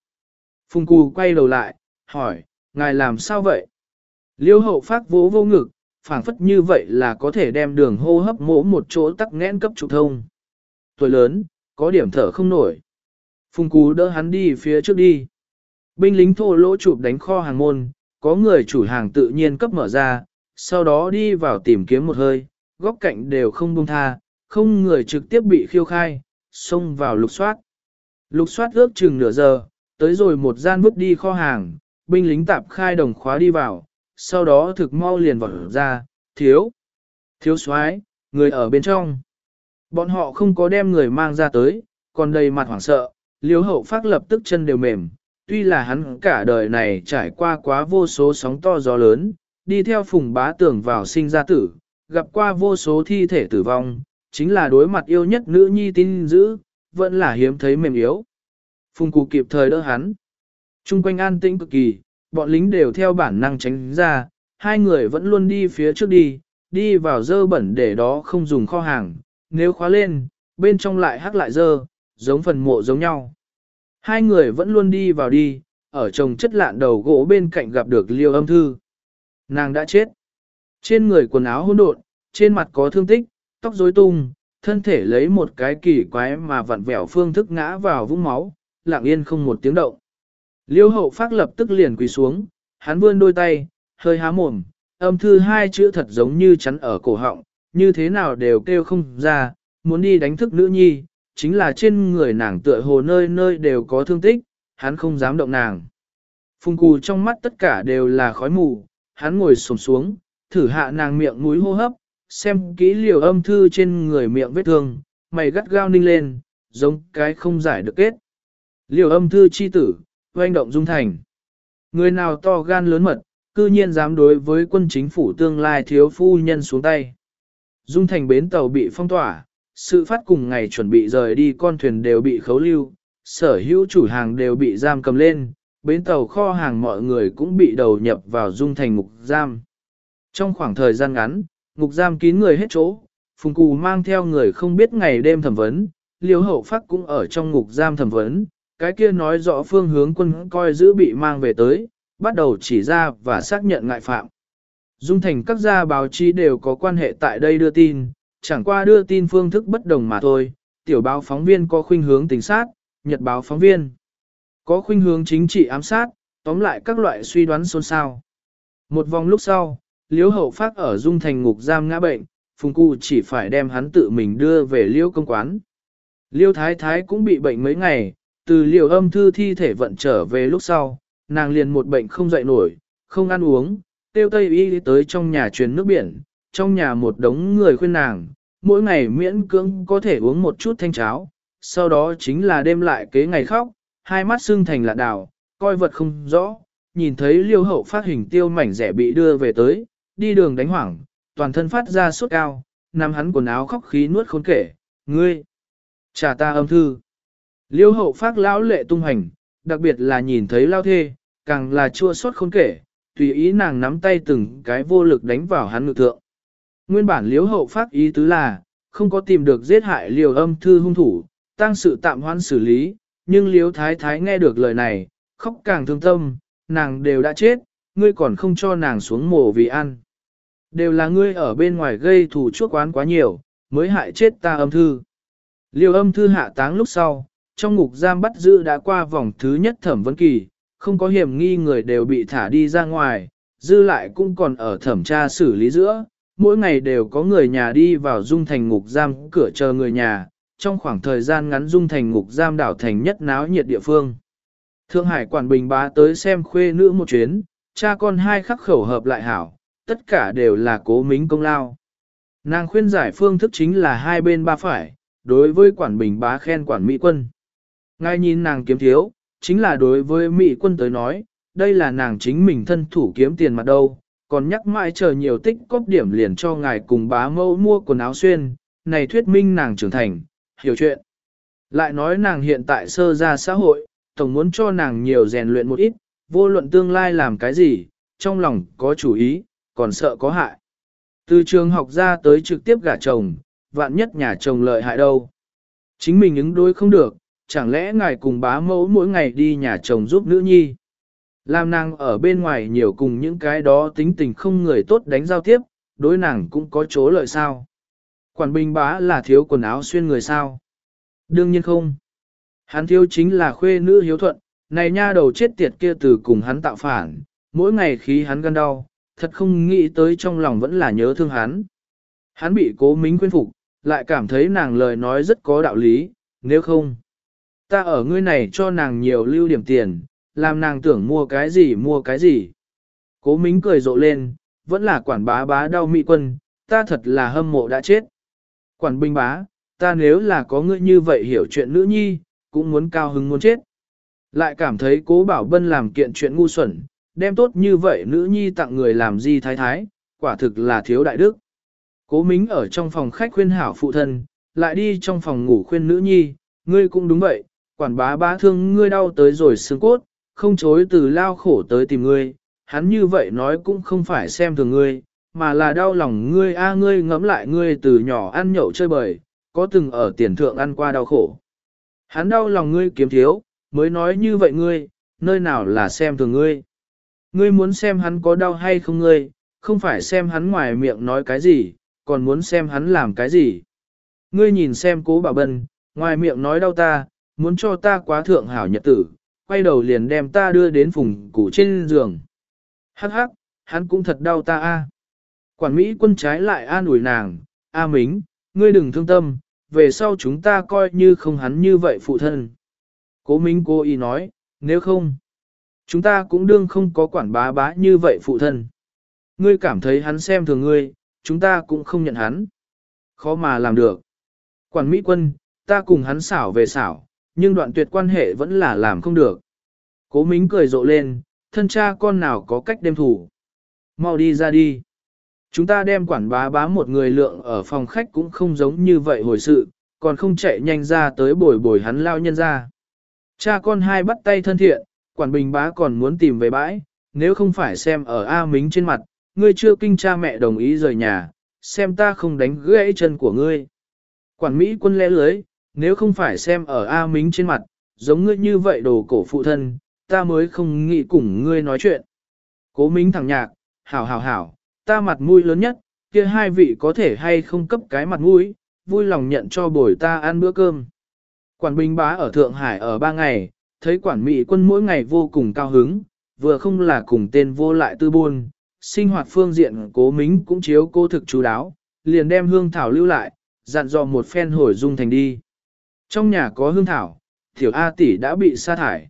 Phùng cù quay đầu lại, hỏi, ngài làm sao vậy? Liêu hậu phát vỗ vô ngực, phảng phất như vậy là có thể đem đường hô hấp mỗ một chỗ tắc nghẽn cấp trục thông. Tuổi lớn, có điểm thở không nổi. Phùng cú đỡ hắn đi phía trước đi. Binh lính thô lỗ chụp đánh kho hàng môn, có người chủ hàng tự nhiên cấp mở ra, sau đó đi vào tìm kiếm một hơi, góc cạnh đều không buông tha, không người trực tiếp bị khiêu khai, xông vào lục soát. Lục soát ước chừng nửa giờ, tới rồi một gian bước đi kho hàng, binh lính tạp khai đồng khóa đi vào, sau đó thực mau liền vào ra, thiếu, thiếu soái người ở bên trong. Bọn họ không có đem người mang ra tới, còn đầy mặt hoảng sợ, liếu hậu phát lập tức chân đều mềm, tuy là hắn cả đời này trải qua quá vô số sóng to gió lớn, đi theo phùng bá tưởng vào sinh ra tử, gặp qua vô số thi thể tử vong, chính là đối mặt yêu nhất nữ nhi tin dữ, vẫn là hiếm thấy mềm yếu. Phùng cụ kịp thời đỡ hắn. Trung quanh an tĩnh cực kỳ, bọn lính đều theo bản năng tránh ra, hai người vẫn luôn đi phía trước đi, đi vào dơ bẩn để đó không dùng kho hàng, nếu khóa lên, bên trong lại hắc lại dơ, giống phần mộ giống nhau. Hai người vẫn luôn đi vào đi, ở trồng chất lạn đầu gỗ bên cạnh gặp được liêu âm thư. Nàng đã chết. Trên người quần áo hỗn độn, trên mặt có thương tích, tóc rối tung, thân thể lấy một cái kỳ quái mà vặn vẹo phương thức ngã vào vũng máu, lặng yên không một tiếng động. Liêu hậu phát lập tức liền quỳ xuống, hắn vươn đôi tay, hơi há mồm, âm thư hai chữ thật giống như chắn ở cổ họng, như thế nào đều kêu không ra, muốn đi đánh thức nữ nhi, chính là trên người nàng tựa hồ nơi nơi đều có thương tích, hắn không dám động nàng. Phùng cù trong mắt tất cả đều là khói mù, hắn ngồi xổm xuống, thử hạ nàng miệng mũi hô hấp, xem kỹ liều âm thư trên người miệng vết thương, mày gắt gao ninh lên, giống cái không giải được kết. Liều âm thư chi tử, oanh động dung thành. Người nào to gan lớn mật, cư nhiên dám đối với quân chính phủ tương lai thiếu phu nhân xuống tay. Dung thành bến tàu bị phong tỏa, sự phát cùng ngày chuẩn bị rời đi con thuyền đều bị khấu lưu, sở hữu chủ hàng đều bị giam cầm lên, bến tàu kho hàng mọi người cũng bị đầu nhập vào dung thành ngục giam. Trong khoảng thời gian ngắn, ngục giam kín người hết chỗ, Phùng Cù mang theo người không biết ngày đêm thẩm vấn, liêu hậu phát cũng ở trong ngục giam thẩm vấn, cái kia nói rõ phương hướng quân coi giữ bị mang về tới, bắt đầu chỉ ra và xác nhận ngại phạm. Dung thành các gia báo chí đều có quan hệ tại đây đưa tin, chẳng qua đưa tin phương thức bất đồng mà thôi, tiểu báo phóng viên có khuynh hướng tính sát, nhật báo phóng viên có khuynh hướng chính trị ám sát, tóm lại các loại suy đoán xôn xao. Một vòng lúc sau, Liễu Hậu Phát ở Dung Thành ngục giam ngã bệnh, Phùng Cụ chỉ phải đem hắn tự mình đưa về Liễu công quán. Liêu Thái Thái cũng bị bệnh mấy ngày, từ liều âm thư thi thể vận trở về lúc sau, nàng liền một bệnh không dậy nổi, không ăn uống, tiêu tây y tới trong nhà truyền nước biển, trong nhà một đống người khuyên nàng, mỗi ngày miễn cưỡng có thể uống một chút thanh cháo, sau đó chính là đêm lại kế ngày khóc, hai mắt sưng thành lạ đảo, coi vật không rõ, nhìn thấy liêu hậu phát hình tiêu mảnh rẻ bị đưa về tới, đi đường đánh hoảng, toàn thân phát ra sốt cao, nằm hắn quần áo khóc khí nuốt khốn kể, ngươi, trả ta âm thư. Liêu hậu phát lão lệ tung hành, đặc biệt là nhìn thấy lao thê, càng là chua xót khốn kể, tùy ý nàng nắm tay từng cái vô lực đánh vào hắn ngực thượng. Nguyên bản liêu hậu phát ý tứ là, không có tìm được giết hại liều âm thư hung thủ, tăng sự tạm hoãn xử lý, nhưng liếu thái thái nghe được lời này, khóc càng thương tâm, nàng đều đã chết, ngươi còn không cho nàng xuống mồ vì ăn. Đều là ngươi ở bên ngoài gây thù chuốc quán quá nhiều, mới hại chết ta âm thư. Liêu âm thư hạ táng lúc sau, trong ngục giam bắt giữ đã qua vòng thứ nhất thẩm vấn kỳ, không có hiểm nghi người đều bị thả đi ra ngoài, dư lại cũng còn ở thẩm tra xử lý giữa, mỗi ngày đều có người nhà đi vào dung thành ngục giam cửa chờ người nhà, trong khoảng thời gian ngắn dung thành ngục giam đảo thành nhất náo nhiệt địa phương. Thượng Hải quản bình bá tới xem khuê nữ một chuyến, cha con hai khắc khẩu hợp lại hảo, tất cả đều là cố mính công lao. Nàng khuyên giải phương thức chính là hai bên ba phải, đối với quản bình bá khen quản mỹ quân. Ngay nhìn nàng kiếm thiếu, chính là đối với Mỹ quân tới nói, đây là nàng chính mình thân thủ kiếm tiền mặt đâu, còn nhắc mãi chờ nhiều tích cóp điểm liền cho ngài cùng bá mẫu mua quần áo xuyên, này thuyết minh nàng trưởng thành, hiểu chuyện. Lại nói nàng hiện tại sơ ra xã hội, tổng muốn cho nàng nhiều rèn luyện một ít, vô luận tương lai làm cái gì, trong lòng có chủ ý, còn sợ có hại. Từ trường học ra tới trực tiếp gả chồng, vạn nhất nhà chồng lợi hại đâu. Chính mình ứng đối không được, chẳng lẽ ngài cùng bá mẫu mỗi ngày đi nhà chồng giúp nữ nhi. Làm nàng ở bên ngoài nhiều cùng những cái đó tính tình không người tốt đánh giao tiếp, đối nàng cũng có chỗ lợi sao. Quản bình bá là thiếu quần áo xuyên người sao. Đương nhiên không. Hắn thiếu chính là khuê nữ hiếu thuận, này nha đầu chết tiệt kia từ cùng hắn tạo phản, mỗi ngày khí hắn gan đau, thật không nghĩ tới trong lòng vẫn là nhớ thương hắn. Hắn bị cố mính khuyên phục, lại cảm thấy nàng lời nói rất có đạo lý, nếu không. Ta ở ngươi này cho nàng nhiều lưu điểm tiền, làm nàng tưởng mua cái gì mua cái gì. Cố mính cười rộ lên, vẫn là quản bá bá đau mỹ quân, ta thật là hâm mộ đã chết. Quản binh bá, ta nếu là có ngươi như vậy hiểu chuyện nữ nhi, cũng muốn cao hứng muốn chết. Lại cảm thấy cố bảo bân làm kiện chuyện ngu xuẩn, đem tốt như vậy nữ nhi tặng người làm gì thái thái, quả thực là thiếu đại đức. Cố mính ở trong phòng khách khuyên hảo phụ thân, lại đi trong phòng ngủ khuyên nữ nhi, ngươi cũng đúng vậy, quản bá bá thương ngươi đau tới rồi xương cốt, không chối từ lao khổ tới tìm ngươi, hắn như vậy nói cũng không phải xem thường ngươi, mà là đau lòng ngươi a ngươi ngẫm lại ngươi từ nhỏ ăn nhậu chơi bời, có từng ở tiền thượng ăn qua đau khổ. Hắn đau lòng ngươi kiếm thiếu, mới nói như vậy ngươi, nơi nào là xem thường ngươi. Ngươi muốn xem hắn có đau hay không ngươi, không phải xem hắn ngoài miệng nói cái gì, còn muốn xem hắn làm cái gì. Ngươi nhìn xem cố bảo bân, ngoài miệng nói đau ta, muốn cho ta quá thượng hảo nhật tử, quay đầu liền đem ta đưa đến phùng củ trên giường. Hắc hắc, hắn cũng thật đau ta a. Quản Mỹ quân trái lại an ủi nàng, A Mính, ngươi đừng thương tâm, về sau chúng ta coi như không hắn như vậy phụ thân. Cố Minh cô ý nói, nếu không, chúng ta cũng đương không có quản bá bá như vậy phụ thân. Ngươi cảm thấy hắn xem thường ngươi, chúng ta cũng không nhận hắn. Khó mà làm được. Quản Mỹ quân, ta cùng hắn xảo về xảo, nhưng đoạn tuyệt quan hệ vẫn là làm không được. Cố Mính cười rộ lên, thân cha con nào có cách đem thủ. Mau đi ra đi. Chúng ta đem quản bá bá một người lượng ở phòng khách cũng không giống như vậy hồi sự, còn không chạy nhanh ra tới bồi bồi hắn lao nhân ra. Cha con hai bắt tay thân thiện, Quản bình bá còn muốn tìm về bãi, nếu không phải xem ở A Mính trên mặt, ngươi chưa kinh cha mẹ đồng ý rời nhà, xem ta không đánh gãy chân của ngươi. Quản Mỹ quân lẽ lưới, nếu không phải xem ở A Mính trên mặt, giống ngươi như vậy đồ cổ phụ thân, ta mới không nghĩ cùng ngươi nói chuyện. Cố Mính thẳng nhạc, hảo hảo hảo, ta mặt mũi lớn nhất, kia hai vị có thể hay không cấp cái mặt mũi, vui lòng nhận cho bồi ta ăn bữa cơm. Quản Bình bá ở Thượng Hải ở ba ngày, thấy quản Mỹ quân mỗi ngày vô cùng cao hứng, vừa không là cùng tên vô lại tư buôn, sinh hoạt phương diện cố mính cũng chiếu cô thực chú đáo, liền đem hương thảo lưu lại, dặn dò một phen hồi dung thành đi. Trong nhà có hương thảo, tiểu A tỷ đã bị sa thải.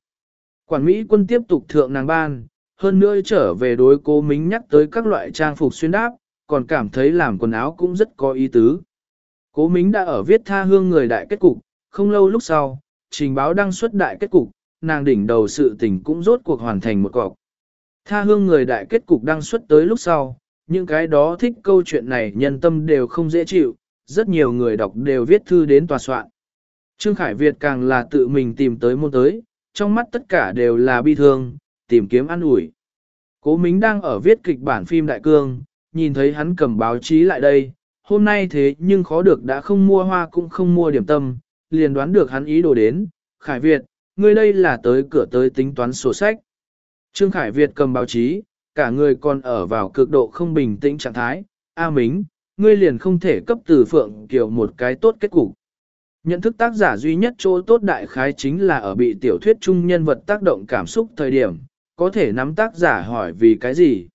Quản Mỹ quân tiếp tục thượng nàng ban, hơn nữa trở về đối cố mính nhắc tới các loại trang phục xuyên đáp, còn cảm thấy làm quần áo cũng rất có ý tứ. Cố mính đã ở viết tha hương người đại kết cục, không lâu lúc sau, trình báo đăng xuất đại kết cục, nàng đỉnh đầu sự tình cũng rốt cuộc hoàn thành một cọc. Tha hương người đại kết cục đăng xuất tới lúc sau, những cái đó thích câu chuyện này nhân tâm đều không dễ chịu, rất nhiều người đọc đều viết thư đến tòa soạn. Trương Khải Việt càng là tự mình tìm tới môn tới, trong mắt tất cả đều là bi thương, tìm kiếm ăn ủi. Cố Mính đang ở viết kịch bản phim Đại Cương, nhìn thấy hắn cầm báo chí lại đây, hôm nay thế nhưng khó được đã không mua hoa cũng không mua điểm tâm, liền đoán được hắn ý đồ đến, Khải Việt, ngươi đây là tới cửa tới tính toán sổ sách. Trương Khải Việt cầm báo chí, cả người còn ở vào cực độ không bình tĩnh trạng thái, A Mính, ngươi liền không thể cấp từ Phượng kiểu một cái tốt kết cục. Nhận thức tác giả duy nhất chỗ tốt đại khái chính là ở bị tiểu thuyết chung nhân vật tác động cảm xúc thời điểm, có thể nắm tác giả hỏi vì cái gì.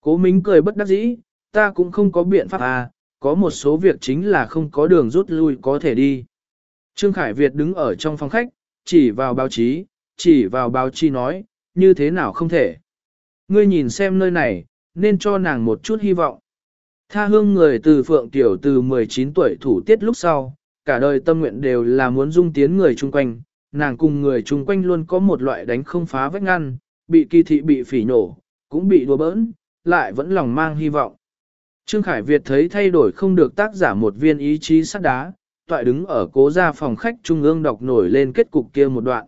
Cố Mính cười bất đắc dĩ, ta cũng không có biện pháp à, có một số việc chính là không có đường rút lui có thể đi. Trương Khải Việt đứng ở trong phòng khách, chỉ vào báo chí, chỉ vào báo chí nói, như thế nào không thể. Ngươi nhìn xem nơi này, nên cho nàng một chút hy vọng. Tha hương người từ Phượng Tiểu từ 19 tuổi thủ tiết lúc sau, cả đời tâm nguyện đều là muốn dung tiến người chung quanh, nàng cùng người chung quanh luôn có một loại đánh không phá vách ngăn, bị kỳ thị bị phỉ nổ, cũng bị đùa bỡn, lại vẫn lòng mang hy vọng. Trương Khải Việt thấy thay đổi không được tác giả một viên ý chí sắt đá, toại đứng ở cố gia phòng khách trung ương đọc nổi lên kết cục kia một đoạn.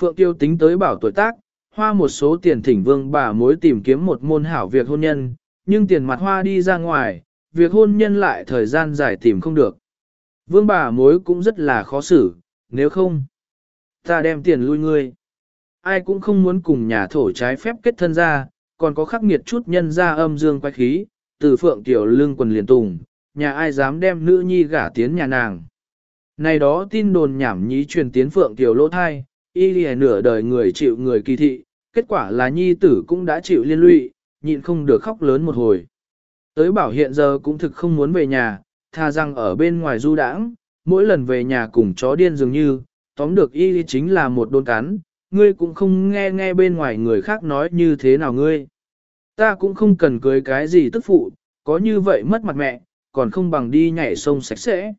Phượng Tiêu tính tới bảo tuổi tác, hoa một số tiền thỉnh vương bà mối tìm kiếm một môn hảo việc hôn nhân, nhưng tiền mặt hoa đi ra ngoài, việc hôn nhân lại thời gian dài tìm không được. Vương bà mối cũng rất là khó xử, nếu không, ta đem tiền lui ngươi. Ai cũng không muốn cùng nhà thổ trái phép kết thân ra, còn có khắc nghiệt chút nhân ra âm dương quái khí, từ phượng tiểu lương quần liền tùng, nhà ai dám đem nữ nhi gả tiến nhà nàng. Này đó tin đồn nhảm nhí truyền tiến phượng tiểu lỗ thai, y lìa nửa đời người chịu người kỳ thị, kết quả là nhi tử cũng đã chịu liên lụy, nhịn không được khóc lớn một hồi. Tới bảo hiện giờ cũng thực không muốn về nhà, tha rằng ở bên ngoài du đãng, mỗi lần về nhà cùng chó điên dường như, tóm được y chính là một đôn cắn, ngươi cũng không nghe nghe bên ngoài người khác nói như thế nào ngươi. Ta cũng không cần cưới cái gì tức phụ, có như vậy mất mặt mẹ, còn không bằng đi nhảy sông sạch sẽ.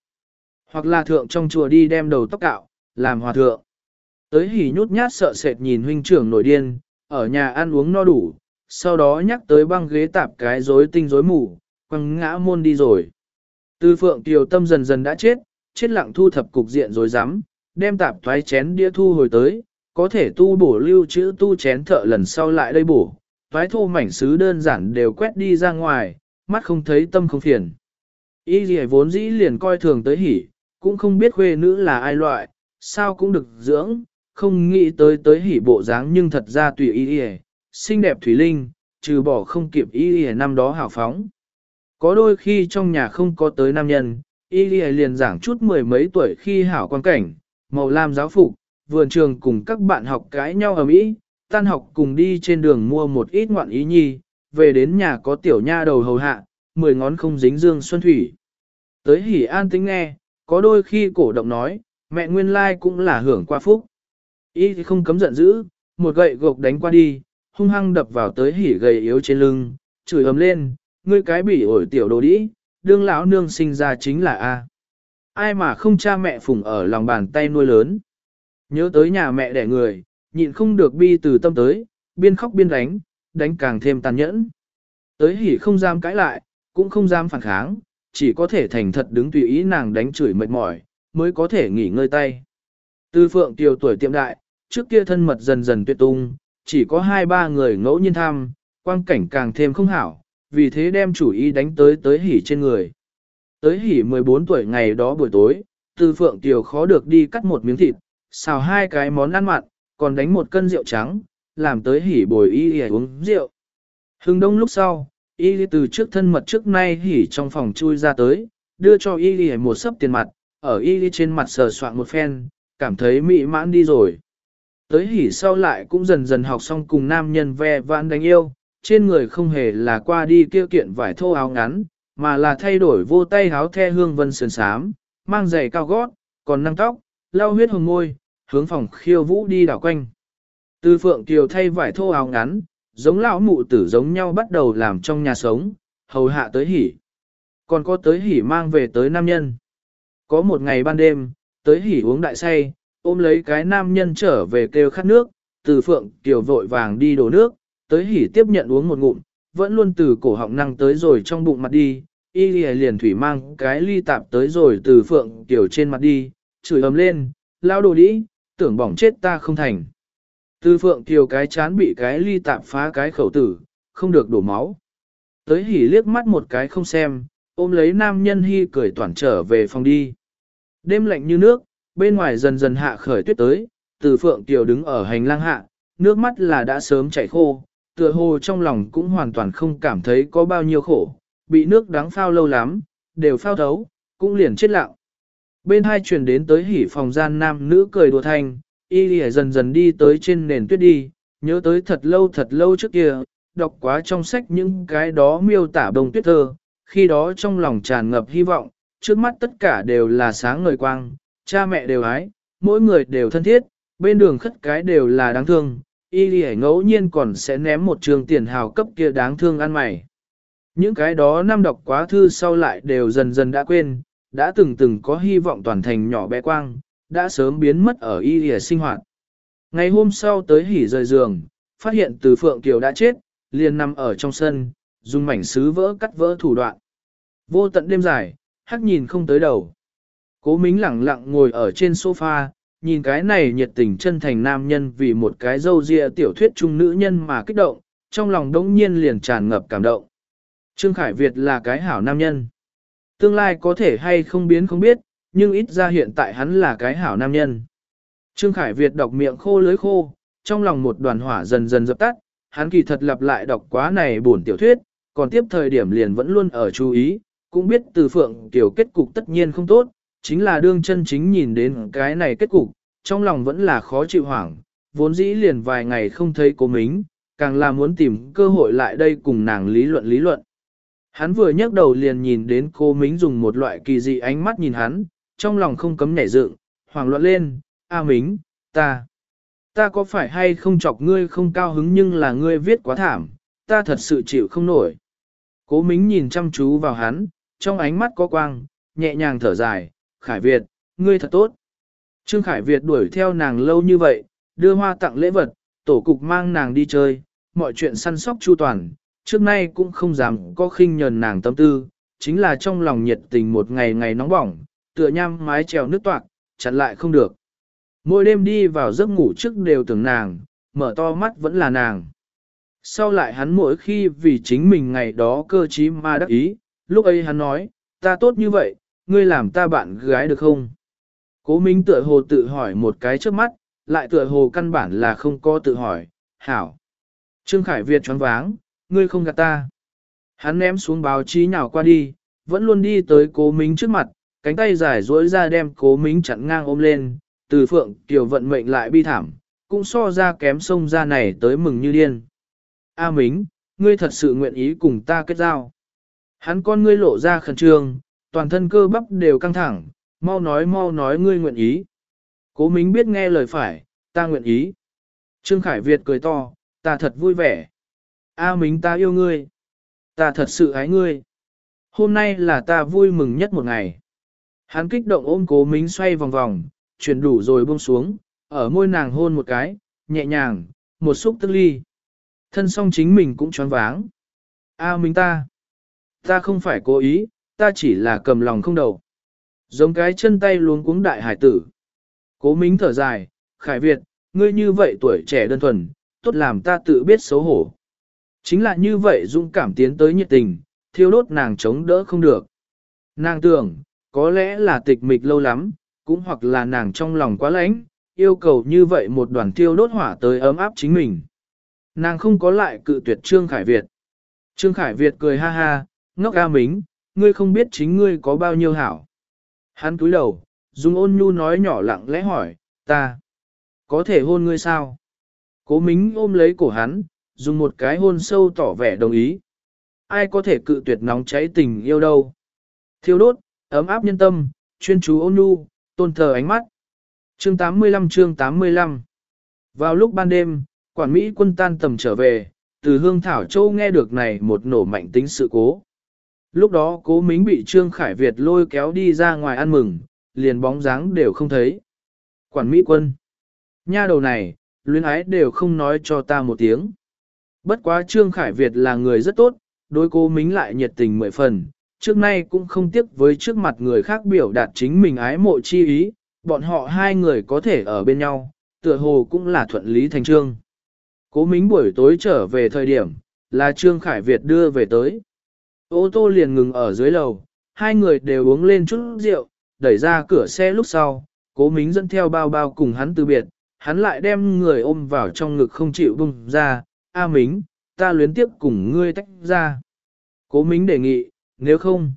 Hoặc là thượng trong chùa đi đem đầu tóc cạo, làm hòa thượng. Tới hỉ nhút nhát sợ sệt nhìn huynh trưởng nổi điên, ở nhà ăn uống no đủ, sau đó nhắc tới băng ghế tạp cái rối tinh rối mù, quăng ngã môn đi rồi. Tư phượng tiểu tâm dần dần đã chết, chết lặng thu thập cục diện rồi dám, đem tạp thoái chén đĩa thu hồi tới, có thể tu bổ lưu chữ tu chén thợ lần sau lại đây bổ, thoái thô mảnh sứ đơn giản đều quét đi ra ngoài, mắt không thấy tâm không phiền. Y gì vốn dĩ liền coi thường tới hỉ, cũng không biết khuê nữ là ai loại, sao cũng được dưỡng, không nghĩ tới tới hỉ bộ dáng nhưng thật ra tùy y y, xinh đẹp thủy linh, trừ bỏ không kịp y y năm đó hào phóng. Có đôi khi trong nhà không có tới nam nhân, y y liền giảng chút mười mấy tuổi khi hảo quan cảnh, màu lam giáo phục, vườn trường cùng các bạn học cãi nhau ở Mỹ, tan học cùng đi trên đường mua một ít ngoạn ý nhi, về đến nhà có tiểu nha đầu hầu hạ, mười ngón không dính dương xuân thủy. Tới hỉ an tính nghe, có đôi khi cổ động nói, mẹ nguyên lai cũng là hưởng qua phúc. Y thì không cấm giận dữ, một gậy gộc đánh qua đi, hung hăng đập vào tới hỉ gầy yếu trên lưng, chửi ấm lên, ngươi cái bỉ ổi tiểu đồ đĩ, đương lão nương sinh ra chính là A. Ai mà không cha mẹ phụng ở lòng bàn tay nuôi lớn. Nhớ tới nhà mẹ đẻ người, nhịn không được bi từ tâm tới, biên khóc biên đánh, đánh càng thêm tàn nhẫn. Tới hỉ không dám cãi lại, cũng không dám phản kháng, chỉ có thể thành thật đứng tùy ý nàng đánh chửi mệt mỏi, mới có thể nghỉ ngơi tay. Tư phượng tiểu tuổi tiệm đại, trước kia thân mật dần dần tuyệt tung, chỉ có hai ba người ngẫu nhiên tham, quang cảnh càng thêm không hảo, vì thế đem chủ ý đánh tới tới hỉ trên người. Tới hỉ 14 tuổi ngày đó buổi tối, Tư phượng tiểu khó được đi cắt một miếng thịt, xào hai cái món ăn mặn, còn đánh một cân rượu trắng, làm tới hỉ bồi y y uống rượu. Hưng đông lúc sau, y từ trước thân mật trước nay hỉ trong phòng chui ra tới, đưa cho y y một sấp tiền mặt, ở y trên mặt sờ soạn một phen, cảm thấy mỹ mãn đi rồi. Tới hỉ sau lại cũng dần dần học xong cùng nam nhân ve vãn đánh yêu, trên người không hề là qua đi kêu kiện vải thô áo ngắn, mà là thay đổi vô tay áo the hương vân sườn sám, mang giày cao gót, còn năng tóc, lau huyết hồng môi, hướng phòng khiêu vũ đi đảo quanh. Từ phượng kiều thay vải thô áo ngắn, giống lão mụ tử giống nhau bắt đầu làm trong nhà sống, hầu hạ tới hỉ. Còn có tới hỉ mang về tới nam nhân. Có một ngày ban đêm, tới hỉ uống đại say, ôm lấy cái nam nhân trở về kêu khát nước, từ phượng kiều vội vàng đi đổ nước, tới hỉ tiếp nhận uống một ngụm, vẫn luôn từ cổ họng năng tới rồi trong bụng mặt đi, y liền thủy mang cái ly tạp tới rồi từ phượng kiều trên mặt đi, chửi ầm lên, lao đồ đi, tưởng bỏng chết ta không thành. Từ phượng kiều cái chán bị cái ly tạp phá cái khẩu tử, không được đổ máu. Tới hỉ liếc mắt một cái không xem, ôm lấy nam nhân hy cười toàn trở về phòng đi. Đêm lạnh như nước, bên ngoài dần dần hạ khởi tuyết tới, từ phượng kiều đứng ở hành lang hạ, nước mắt là đã sớm chảy khô, tựa hồ trong lòng cũng hoàn toàn không cảm thấy có bao nhiêu khổ, bị nước đắng phao lâu lắm, đều phao thấu, cũng liền chết lặng. Bên hai chuyển đến tới hỉ phòng gian nam nữ cười đùa thanh, y lìa dần dần đi tới trên nền tuyết đi, nhớ tới thật lâu thật lâu trước kia, đọc quá trong sách những cái đó miêu tả bông tuyết thơ, khi đó trong lòng tràn ngập hy vọng, trước mắt tất cả đều là sáng ngời quang, cha mẹ đều ái, mỗi người đều thân thiết, bên đường khất cái đều là đáng thương, y lì ngẫu nhiên còn sẽ ném một trường tiền hào cấp kia đáng thương ăn mày. Những cái đó năm đọc quá thư sau lại đều dần dần đã quên, đã từng từng có hy vọng toàn thành nhỏ bé quang, đã sớm biến mất ở y lìa sinh hoạt. Ngày hôm sau tới hỉ rời giường, phát hiện từ Phượng Kiều đã chết, liền nằm ở trong sân, dùng mảnh sứ vỡ cắt vỡ thủ đoạn. Vô tận đêm dài, hắc nhìn không tới đầu. Cố Mính lẳng lặng ngồi ở trên sofa, nhìn cái này nhiệt tình chân thành nam nhân vì một cái dâu ria tiểu thuyết trung nữ nhân mà kích động, trong lòng đống nhiên liền tràn ngập cảm động. Trương Khải Việt là cái hảo nam nhân. Tương lai có thể hay không biến không biết, nhưng ít ra hiện tại hắn là cái hảo nam nhân. Trương Khải Việt đọc miệng khô lưới khô, trong lòng một đoàn hỏa dần dần dập tắt, hắn kỳ thật lặp lại đọc quá này buồn tiểu thuyết, còn tiếp thời điểm liền vẫn luôn ở chú ý, cũng biết từ phượng tiểu kết cục tất nhiên không tốt, chính là đương chân chính nhìn đến cái này kết cục, trong lòng vẫn là khó chịu hoảng, vốn dĩ liền vài ngày không thấy cô mính, càng là muốn tìm cơ hội lại đây cùng nàng lý luận lý luận. Hắn vừa nhấc đầu liền nhìn đến cô mính dùng một loại kỳ dị ánh mắt nhìn hắn, trong lòng không cấm nhảy dựng, hoảng loạn lên, A mính, ta, ta có phải hay không chọc ngươi không cao hứng nhưng là ngươi viết quá thảm, ta thật sự chịu không nổi. Cố mính nhìn chăm chú vào hắn, trong ánh mắt có quang, nhẹ nhàng thở dài, Khải Việt, ngươi thật tốt. Trương Khải Việt đuổi theo nàng lâu như vậy, đưa hoa tặng lễ vật, tổ cục mang nàng đi chơi, mọi chuyện săn sóc chu toàn, trước nay cũng không dám có khinh nhờn nàng tâm tư, chính là trong lòng nhiệt tình một ngày ngày nóng bỏng, tựa nham mái trèo nước toạc, chặn lại không được. Mỗi đêm đi vào giấc ngủ trước đều tưởng nàng, mở to mắt vẫn là nàng. Sau lại hắn mỗi khi vì chính mình ngày đó cơ trí mà đắc ý, lúc ấy hắn nói, ta tốt như vậy, ngươi làm ta bạn gái được không? Cố Minh tựa hồ tự hỏi một cái trước mắt, lại tựa hồ căn bản là không có tự hỏi, hảo. Trương Khải Việt choáng váng, ngươi không gạt ta. Hắn ném xuống báo chí nhào qua đi, vẫn luôn đi tới cố Minh trước mặt, cánh tay dài duỗi ra đem cố Minh chặn ngang ôm lên, từ phượng tiểu vận mệnh lại bi thảm, cũng so ra kém sông ra này tới mừng như điên. A Mính, ngươi thật sự nguyện ý cùng ta kết giao. Hắn con ngươi lộ ra khẩn trương, toàn thân cơ bắp đều căng thẳng, mau nói mau nói ngươi nguyện ý. Cố Mính biết nghe lời phải, ta nguyện ý. Trương Khải Việt cười to, ta thật vui vẻ. A Mính ta yêu ngươi. Ta thật sự ái ngươi. Hôm nay là ta vui mừng nhất một ngày. Hắn kích động ôm cố Mính xoay vòng vòng, chuyển đủ rồi buông xuống, ở môi nàng hôn một cái, nhẹ nhàng, một xúc tức ly. Thân song chính mình cũng choáng váng. A Mính ta. Ta không phải cố ý, ta chỉ là cầm lòng không đầu. Giống cái chân tay luống cuống đại hải tử. Cố Mính thở dài, Khải Việt, ngươi như vậy tuổi trẻ đơn thuần, tốt làm ta tự biết xấu hổ. Chính là như vậy dũng cảm tiến tới nhiệt tình, thiêu đốt nàng chống đỡ không được. Nàng tưởng, có lẽ là tịch mịch lâu lắm, cũng hoặc là nàng trong lòng quá lãnh, yêu cầu như vậy một đoàn thiêu đốt hỏa tới ấm áp chính mình. Nàng không có lại cự tuyệt Trương Khải Việt. Trương Khải Việt cười ha ha, ngốc ga mính, ngươi không biết chính ngươi có bao nhiêu hảo. Hắn cúi đầu, dùng ôn nhu nói nhỏ lặng lẽ hỏi, ta, có thể hôn ngươi sao? Cố mính ôm lấy cổ hắn, dùng một cái hôn sâu tỏ vẻ đồng ý. Ai có thể cự tuyệt nóng cháy tình yêu đâu? Thiêu đốt, ấm áp nhân tâm, chuyên chú ôn nhu, tôn thờ ánh mắt. Chương 85 chương 85 Vào lúc ban đêm, quản Mỹ quân tan tầm trở về, từ hương thảo châu nghe được này một nổ mạnh tính sự cố. Lúc đó cố mính bị Trương Khải Việt lôi kéo đi ra ngoài ăn mừng, liền bóng dáng đều không thấy. Quản Mỹ quân. Nha đầu này, luyến ái đều không nói cho ta một tiếng. Bất quá Trương Khải Việt là người rất tốt, đối cố mính lại nhiệt tình mười phần, trước nay cũng không tiếc với trước mặt người khác biểu đạt chính mình ái mộ chi ý, bọn họ hai người có thể ở bên nhau, tựa hồ cũng là thuận lý thành trương. Cố mính buổi tối trở về thời điểm, là Trương Khải Việt đưa về tới. Ô tô liền ngừng ở dưới lầu, hai người đều uống lên chút rượu, đẩy ra cửa xe lúc sau, cố mính dẫn theo bao bao cùng hắn từ biệt, hắn lại đem người ôm vào trong ngực không chịu bung ra, A Mính, ta luyến tiếp cùng ngươi tách ra. Cố mính đề nghị, nếu không,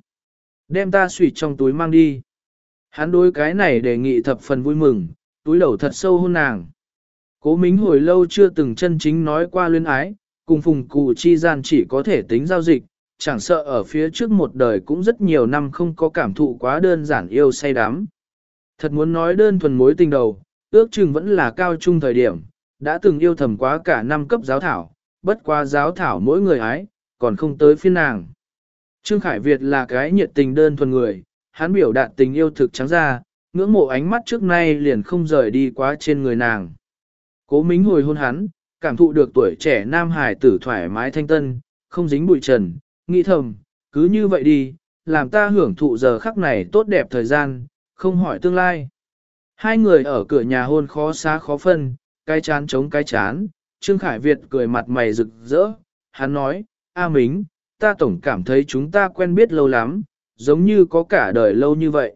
đem ta sủy trong túi mang đi. Hắn đối cái này đề nghị thập phần vui mừng, túi đầu thật sâu hôn nàng. Cố mính hồi lâu chưa từng chân chính nói qua luyến ái, cùng phùng cụ chi gian chỉ có thể tính giao dịch, chẳng sợ ở phía trước một đời cũng rất nhiều năm không có cảm thụ quá đơn giản yêu say đắm. Thật muốn nói đơn thuần mối tình đầu, ước chừng vẫn là cao trung thời điểm, đã từng yêu thầm quá cả năm cấp giáo thảo, bất qua giáo thảo mỗi người ái, còn không tới phiên nàng. Trương Khải Việt là cái nhiệt tình đơn thuần người, hắn biểu đạt tình yêu thực trắng ra, ngưỡng mộ ánh mắt trước nay liền không rời đi quá trên người nàng. Cố mính hồi hôn hắn, cảm thụ được tuổi trẻ nam hải tử thoải mái thanh tân, không dính bụi trần, nghĩ thầm, cứ như vậy đi, làm ta hưởng thụ giờ khắc này tốt đẹp thời gian, không hỏi tương lai. Hai người ở cửa nhà hôn khó xá khó phân, cái chán chống cái chán, Trương Khải Việt cười mặt mày rực rỡ, hắn nói, A Mính, ta tổng cảm thấy chúng ta quen biết lâu lắm, giống như có cả đời lâu như vậy.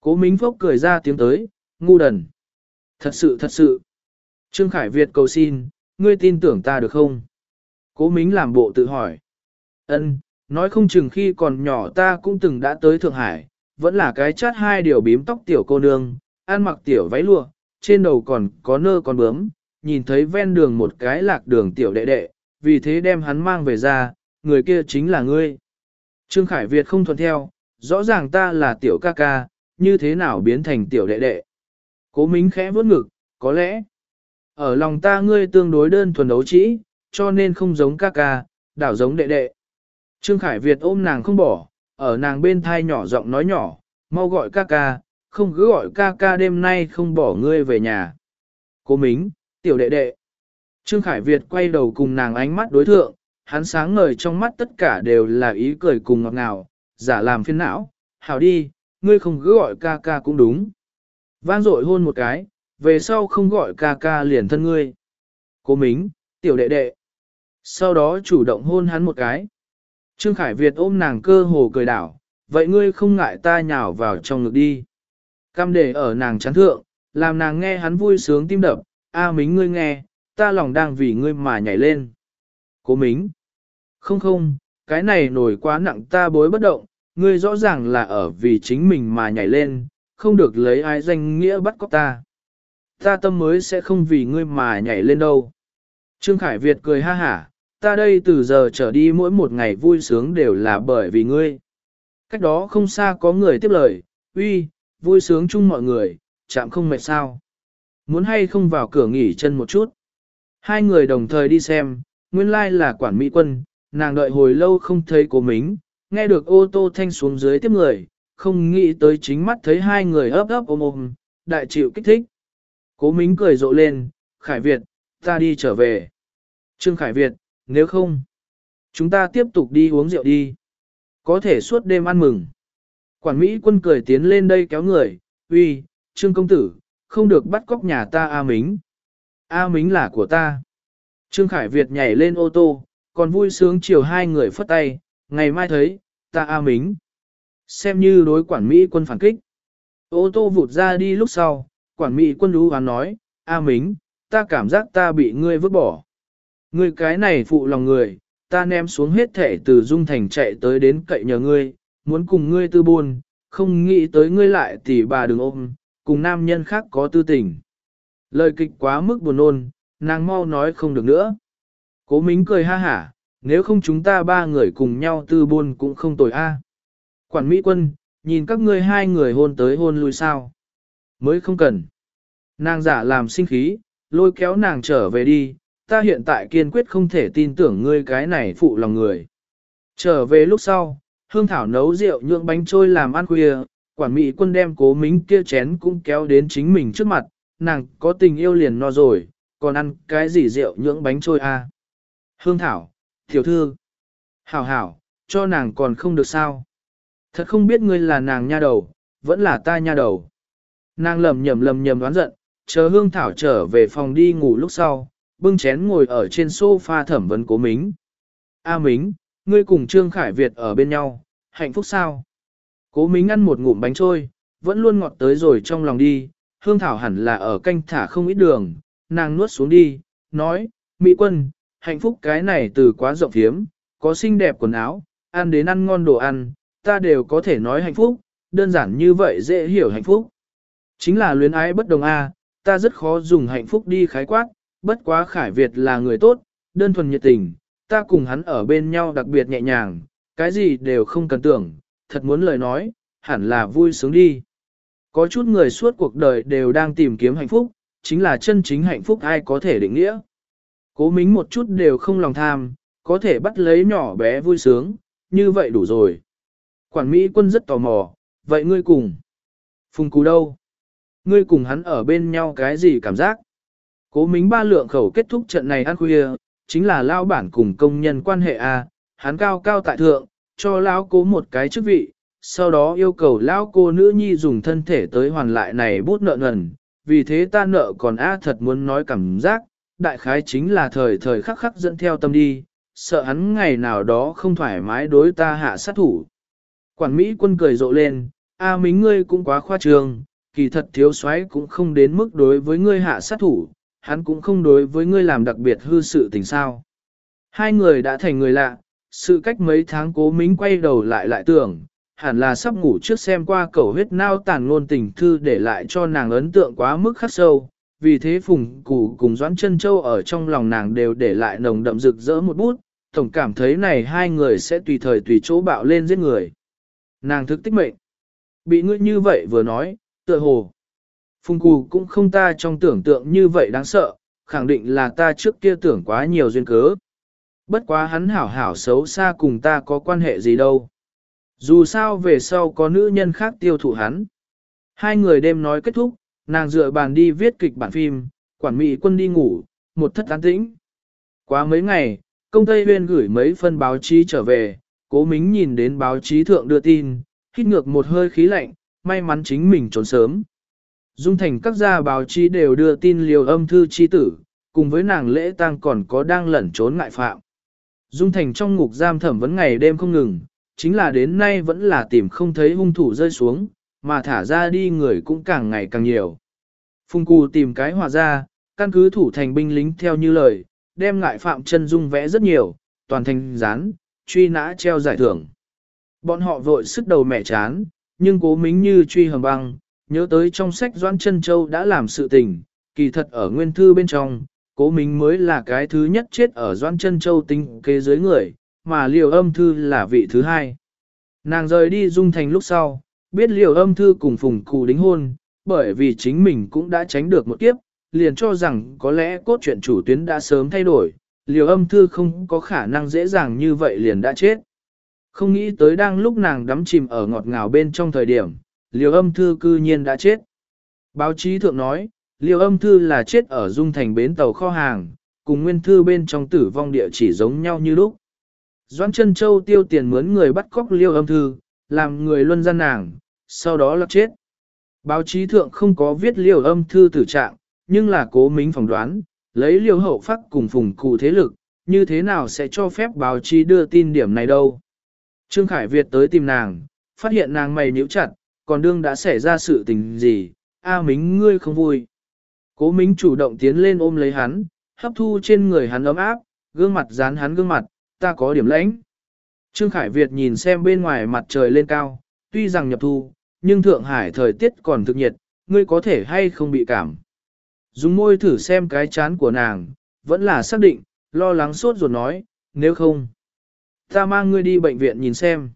Cố Mính Phốc cười ra tiếng tới, ngu đần. Thật sự thật sự. Trương Khải Việt cầu xin, ngươi tin tưởng ta được không? Cố Mính làm bộ tự hỏi. Ân, nói không chừng khi còn nhỏ ta cũng từng đã tới Thượng Hải, vẫn là cái chát hai điều bím tóc tiểu cô nương, ăn mặc tiểu váy lụa, trên đầu còn có nơ con bướm, nhìn thấy ven đường một cái lạc đường tiểu đệ đệ, vì thế đem hắn mang về ra, người kia chính là ngươi. Trương Khải Việt không thuận theo, rõ ràng ta là tiểu ca ca, như thế nào biến thành tiểu đệ đệ. Cố Mính khẽ vuốt ngực, có lẽ, ở lòng ta ngươi tương đối đơn thuần đấu trĩ, cho nên không giống ca ca, đảo giống đệ đệ. Trương Khải Việt ôm nàng không bỏ, ở nàng bên thai nhỏ giọng nói nhỏ, mau gọi ca ca, không cứ gọi ca ca đêm nay không bỏ ngươi về nhà. Cô Mính, tiểu đệ đệ. Trương Khải Việt quay đầu cùng nàng ánh mắt đối thượng, hắn sáng ngời trong mắt tất cả đều là ý cười cùng ngọt ngào, giả làm phiên não, hảo đi, ngươi không cứ gọi ca ca cũng đúng. Vang dội hôn một cái, về sau không gọi ca ca liền thân ngươi. Cố Mính, tiểu đệ đệ. Sau đó chủ động hôn hắn một cái. Trương Khải Việt ôm nàng cơ hồ cười đảo, vậy ngươi không ngại ta nhào vào trong ngực đi. Cam để ở nàng chán thượng, làm nàng nghe hắn vui sướng tim đập, a mính ngươi nghe, ta lòng đang vì ngươi mà nhảy lên. Cố mính. Không không, cái này nổi quá nặng ta bối bất động, ngươi rõ ràng là ở vì chính mình mà nhảy lên, không được lấy ai danh nghĩa bắt cóc ta. Ta tâm mới sẽ không vì ngươi mà nhảy lên đâu. Trương Khải Việt cười ha hả, ta đây từ giờ trở đi mỗi một ngày vui sướng đều là bởi vì ngươi. Cách đó không xa có người tiếp lời, uy, vui sướng chung mọi người, chạm không mệt sao. Muốn hay không vào cửa nghỉ chân một chút. Hai người đồng thời đi xem, nguyên lai là quản mỹ quân, nàng đợi hồi lâu không thấy cố mính, nghe được ô tô thanh xuống dưới tiếp người, không nghĩ tới chính mắt thấy hai người ấp ấp ôm ôm, đại chịu kích thích. Cố mính cười rộ lên, Khải Việt, ta đi trở về. Trương Khải Việt, nếu không, chúng ta tiếp tục đi uống rượu đi. Có thể suốt đêm ăn mừng. Quản Mỹ quân cười tiến lên đây kéo người, uy, Trương Công Tử, không được bắt cóc nhà ta A Mính. A Mính là của ta. Trương Khải Việt nhảy lên ô tô, còn vui sướng chiều hai người phất tay, ngày mai thấy, ta A Mính. Xem như đối quản Mỹ quân phản kích. Ô tô vụt ra đi lúc sau, quản Mỹ quân đú hoán nói, A Mính, ta cảm giác ta bị ngươi vứt bỏ. Ngươi cái này phụ lòng người, ta ném xuống hết thể từ Dung Thành chạy tới đến cậy nhờ ngươi, muốn cùng ngươi tư buồn, không nghĩ tới ngươi lại tỉ bà đừng ôm, cùng nam nhân khác có tư tình. Lời kịch quá mức buồn nôn, nàng mau nói không được nữa. Cố Mính cười ha hả, nếu không chúng ta ba người cùng nhau tư buồn cũng không tồi a. Quản Mỹ quân, nhìn các ngươi hai người hôn tới hôn lui sao. Mới không cần. Nàng giả làm sinh khí, lôi kéo nàng trở về đi, ta hiện tại kiên quyết không thể tin tưởng ngươi cái này phụ lòng người. Trở về lúc sau, Hương Thảo nấu rượu nhượng bánh trôi làm ăn khuya, quản mỹ quân đem cố mính kia chén cũng kéo đến chính mình trước mặt, nàng có tình yêu liền no rồi, còn ăn cái gì rượu nhượng bánh trôi a? À? Hương Thảo, tiểu thư, hảo hảo, cho nàng còn không được sao. Thật không biết ngươi là nàng nha đầu, vẫn là ta nha đầu. Nàng lầm nhầm lầm nhầm đoán giận, chờ Hương Thảo trở về phòng đi ngủ lúc sau, bưng chén ngồi ở trên sofa thẩm vấn cố mính. A Mính, ngươi cùng Trương Khải Việt ở bên nhau, hạnh phúc sao? Cố Mính ăn một ngụm bánh trôi, vẫn luôn ngọt tới rồi trong lòng đi, hương thảo hẳn là ở canh thả không ít đường, nàng nuốt xuống đi, nói, Mỹ quân, hạnh phúc cái này từ quá rộng thiếm, có xinh đẹp quần áo, ăn đến ăn ngon đồ ăn, ta đều có thể nói hạnh phúc, đơn giản như vậy dễ hiểu hạnh phúc. Chính là luyến ái bất đồng A, ta rất khó dùng hạnh phúc đi khái quát, bất quá Khải Việt là người tốt, đơn thuần nhiệt tình, ta cùng hắn ở bên nhau đặc biệt nhẹ nhàng, cái gì đều không cần tưởng, thật muốn lời nói, hẳn là vui sướng đi. Có chút người suốt cuộc đời đều đang tìm kiếm hạnh phúc, chính là chân chính hạnh phúc ai có thể định nghĩa. Cố mính một chút đều không lòng tham, có thể bắt lấy nhỏ bé vui sướng, như vậy đủ rồi. Quản Mỹ quân rất tò mò, vậy ngươi cùng. Phùng cú đâu? Ngươi cùng hắn ở bên nhau cái gì cảm giác? Cố mính ba lượng khẩu kết thúc trận này ăn khuya, chính là lao bản cùng công nhân quan hệ A, hắn cao cao tại thượng, cho lão cố một cái chức vị, sau đó yêu cầu lão cô nữ nhi dùng thân thể tới hoàn lại này bút nợ nần, vì thế ta nợ còn A thật muốn nói cảm giác, đại khái chính là thời thời khắc khắc dẫn theo tâm đi, sợ hắn ngày nào đó không thoải mái đối ta hạ sát thủ. Quản Mỹ quân cười rộ lên, A mính ngươi cũng quá khoa trương, kỳ thật thiếu soái cũng không đến mức đối với ngươi hạ sát thủ, hắn cũng không đối với ngươi làm đặc biệt hư sự tình sao. Hai người đã thành người lạ, sự cách mấy tháng cố mính quay đầu lại lại tưởng, hẳn là sắp ngủ trước xem qua cầu huyết nao tàn ngôn tình thư để lại cho nàng ấn tượng quá mức khắc sâu. Vì thế phùng cụ cùng Doãn chân Châu ở trong lòng nàng đều để lại nồng đậm rực rỡ một bút, tổng cảm thấy này hai người sẽ tùy thời tùy chỗ bạo lên giết người. Nàng thức tích mệnh. Bị ngươi như vậy vừa nói, tựa hồ. Phùng Cù cũng không ta trong tưởng tượng như vậy đáng sợ, khẳng định là ta trước kia tưởng quá nhiều duyên cớ. Bất quá hắn hảo hảo xấu xa cùng ta có quan hệ gì đâu. Dù sao về sau có nữ nhân khác tiêu thụ hắn. Hai người đêm nói kết thúc, nàng dựa bàn đi viết kịch bản phim, quản mỹ quân đi ngủ, một thất tán tĩnh. Quá mấy ngày, công Tây Huyên gửi mấy phân báo chí trở về, cố mính nhìn đến báo chí thượng đưa tin, hít ngược một hơi khí lạnh, may mắn chính mình trốn sớm. Dung thành các gia báo chí đều đưa tin liều âm thư chi tử, cùng với nàng lễ tang còn có đang lẩn trốn ngại phạm. Dung thành trong ngục giam thẩm vấn ngày đêm không ngừng, chính là đến nay vẫn là tìm không thấy hung thủ rơi xuống, mà thả ra đi người cũng càng ngày càng nhiều. Phung Cù tìm cái hòa ra, căn cứ thủ thành binh lính theo như lời, đem ngại phạm chân dung vẽ rất nhiều, toàn thành dán, truy nã treo giải thưởng. Bọn họ vội sức đầu mẹ chán, nhưng cố mính như truy hầm băng, nhớ tới trong sách Doan Trân Châu đã làm sự tình, kỳ thật ở nguyên thư bên trong, cố mình mới là cái thứ nhất chết ở Doan Trân Châu tinh kế dưới người, mà liều âm thư là vị thứ hai. Nàng rời đi dung thành lúc sau, biết liều âm thư cùng phùng cụ đính hôn, bởi vì chính mình cũng đã tránh được một kiếp, liền cho rằng có lẽ cốt truyện chủ tuyến đã sớm thay đổi, liều âm thư không có khả năng dễ dàng như vậy liền đã chết. Không nghĩ tới đang lúc nàng đắm chìm ở ngọt ngào bên trong thời điểm, liều âm thư cư nhiên đã chết. Báo chí thượng nói, liều âm thư là chết ở dung thành bến tàu kho hàng, cùng nguyên thư bên trong tử vong địa chỉ giống nhau như lúc. Doãn chân châu tiêu tiền mướn người bắt cóc liêu âm thư, làm người luân gian nàng, sau đó lập chết. Báo chí thượng không có viết liêu âm thư tử trạng, nhưng là cố mính phỏng đoán, lấy liều hậu phát cùng phùng cụ thế lực, như thế nào sẽ cho phép báo chí đưa tin điểm này đâu. Trương Khải Việt tới tìm nàng, phát hiện nàng mày nhíu chặt, còn đương đã xảy ra sự tình gì, A Mính ngươi không vui. Cố Mính chủ động tiến lên ôm lấy hắn, hấp thu trên người hắn ấm áp, gương mặt dán hắn gương mặt, ta có điểm lãnh. Trương Khải Việt nhìn xem bên ngoài mặt trời lên cao, tuy rằng nhập thu, nhưng Thượng Hải thời tiết còn thực nhiệt, ngươi có thể hay không bị cảm. Dùng môi thử xem cái chán của nàng, vẫn là xác định, lo lắng sốt ruột nói, nếu không, ta mang ngươi đi bệnh viện nhìn xem.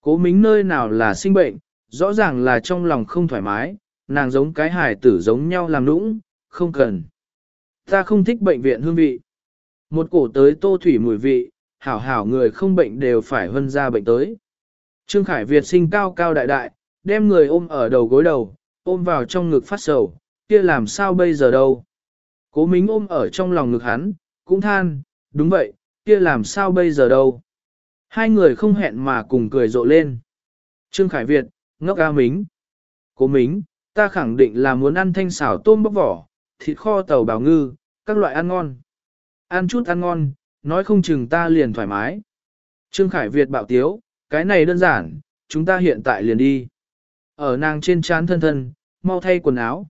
Cố mính nơi nào là sinh bệnh, rõ ràng là trong lòng không thoải mái, nàng giống cái hải tử giống nhau làm nũng, không cần. Ta không thích bệnh viện hương vị. Một cổ tới tô thủy mùi vị, hảo hảo người không bệnh đều phải hân ra bệnh tới. Trương Khải Việt sinh cao cao đại đại, đem người ôm ở đầu gối đầu, ôm vào trong ngực phát sầu, kia làm sao bây giờ đâu. Cố Mính ôm ở trong lòng ngực hắn, cũng than, đúng vậy, kia làm sao bây giờ đâu. Hai người không hẹn mà cùng cười rộ lên. Trương Khải Việt, ngốc A Mính. Cố Mính, ta khẳng định là muốn ăn thanh xảo tôm bóc vỏ, thịt kho tàu bào ngư, các loại ăn ngon. Ăn chút ăn ngon, nói không chừng ta liền thoải mái. Trương Khải Việt bảo tiếu, cái này đơn giản, chúng ta hiện tại liền đi. Ở nàng trên trán thân thân, mau thay quần áo.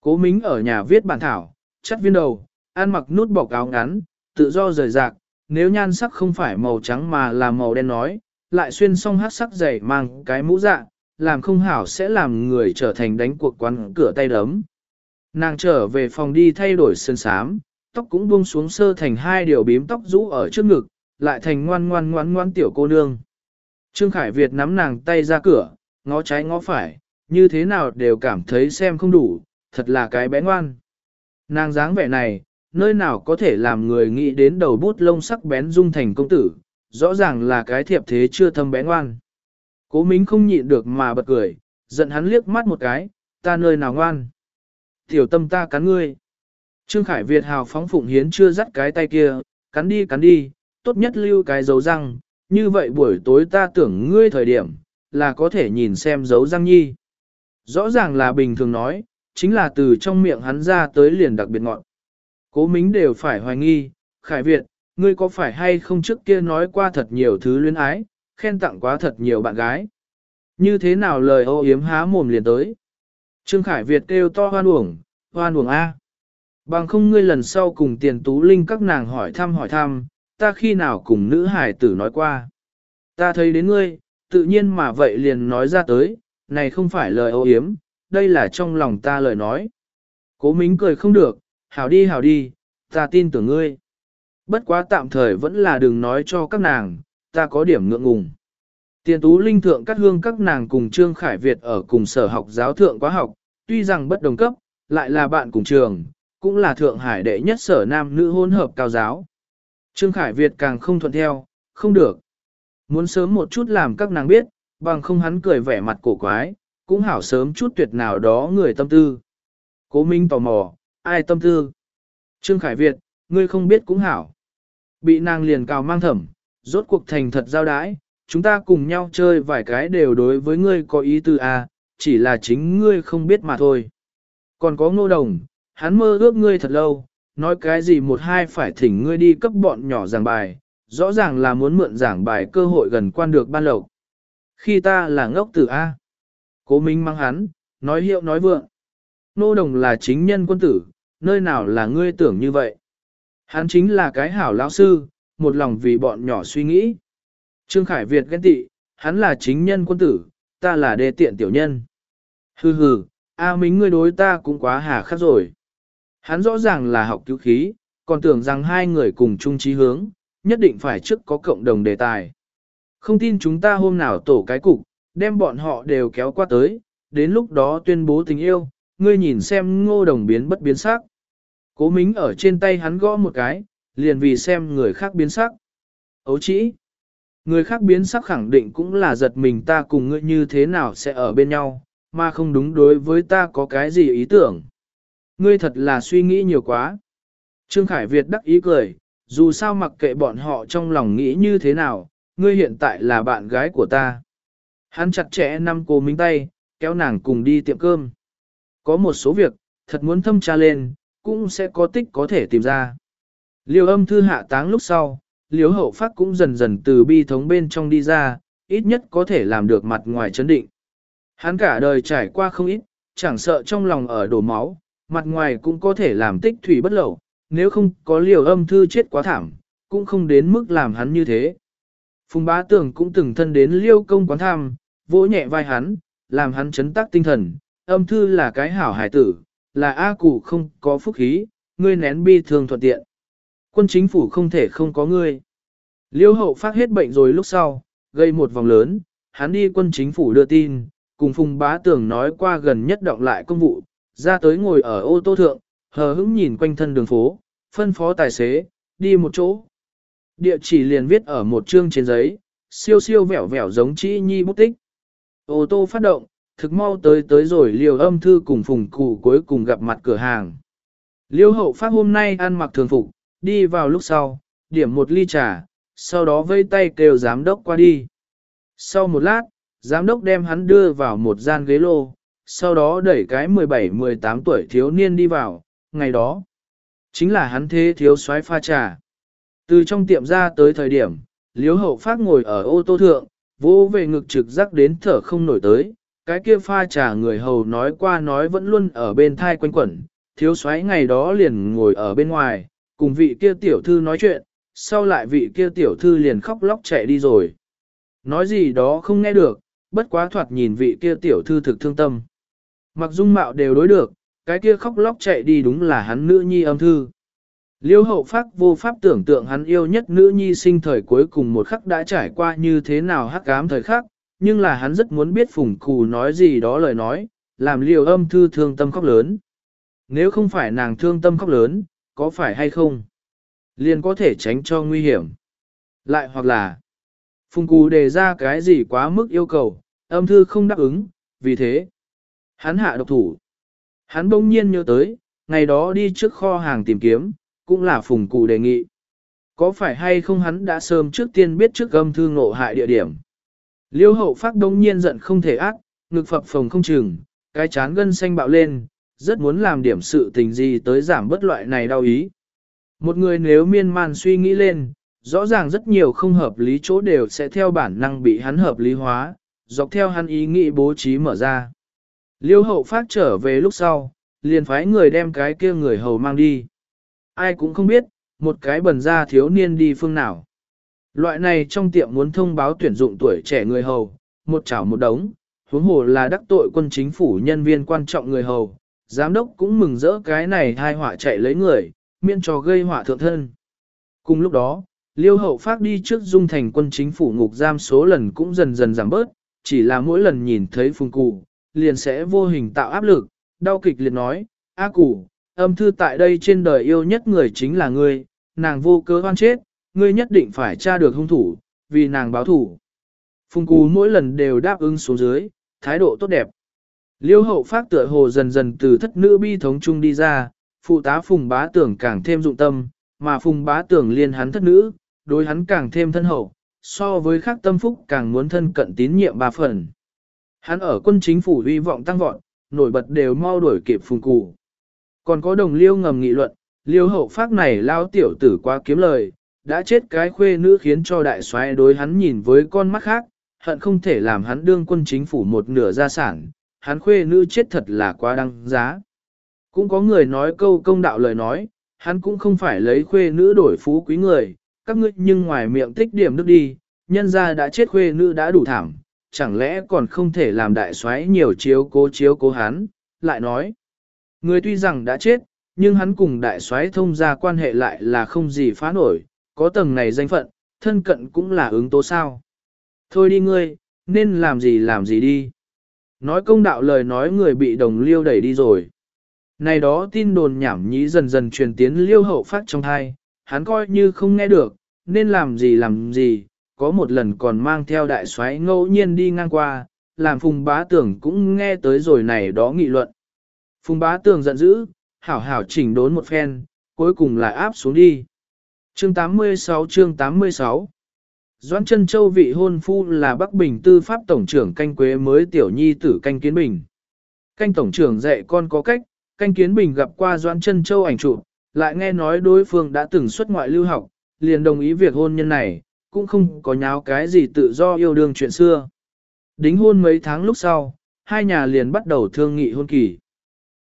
Cố Mính ở nhà viết bản thảo, chắt viên đầu, ăn mặc nút bọc áo ngắn, tự do rời rạc, nếu nhan sắc không phải màu trắng mà là màu đen nói, lại xuyên xong hát sắc dày mang cái mũ dạ, làm không hảo sẽ làm người trở thành đánh cuộc quán cửa tay đấm. Nàng trở về phòng đi thay đổi sơn sám, tóc cũng buông xuống sơ thành hai điều bím tóc rũ ở trước ngực, lại thành ngoan ngoan ngoan ngoan tiểu cô nương. Trương Khải Việt nắm nàng tay ra cửa, ngó trái ngó phải, như thế nào đều cảm thấy xem không đủ, thật là cái bé ngoan. Nàng dáng vẻ này, nơi nào có thể làm người nghĩ đến đầu bút lông sắc bén dung thành công tử, rõ ràng là cái thiệp thế chưa thâm bé ngoan. Cố Mính không nhịn được mà bật cười, giận hắn liếc mắt một cái, ta nơi nào ngoan. Tiểu tâm ta cắn ngươi. Trương Khải Việt hào phóng phụng hiến chưa dắt cái tay kia, cắn đi cắn đi, tốt nhất lưu cái dấu răng, như vậy buổi tối ta tưởng ngươi thời điểm, là có thể nhìn xem dấu răng nhi. Rõ ràng là bình thường nói, chính là từ trong miệng hắn ra tới liền đặc biệt ngọn. Cố mính đều phải hoài nghi, Khải Việt, ngươi có phải hay không trước kia nói qua thật nhiều thứ luyến ái, khen tặng quá thật nhiều bạn gái. Như thế nào lời ô yếm há mồm liền tới. Trương Khải Việt kêu to hoan uổng, hoan uổng A. Bằng không ngươi lần sau cùng tiền tú linh các nàng hỏi thăm hỏi thăm, ta khi nào cùng nữ hải tử nói qua. Ta thấy đến ngươi, tự nhiên mà vậy liền nói ra tới, này không phải lời ô yếm, đây là trong lòng ta lời nói. Cố mính cười không được, hảo đi hảo đi, ta tin tưởng ngươi. Bất quá tạm thời vẫn là đừng nói cho các nàng, ta có điểm ngượng ngùng. Tiền tú linh thượng các hương các nàng cùng Trương Khải Việt ở cùng sở học giáo thượng quá học, tuy rằng bất đồng cấp, lại là bạn cùng trường, cũng là thượng hải đệ nhất sở nam nữ hôn hợp cao giáo. Trương Khải Việt càng không thuận theo, không được. Muốn sớm một chút làm các nàng biết, bằng không hắn cười vẻ mặt cổ quái, cũng hảo sớm chút tuyệt nào đó người tâm tư. Cố Minh tò mò, ai tâm tư? Trương Khải Việt, ngươi không biết cũng hảo. Bị nàng liền cào mang thẩm, rốt cuộc thành thật giao đái, chúng ta cùng nhau chơi vài cái đều đối với ngươi có ý tư à, chỉ là chính ngươi không biết mà thôi. Còn có ngô đồng, hắn mơ ước ngươi thật lâu, nói cái gì một hai phải thỉnh ngươi đi cấp bọn nhỏ giảng bài, rõ ràng là muốn mượn giảng bài cơ hội gần quan được ban lộc. Khi ta là ngốc tử A. Cố Minh mang hắn, nói hiệu nói vượng. Nô đồng là chính nhân quân tử, nơi nào là ngươi tưởng như vậy. Hắn chính là cái hảo lão sư, một lòng vì bọn nhỏ suy nghĩ. Trương Khải Việt ghen tị, hắn là chính nhân quân tử, ta là đề tiện tiểu nhân. Hừ hừ, A Mính ngươi đối ta cũng quá hà khắc rồi. Hắn rõ ràng là học cứu khí, còn tưởng rằng hai người cùng chung chí hướng, nhất định phải trước có cộng đồng đề tài. Không tin chúng ta hôm nào tổ cái cục, đem bọn họ đều kéo qua tới, đến lúc đó tuyên bố tình yêu, ngươi nhìn xem ngô đồng biến bất biến sắc. Cố mính ở trên tay hắn gõ một cái, liền vì xem người khác biến sắc. Ấu chỉ, người khác biến sắc khẳng định cũng là giật mình ta cùng ngươi như thế nào sẽ ở bên nhau, mà không đúng đối với ta có cái gì ý tưởng. Ngươi thật là suy nghĩ nhiều quá. Trương Khải Việt đắc ý cười, dù sao mặc kệ bọn họ trong lòng nghĩ như thế nào, ngươi hiện tại là bạn gái của ta. Hắn chặt chẽ năm cô minh tay, kéo nàng cùng đi tiệm cơm. Có một số việc, thật muốn thâm tra lên, cũng sẽ có tích có thể tìm ra. Liêu âm thư hạ táng lúc sau, liêu hậu phát cũng dần dần từ bi thống bên trong đi ra, ít nhất có thể làm được mặt ngoài chấn định. Hắn cả đời trải qua không ít, chẳng sợ trong lòng ở đổ máu, mặt ngoài cũng có thể làm tích thủy bất lậu, nếu không có liều âm thư chết quá thảm, cũng không đến mức làm hắn như thế. Phùng bá tưởng cũng từng thân đến liêu công quán tham, vỗ nhẹ vai hắn, làm hắn chấn tác tinh thần, âm thư là cái hảo hải tử, là A cụ không có phúc khí, ngươi nén bi thường thuận tiện. Quân chính phủ không thể không có ngươi. Liêu hậu phát hết bệnh rồi lúc sau, gây một vòng lớn, hắn đi quân chính phủ đưa tin, cùng Phùng Bá Tưởng nói qua gần nhất động lại công vụ, ra tới ngồi ở ô tô thượng, hờ hững nhìn quanh thân đường phố, phân phó tài xế, đi một chỗ. Địa chỉ liền viết ở một chương trên giấy, siêu siêu vẻo vẻo giống chỉ nhi bút tích. Ô tô phát động, thực mau tới tới rồi liều âm thư cùng phùng cụ cuối cùng gặp mặt cửa hàng. Liêu hậu phát hôm nay ăn mặc thường phục, đi vào lúc sau, điểm một ly trà, sau đó vây tay kêu giám đốc qua đi. Sau một lát, giám đốc đem hắn đưa vào một gian ghế lô, sau đó đẩy cái 17-18 tuổi thiếu niên đi vào, ngày đó. Chính là hắn thế thiếu soái pha trà. Từ trong tiệm ra tới thời điểm, liếu hậu phát ngồi ở ô tô thượng, vô về ngực trực giác đến thở không nổi tới, cái kia pha trà người hầu nói qua nói vẫn luôn ở bên thai quanh quẩn, thiếu soái ngày đó liền ngồi ở bên ngoài, cùng vị kia tiểu thư nói chuyện, sau lại vị kia tiểu thư liền khóc lóc chạy đi rồi. Nói gì đó không nghe được, bất quá thoạt nhìn vị kia tiểu thư thực thương tâm. Mặc dung mạo đều đối được, cái kia khóc lóc chạy đi đúng là hắn nữ nhi âm thư. Liêu hậu phát vô pháp tưởng tượng hắn yêu nhất nữ nhi sinh thời cuối cùng một khắc đã trải qua như thế nào hắc ám thời khắc, nhưng là hắn rất muốn biết phùng cù nói gì đó lời nói, làm liều âm thư thương tâm khóc lớn. Nếu không phải nàng thương tâm khóc lớn, có phải hay không? Liền có thể tránh cho nguy hiểm. Lại hoặc là, phùng cù đề ra cái gì quá mức yêu cầu, âm thư không đáp ứng, vì thế, hắn hạ độc thủ. Hắn bỗng nhiên nhớ tới, ngày đó đi trước kho hàng tìm kiếm, cũng là phùng cù đề nghị. Có phải hay không hắn đã sớm trước tiên biết trước âm thư ngộ hại địa điểm. Liêu hậu phát đông nhiên giận không thể ác, ngực phập phồng không chừng, cái chán gân xanh bạo lên, rất muốn làm điểm sự tình gì tới giảm bất loại này đau ý. Một người nếu miên man suy nghĩ lên, rõ ràng rất nhiều không hợp lý chỗ đều sẽ theo bản năng bị hắn hợp lý hóa, dọc theo hắn ý nghĩ bố trí mở ra. Liêu hậu phát trở về lúc sau, liền phái người đem cái kia người hầu mang đi. Ai cũng không biết, một cái bần ra thiếu niên đi phương nào. Loại này trong tiệm muốn thông báo tuyển dụng tuổi trẻ người hầu, một chảo một đống, huống hồ là đắc tội quân chính phủ nhân viên quan trọng người hầu, giám đốc cũng mừng rỡ cái này hai họa chạy lấy người, miễn cho gây họa thượng thân. Cùng lúc đó, liêu hậu phát đi trước dung thành quân chính phủ ngục giam số lần cũng dần dần giảm bớt, chỉ là mỗi lần nhìn thấy phùng cụ, liền sẽ vô hình tạo áp lực, đau kịch liền nói, A cụ, âm thư tại đây trên đời yêu nhất người chính là ngươi, nàng vô cớ hoan chết, ngươi nhất định phải tra được hung thủ, vì nàng báo thủ. Phùng Cú mỗi lần đều đáp ứng xuống dưới, thái độ tốt đẹp. Liêu hậu phát tựa hồ dần dần từ thất nữ bi thống chung đi ra, phụ tá Phùng bá tưởng càng thêm dụng tâm, mà Phùng bá tưởng liên hắn thất nữ, đối hắn càng thêm thân hậu, so với khác tâm phúc càng muốn thân cận tín nhiệm ba phần. Hắn ở quân chính phủ uy vọng tăng vọt, nổi bật đều mau đuổi kịp Phùng Cụ. Còn có đồng liêu ngầm nghị luận, liêu hậu phát này lao tiểu tử quá kiếm lời, đã chết cái khuê nữ khiến cho đại soái đối hắn nhìn với con mắt khác, hận không thể làm hắn đương quân chính phủ một nửa gia sản, hắn khuê nữ chết thật là quá đăng giá. Cũng có người nói câu công đạo lời nói, hắn cũng không phải lấy khuê nữ đổi phú quý người, các ngươi nhưng ngoài miệng tích điểm nước đi, nhân ra đã chết khuê nữ đã đủ thảm, chẳng lẽ còn không thể làm đại soái nhiều chiếu cố chiếu cố hắn, lại nói. Người tuy rằng đã chết, nhưng hắn cùng đại soái thông ra quan hệ lại là không gì phá nổi, có tầng này danh phận, thân cận cũng là ứng tố sao. Thôi đi ngươi, nên làm gì làm gì đi. Nói công đạo lời nói người bị đồng liêu đẩy đi rồi. Này đó tin đồn nhảm nhí dần dần truyền tiến liêu hậu phát trong thai, hắn coi như không nghe được, nên làm gì làm gì, có một lần còn mang theo đại soái ngẫu nhiên đi ngang qua, làm phùng bá tưởng cũng nghe tới rồi này đó nghị luận. Phùng bá tưởng giận dữ, hảo hảo chỉnh đốn một phen, cuối cùng lại áp xuống đi. Chương 86 chương 86 Doãn chân châu vị hôn phu là Bắc Bình tư pháp tổng trưởng canh quế mới tiểu nhi tử canh kiến bình. Canh tổng trưởng dạy con có cách, Canh Kiến Bình gặp qua Doãn Trân Châu ảnh chụp, lại nghe nói đối phương đã từng xuất ngoại lưu học, liền đồng ý việc hôn nhân này, cũng không có nháo cái gì tự do yêu đương chuyện xưa. Đính hôn mấy tháng lúc sau, hai nhà liền bắt đầu thương nghị hôn kỳ.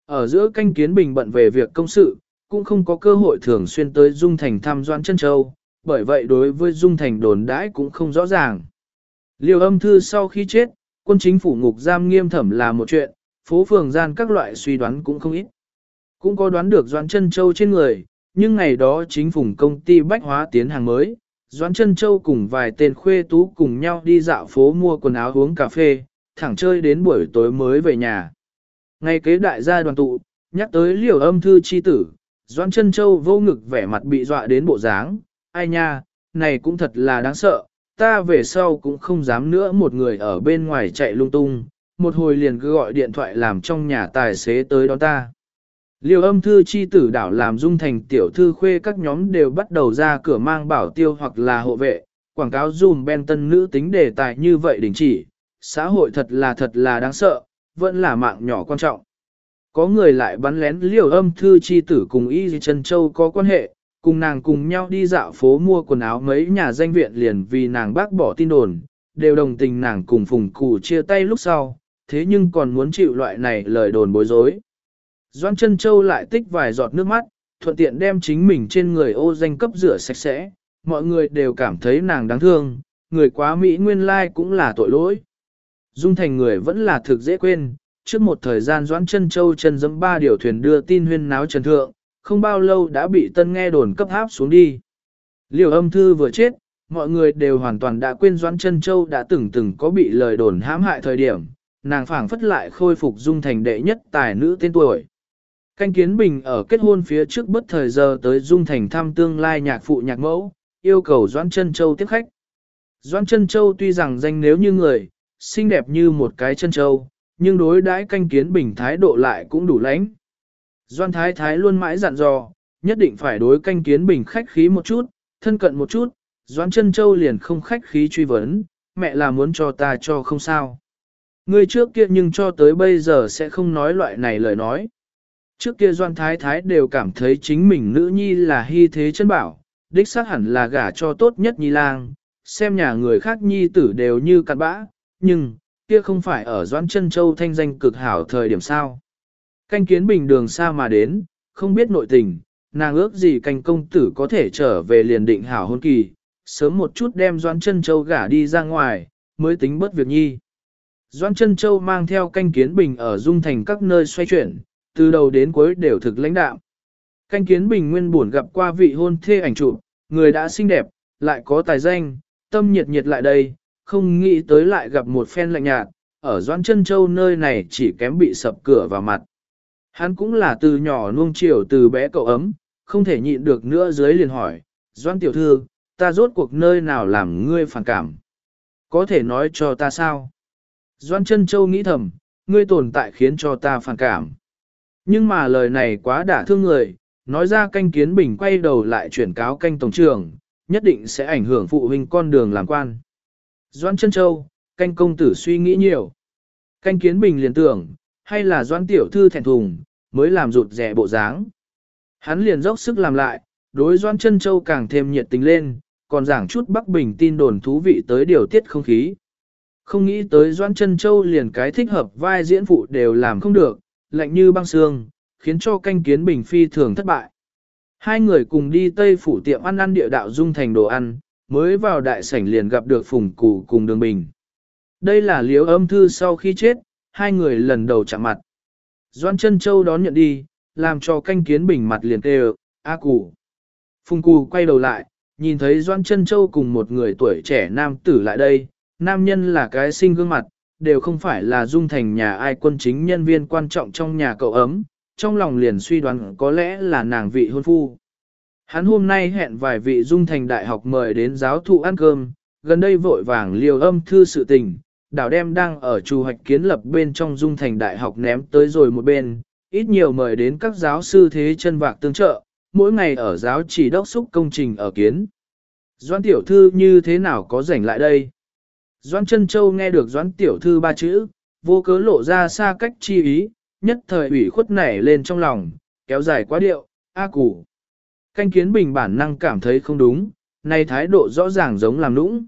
Ở giữa canh kiến bình bận về việc công sự, cũng không có cơ hội thường xuyên tới Dung Thành thăm Doan Trân Châu, bởi vậy đối với Dung Thành đồn đãi cũng không rõ ràng. Liêu âm thư sau khi chết, quân chính phủ ngục giam nghiêm thẩm là một chuyện, phố phường gian các loại suy đoán cũng không ít. Cũng có đoán được doãn Chân Châu trên người, nhưng ngày đó chính phủ công ty bách hóa tiến hàng mới, Doãn Trân Châu cùng vài tên khuê tú cùng nhau đi dạo phố mua quần áo uống cà phê, thẳng chơi đến buổi tối mới về nhà. Ngày kế đại gia đoàn tụ, nhắc tới liều âm thư chi tử, Doãn Trân Châu vô ngực vẻ mặt bị dọa đến bộ dáng, ai nha, này cũng thật là đáng sợ, ta về sau cũng không dám nữa một người ở bên ngoài chạy lung tung, một hồi liền cứ gọi điện thoại làm trong nhà tài xế tới đó ta. Liều âm thư chi tử đảo làm dung thành tiểu thư khuê các nhóm đều bắt đầu ra cửa mang bảo tiêu hoặc là hộ vệ, quảng cáo dùm ben tân nữ tính đề tài như vậy đình chỉ, xã hội thật là thật là đáng sợ, vẫn là mạng nhỏ quan trọng. Có người lại bắn lén liều âm thư chi tử cùng Y chân Châu có quan hệ, cùng nàng cùng nhau đi dạo phố mua quần áo mấy nhà danh viện liền vì nàng bác bỏ tin đồn, đều đồng tình nàng cùng phùng cụ chia tay lúc sau, thế nhưng còn muốn chịu loại này lời đồn bối rối. Doan chân châu lại tích vài giọt nước mắt, thuận tiện đem chính mình trên người ô danh cấp rửa sạch sẽ, mọi người đều cảm thấy nàng đáng thương, người quá Mỹ nguyên lai cũng là tội lỗi. Dung thành người vẫn là thực dễ quên, trước một thời gian Doãn chân châu chân dẫm ba điều thuyền đưa tin huyên náo trần thượng, không bao lâu đã bị tân nghe đồn cấp háp xuống đi. Liều âm thư vừa chết, mọi người đều hoàn toàn đã quên Doãn Trân châu đã từng từng có bị lời đồn hãm hại thời điểm, nàng phảng phất lại khôi phục dung thành đệ nhất tài nữ tên tuổi. Canh Kiến Bình ở kết hôn phía trước bất thời giờ tới Dung Thành thăm tương lai nhạc phụ nhạc mẫu, yêu cầu Doãn Trân Châu tiếp khách. Doãn Trân Châu tuy rằng danh nếu như người, xinh đẹp như một cái chân châu, nhưng đối đãi Canh Kiến Bình thái độ lại cũng đủ lãnh. Doan Thái Thái luôn mãi dặn dò, nhất định phải đối Canh Kiến Bình khách khí một chút, thân cận một chút, Doan Trân Châu liền không khách khí truy vấn, mẹ là muốn cho ta cho không sao. Người trước kia nhưng cho tới bây giờ sẽ không nói loại này lời nói. Trước kia Doan Thái Thái đều cảm thấy chính mình nữ nhi là hy thế chân bảo, đích xác hẳn là gả cho tốt nhất nhi lang, xem nhà người khác nhi tử đều như cặn bã, nhưng, kia không phải ở Doan Trân Châu thanh danh cực hảo thời điểm sao. Canh kiến bình đường xa mà đến, không biết nội tình, nàng ước gì canh công tử có thể trở về liền định hảo hôn kỳ, sớm một chút đem Doan chân Châu gả đi ra ngoài, mới tính bớt việc nhi. Doan chân Châu mang theo canh kiến bình ở dung thành các nơi xoay chuyển, từ đầu đến cuối đều thực lãnh đạo. Canh kiến bình nguyên buồn gặp qua vị hôn thê ảnh chụp, người đã xinh đẹp, lại có tài danh, tâm nhiệt nhiệt lại đây, không nghĩ tới lại gặp một phen lạnh nhạt, ở Doan chân Châu nơi này chỉ kém bị sập cửa vào mặt. Hắn cũng là từ nhỏ nuông chiều từ bé cậu ấm, không thể nhịn được nữa dưới liền hỏi, Doan tiểu thư, ta rốt cuộc nơi nào làm ngươi phản cảm? Có thể nói cho ta sao? Doan chân Châu nghĩ thầm, ngươi tồn tại khiến cho ta phản cảm. Nhưng mà lời này quá đả thương người, nói ra canh kiến bình quay đầu lại chuyển cáo canh tổng trưởng, nhất định sẽ ảnh hưởng phụ huynh con đường làm quan. Doan chân châu, canh công tử suy nghĩ nhiều. Canh kiến bình liền tưởng, hay là doan tiểu thư thẹn thùng, mới làm rụt rẻ bộ dáng. Hắn liền dốc sức làm lại, đối doan chân châu càng thêm nhiệt tình lên, còn giảng chút Bắc Bình tin đồn thú vị tới điều tiết không khí. Không nghĩ tới doan chân châu liền cái thích hợp vai diễn phụ đều làm không được, lạnh như băng xương, khiến cho canh kiến bình phi thường thất bại. Hai người cùng đi Tây Phủ tiệm ăn ăn địa đạo dung thành đồ ăn, mới vào đại sảnh liền gặp được Phùng Cụ cùng Đường Bình. Đây là liếu âm thư sau khi chết, hai người lần đầu chạm mặt. Doan chân châu đón nhận đi, làm cho canh kiến bình mặt liền kêu, A củ. Phùng cù quay đầu lại, nhìn thấy Doan chân châu cùng một người tuổi trẻ nam tử lại đây, nam nhân là cái sinh gương mặt, đều không phải là dung thành nhà ai quân chính nhân viên quan trọng trong nhà cậu ấm, trong lòng liền suy đoán có lẽ là nàng vị hôn phu. Hắn hôm nay hẹn vài vị dung thành đại học mời đến giáo thụ ăn cơm, gần đây vội vàng liều âm thư sự tình, đảo đem đang ở trù hoạch kiến lập bên trong dung thành đại học ném tới rồi một bên, ít nhiều mời đến các giáo sư thế chân vạc tương trợ, mỗi ngày ở giáo chỉ đốc xúc công trình ở kiến. Doan tiểu thư như thế nào có rảnh lại đây? Doan chân châu nghe được doan tiểu thư ba chữ, vô cớ lộ ra xa cách chi ý, nhất thời ủy khuất nảy lên trong lòng, kéo dài quá điệu, a củ. Canh kiến bình bản năng cảm thấy không đúng, nay thái độ rõ ràng giống làm nũng.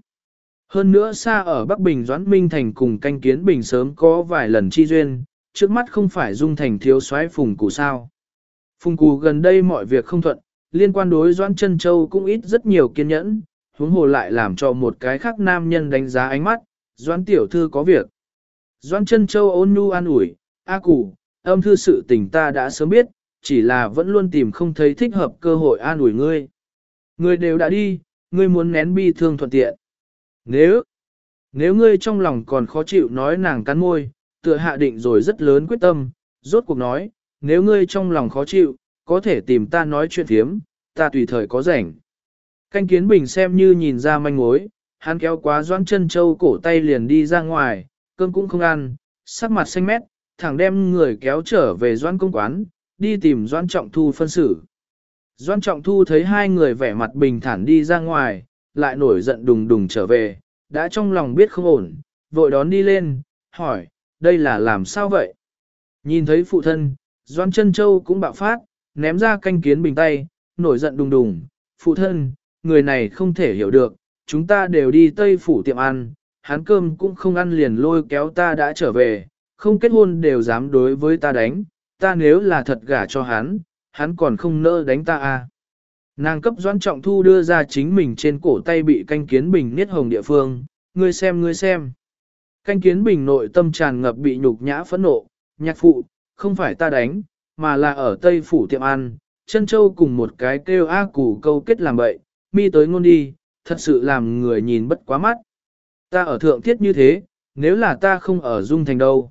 Hơn nữa xa ở Bắc Bình Doãn Minh Thành cùng canh kiến bình sớm có vài lần chi duyên, trước mắt không phải dung thành thiếu soái phùng cụ sao. Phùng cụ gần đây mọi việc không thuận, liên quan đối Doãn Trân Châu cũng ít rất nhiều kiên nhẫn, huống hồ lại làm cho một cái khác nam nhân đánh giá ánh mắt, Doãn tiểu thư có việc. Doãn Trân Châu ôn nhu an ủi, A cụ, âm thư sự tình ta đã sớm biết, chỉ là vẫn luôn tìm không thấy thích hợp cơ hội an ủi ngươi. Ngươi đều đã đi, ngươi muốn nén bi thương thuận tiện. Nếu, nếu ngươi trong lòng còn khó chịu nói nàng cắn môi, tựa hạ định rồi rất lớn quyết tâm, rốt cuộc nói, nếu ngươi trong lòng khó chịu, có thể tìm ta nói chuyện thiếm, ta tùy thời có rảnh. Canh kiến bình xem như nhìn ra manh mối, hắn kéo quá doãn chân châu cổ tay liền đi ra ngoài, cơm cũng không ăn, sắc mặt xanh mét, thẳng đem người kéo trở về doãn công quán, đi tìm doãn trọng thu phân xử. Doãn trọng thu thấy hai người vẻ mặt bình thản đi ra ngoài, lại nổi giận đùng đùng trở về, đã trong lòng biết không ổn, vội đón đi lên, hỏi, đây là làm sao vậy? Nhìn thấy phụ thân, Doan chân Châu cũng bạo phát, ném ra canh kiến bình tay, nổi giận đùng đùng, phụ thân, người này không thể hiểu được, chúng ta đều đi Tây Phủ tiệm ăn, hắn cơm cũng không ăn liền lôi kéo ta đã trở về, không kết hôn đều dám đối với ta đánh, ta nếu là thật gả cho hắn, hắn còn không nỡ đánh ta à. Nàng cấp doãn trọng thu đưa ra chính mình trên cổ tay bị canh kiến bình niết hồng địa phương, ngươi xem ngươi xem. Canh kiến bình nội tâm tràn ngập bị nhục nhã phẫn nộ, nhạc phụ, không phải ta đánh, mà là ở Tây Phủ tiệm ăn, chân châu cùng một cái kêu A củ câu kết làm bậy, mi tới ngôn đi, thật sự làm người nhìn bất quá mắt. Ta ở thượng thiết như thế, nếu là ta không ở dung thành đâu.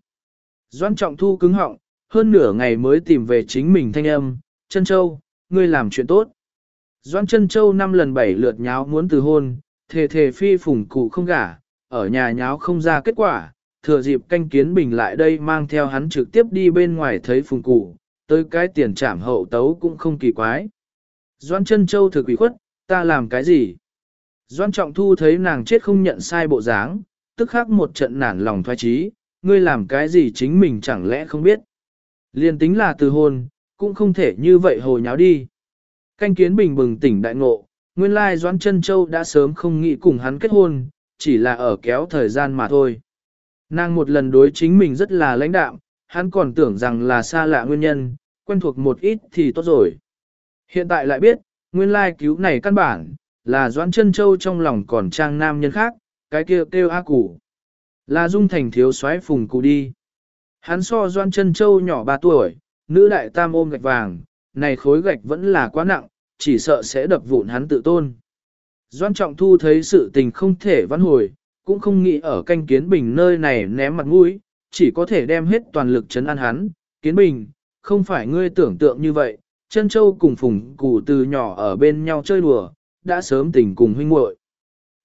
Doan trọng thu cứng họng, hơn nửa ngày mới tìm về chính mình thanh âm, chân châu, ngươi làm chuyện tốt. Doan chân châu năm lần bảy lượt nháo muốn từ hôn, thề thề phi phùng cụ không gả, ở nhà nháo không ra kết quả, thừa dịp canh kiến bình lại đây mang theo hắn trực tiếp đi bên ngoài thấy phùng cụ, tới cái tiền trảm hậu tấu cũng không kỳ quái. Doan chân châu thực quỷ khuất, ta làm cái gì? Doan trọng thu thấy nàng chết không nhận sai bộ dáng, tức khắc một trận nản lòng thoái trí, ngươi làm cái gì chính mình chẳng lẽ không biết. Liên tính là từ hôn, cũng không thể như vậy hồi nháo đi. Canh kiến bình bừng tỉnh đại ngộ, nguyên lai Doãn Trân Châu đã sớm không nghĩ cùng hắn kết hôn, chỉ là ở kéo thời gian mà thôi. Nàng một lần đối chính mình rất là lãnh đạm, hắn còn tưởng rằng là xa lạ nguyên nhân, quen thuộc một ít thì tốt rồi. Hiện tại lại biết, nguyên lai cứu này căn bản, là Doãn Trân Châu trong lòng còn trang nam nhân khác, cái kia kêu, kêu A Củ. Là dung thành thiếu soái phùng cụ đi. Hắn so Doãn Trân Châu nhỏ 3 tuổi, nữ đại tam ôm gạch vàng, này khối gạch vẫn là quá nặng, chỉ sợ sẽ đập vụn hắn tự tôn. Doan Trọng Thu thấy sự tình không thể vãn hồi, cũng không nghĩ ở canh kiến bình nơi này ném mặt mũi, chỉ có thể đem hết toàn lực chấn an hắn. Kiến bình, không phải ngươi tưởng tượng như vậy, chân châu cùng phùng cụ từ nhỏ ở bên nhau chơi đùa, đã sớm tình cùng huynh muội.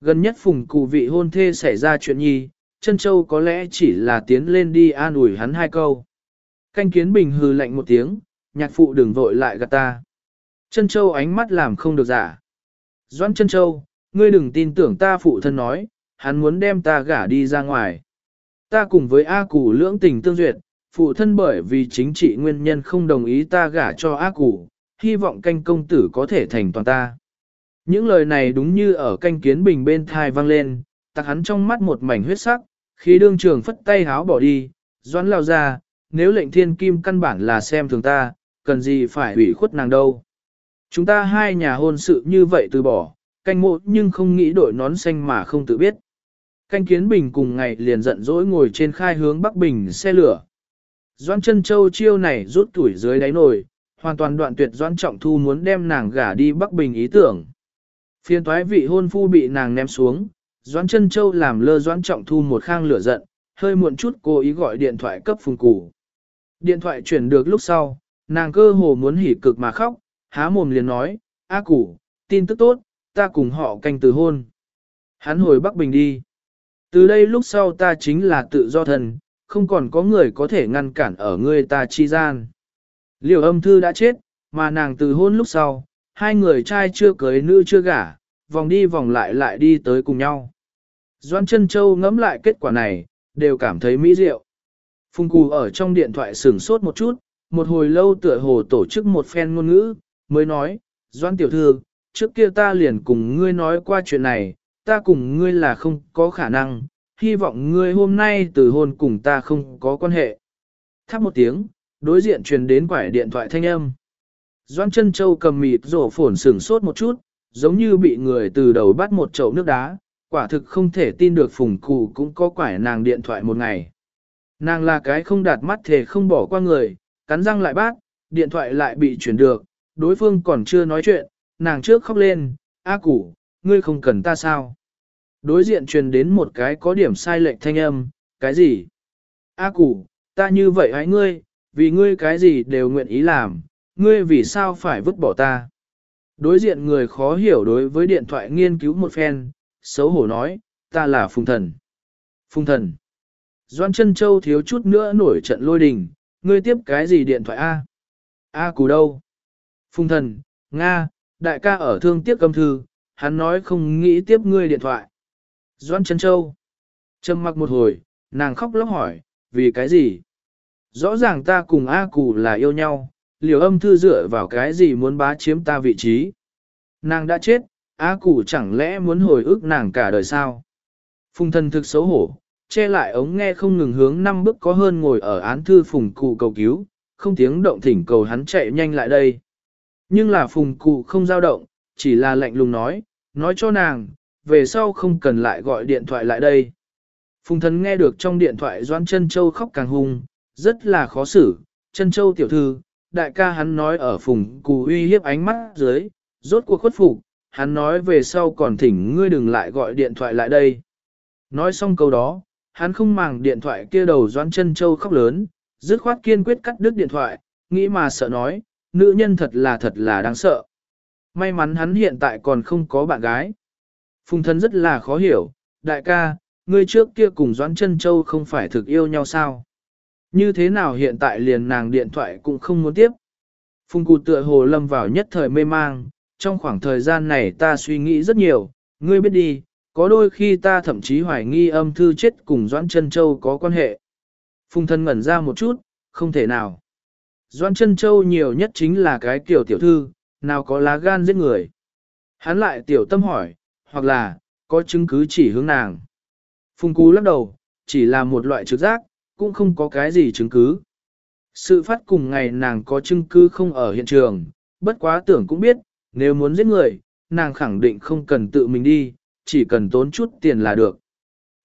Gần nhất phùng cụ vị hôn thê xảy ra chuyện nhi, chân châu có lẽ chỉ là tiến lên đi an ủi hắn hai câu. Canh kiến bình hừ lạnh một tiếng, nhạc phụ đừng vội lại gạt ta. Chân châu ánh mắt làm không được giả. Doãn chân châu, ngươi đừng tin tưởng ta phụ thân nói, hắn muốn đem ta gả đi ra ngoài. Ta cùng với A Củ lưỡng tình tương duyệt, phụ thân bởi vì chính trị nguyên nhân không đồng ý ta gả cho A Củ, hy vọng canh công tử có thể thành toàn ta. Những lời này đúng như ở canh kiến bình bên thai vang lên, tặc hắn trong mắt một mảnh huyết sắc, khi đương trường phất tay háo bỏ đi, doãn lao ra, nếu lệnh thiên kim căn bản là xem thường ta, cần gì phải ủy khuất nàng đâu. Chúng ta hai nhà hôn sự như vậy từ bỏ, canh mộ nhưng không nghĩ đổi nón xanh mà không tự biết. Canh kiến bình cùng ngày liền giận dỗi ngồi trên khai hướng Bắc Bình xe lửa. Doan chân châu chiêu này rút tuổi dưới đáy nồi, hoàn toàn đoạn tuyệt doan trọng thu muốn đem nàng gả đi Bắc Bình ý tưởng. Phiên thoái vị hôn phu bị nàng ném xuống, doan chân châu làm lơ doan trọng thu một khang lửa giận, hơi muộn chút cố ý gọi điện thoại cấp phùng củ. Điện thoại chuyển được lúc sau, nàng cơ hồ muốn hỉ cực mà khóc, há mồm liền nói, A củ, tin tức tốt, ta cùng họ canh từ hôn. Hắn hồi Bắc Bình đi. Từ đây lúc sau ta chính là tự do thần, không còn có người có thể ngăn cản ở ngươi ta chi gian. Liều âm thư đã chết, mà nàng từ hôn lúc sau, hai người trai chưa cưới nữ chưa gả, vòng đi vòng lại lại đi tới cùng nhau. Doan chân châu ngẫm lại kết quả này, đều cảm thấy mỹ diệu. Phùng Cù ở trong điện thoại sửng sốt một chút, một hồi lâu tựa hồ tổ chức một phen ngôn ngữ, mới nói, Doan tiểu thư, trước kia ta liền cùng ngươi nói qua chuyện này, ta cùng ngươi là không có khả năng, hy vọng ngươi hôm nay từ hôn cùng ta không có quan hệ. Thắp một tiếng, đối diện truyền đến quải điện thoại thanh âm. Doan chân châu cầm mịt rổ phổn sửng sốt một chút, giống như bị người từ đầu bắt một chậu nước đá, quả thực không thể tin được phùng cụ cũng có quải nàng điện thoại một ngày. Nàng là cái không đạt mắt thể không bỏ qua người, cắn răng lại bát, điện thoại lại bị chuyển được, đối phương còn chưa nói chuyện, nàng trước khóc lên, A củ, ngươi không cần ta sao? Đối diện truyền đến một cái có điểm sai lệch thanh âm, cái gì? A củ, ta như vậy hãy ngươi, vì ngươi cái gì đều nguyện ý làm, ngươi vì sao phải vứt bỏ ta? Đối diện người khó hiểu đối với điện thoại nghiên cứu một phen, xấu hổ nói, ta là Phùng Thần. Phùng Thần. Doan chân châu thiếu chút nữa nổi trận lôi đình, ngươi tiếp cái gì điện thoại A? A cù đâu? Phùng Thần, Nga, đại ca ở thương tiếc cầm thư, hắn nói không nghĩ tiếp ngươi điện thoại. Doan Trấn châu. Trầm mặc một hồi, nàng khóc lóc hỏi, vì cái gì? Rõ ràng ta cùng A cù là yêu nhau, liều âm thư dựa vào cái gì muốn bá chiếm ta vị trí. Nàng đã chết, A Củ chẳng lẽ muốn hồi ức nàng cả đời sao? Phùng thần thực xấu hổ, che lại ống nghe không ngừng hướng năm bước có hơn ngồi ở án thư phùng cụ cầu cứu, không tiếng động thỉnh cầu hắn chạy nhanh lại đây. Nhưng là phùng cụ không dao động, chỉ là lạnh lùng nói, nói cho nàng, về sau không cần lại gọi điện thoại lại đây. Phùng thần nghe được trong điện thoại Doan chân Châu khóc càng hung, rất là khó xử, chân Châu tiểu thư, đại ca hắn nói ở phùng cụ uy hiếp ánh mắt dưới, rốt cuộc khuất phục, hắn nói về sau còn thỉnh ngươi đừng lại gọi điện thoại lại đây. Nói xong câu đó, hắn không màng điện thoại kia đầu doan chân châu khóc lớn, dứt khoát kiên quyết cắt đứt điện thoại, nghĩ mà sợ nói, nữ nhân thật là thật là đáng sợ. May mắn hắn hiện tại còn không có bạn gái. Phùng thân rất là khó hiểu, đại ca, ngươi trước kia cùng Doãn chân Châu không phải thực yêu nhau sao? Như thế nào hiện tại liền nàng điện thoại cũng không muốn tiếp? Phùng cụ tựa hồ lâm vào nhất thời mê mang, trong khoảng thời gian này ta suy nghĩ rất nhiều, ngươi biết đi, có đôi khi ta thậm chí hoài nghi âm thư chết cùng Doãn Trân Châu có quan hệ. Phùng thân ngẩn ra một chút, không thể nào. Doan Trân Châu nhiều nhất chính là cái kiểu tiểu thư, nào có lá gan giết người. Hắn lại tiểu tâm hỏi, hoặc là, có chứng cứ chỉ hướng nàng. Phùng Cú lắc đầu, chỉ là một loại trực giác, cũng không có cái gì chứng cứ. Sự phát cùng ngày nàng có chứng cứ không ở hiện trường, bất quá tưởng cũng biết, nếu muốn giết người, nàng khẳng định không cần tự mình đi, chỉ cần tốn chút tiền là được.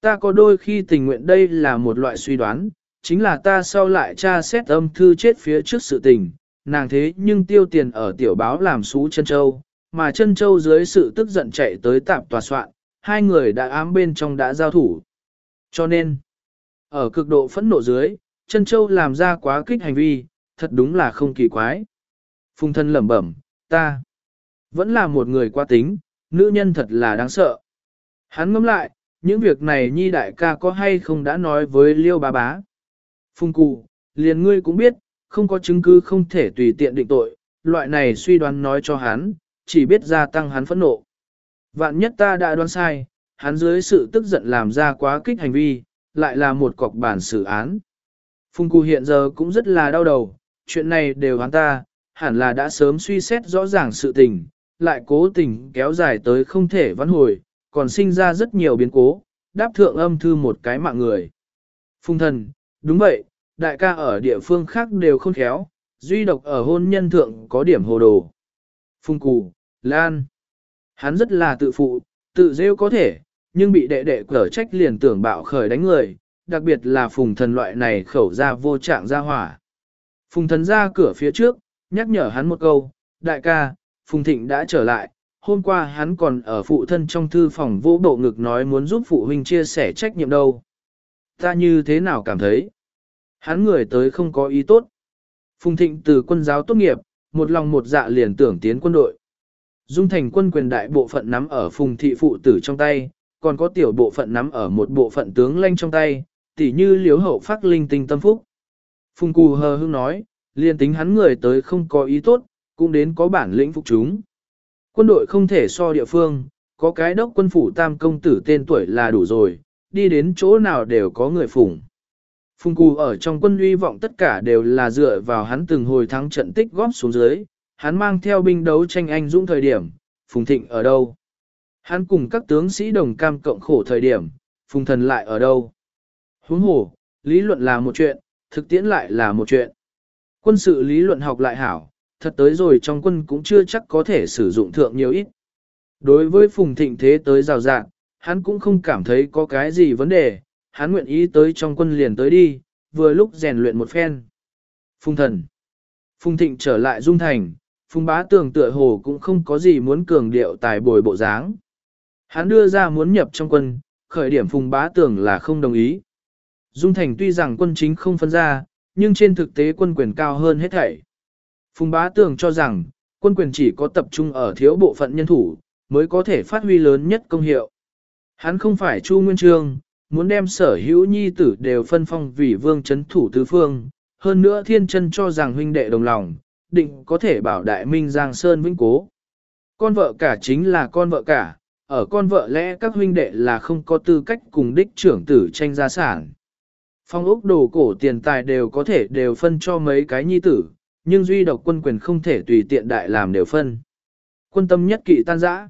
Ta có đôi khi tình nguyện đây là một loại suy đoán, chính là ta sau lại tra xét âm thư chết phía trước sự tình, nàng thế nhưng tiêu tiền ở tiểu báo làm xú chân châu, mà chân châu dưới sự tức giận chạy tới tạp tòa soạn, hai người đã ám bên trong đã giao thủ. Cho nên, ở cực độ phẫn nộ dưới, chân châu làm ra quá kích hành vi, thật đúng là không kỳ quái. Phùng thân lẩm bẩm, ta, vẫn là một người qua tính, nữ nhân thật là đáng sợ. Hắn ngẫm lại, những việc này nhi đại ca có hay không đã nói với liêu bá bá. Phùng cụ, liền ngươi cũng biết, không có chứng cứ không thể tùy tiện định tội, loại này suy đoán nói cho hắn, chỉ biết gia tăng hắn phẫn nộ. Vạn nhất ta đã đoán sai, hắn dưới sự tức giận làm ra quá kích hành vi, lại là một cọc bản xử án. Phùng cụ hiện giờ cũng rất là đau đầu, chuyện này đều hắn ta, hẳn là đã sớm suy xét rõ ràng sự tình, lại cố tình kéo dài tới không thể vãn hồi, còn sinh ra rất nhiều biến cố, đáp thượng âm thư một cái mạng người. Phùng thần, đúng vậy, đại ca ở địa phương khác đều không khéo, duy độc ở hôn nhân thượng có điểm hồ đồ. Phùng cù, Lan, hắn rất là tự phụ, tự rêu có thể, nhưng bị đệ đệ cở trách liền tưởng bạo khởi đánh người, đặc biệt là phùng thần loại này khẩu ra vô trạng ra hỏa. Phùng thần ra cửa phía trước, nhắc nhở hắn một câu, đại ca, Phùng Thịnh đã trở lại, hôm qua hắn còn ở phụ thân trong thư phòng vô bộ ngực nói muốn giúp phụ huynh chia sẻ trách nhiệm đâu. Ta như thế nào cảm thấy? Hắn người tới không có ý tốt. Phùng Thịnh từ quân giáo tốt nghiệp, một lòng một dạ liền tưởng tiến quân đội. Dung thành quân quyền đại bộ phận nắm ở phùng thị phụ tử trong tay, còn có tiểu bộ phận nắm ở một bộ phận tướng lanh trong tay, tỉ như liếu hậu phát linh tinh tâm phúc. Phùng cù hờ hưng nói, liền tính hắn người tới không có ý tốt, cũng đến có bản lĩnh phục chúng. Quân đội không thể so địa phương, có cái đốc quân phủ tam công tử tên tuổi là đủ rồi, đi đến chỗ nào đều có người phụng. Phùng Cù ở trong quân uy vọng tất cả đều là dựa vào hắn từng hồi thắng trận tích góp xuống dưới, hắn mang theo binh đấu tranh anh dũng thời điểm, Phùng Thịnh ở đâu? Hắn cùng các tướng sĩ đồng cam cộng khổ thời điểm, Phùng Thần lại ở đâu? Huống hồ, lý luận là một chuyện, thực tiễn lại là một chuyện. Quân sự lý luận học lại hảo, thật tới rồi trong quân cũng chưa chắc có thể sử dụng thượng nhiều ít. Đối với Phùng Thịnh thế tới rào rạng, hắn cũng không cảm thấy có cái gì vấn đề, hắn nguyện ý tới trong quân liền tới đi, vừa lúc rèn luyện một phen. Phùng thần. Phùng Thịnh trở lại Dung Thành, Phùng Bá Tường tựa hồ cũng không có gì muốn cường điệu tài bồi bộ dáng. Hắn đưa ra muốn nhập trong quân, khởi điểm Phùng Bá Tường là không đồng ý. Dung Thành tuy rằng quân chính không phân ra, nhưng trên thực tế quân quyền cao hơn hết thảy. Phùng Bá Tường cho rằng, quân quyền chỉ có tập trung ở thiếu bộ phận nhân thủ, mới có thể phát huy lớn nhất công hiệu. Hắn không phải Chu Nguyên Trương, muốn đem sở hữu nhi tử đều phân phong vì vương chấn thủ tứ phương, hơn nữa thiên chân cho rằng huynh đệ đồng lòng, định có thể bảo đại minh Giang Sơn vĩnh cố. Con vợ cả chính là con vợ cả, ở con vợ lẽ các huynh đệ là không có tư cách cùng đích trưởng tử tranh gia sản. Phong ốc đồ cổ tiền tài đều có thể đều phân cho mấy cái nhi tử, nhưng duy độc quân quyền không thể tùy tiện đại làm đều phân. Quân tâm nhất kỵ tan giã.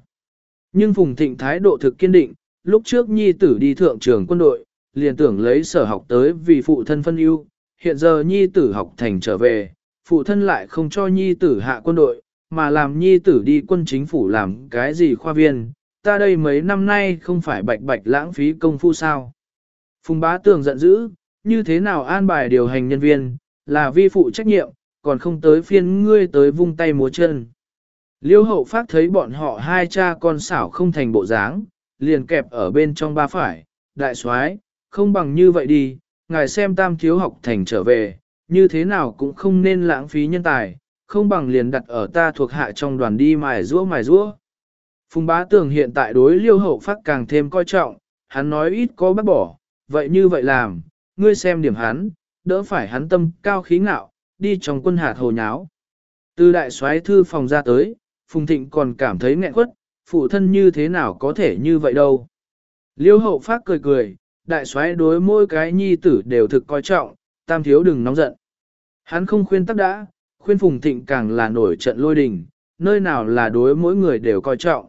Nhưng Phùng Thịnh thái độ thực kiên định, lúc trước nhi tử đi thượng trường quân đội, liền tưởng lấy sở học tới vì phụ thân phân ưu, hiện giờ nhi tử học thành trở về, phụ thân lại không cho nhi tử hạ quân đội, mà làm nhi tử đi quân chính phủ làm cái gì khoa viên, ta đây mấy năm nay không phải bạch bạch lãng phí công phu sao. Phùng bá tường giận dữ, như thế nào an bài điều hành nhân viên, là vi phụ trách nhiệm, còn không tới phiên ngươi tới vung tay múa chân. Liêu hậu phát thấy bọn họ hai cha con xảo không thành bộ dáng, liền kẹp ở bên trong ba phải, đại soái không bằng như vậy đi, ngài xem tam thiếu học thành trở về, như thế nào cũng không nên lãng phí nhân tài, không bằng liền đặt ở ta thuộc hạ trong đoàn đi mài rũa mài rũa. Phùng bá tường hiện tại đối liêu hậu phát càng thêm coi trọng, hắn nói ít có bác bỏ, vậy như vậy làm, ngươi xem điểm hắn, đỡ phải hắn tâm cao khí ngạo, đi trong quân hạt hồ nháo. Từ đại soái thư phòng ra tới, Phùng Thịnh còn cảm thấy nghẹn quất, phụ thân như thế nào có thể như vậy đâu. Liêu hậu phát cười cười, đại soái đối mỗi cái nhi tử đều thực coi trọng, tam thiếu đừng nóng giận. Hắn không khuyên tắc đã, khuyên Phùng Thịnh càng là nổi trận lôi đình, nơi nào là đối mỗi người đều coi trọng.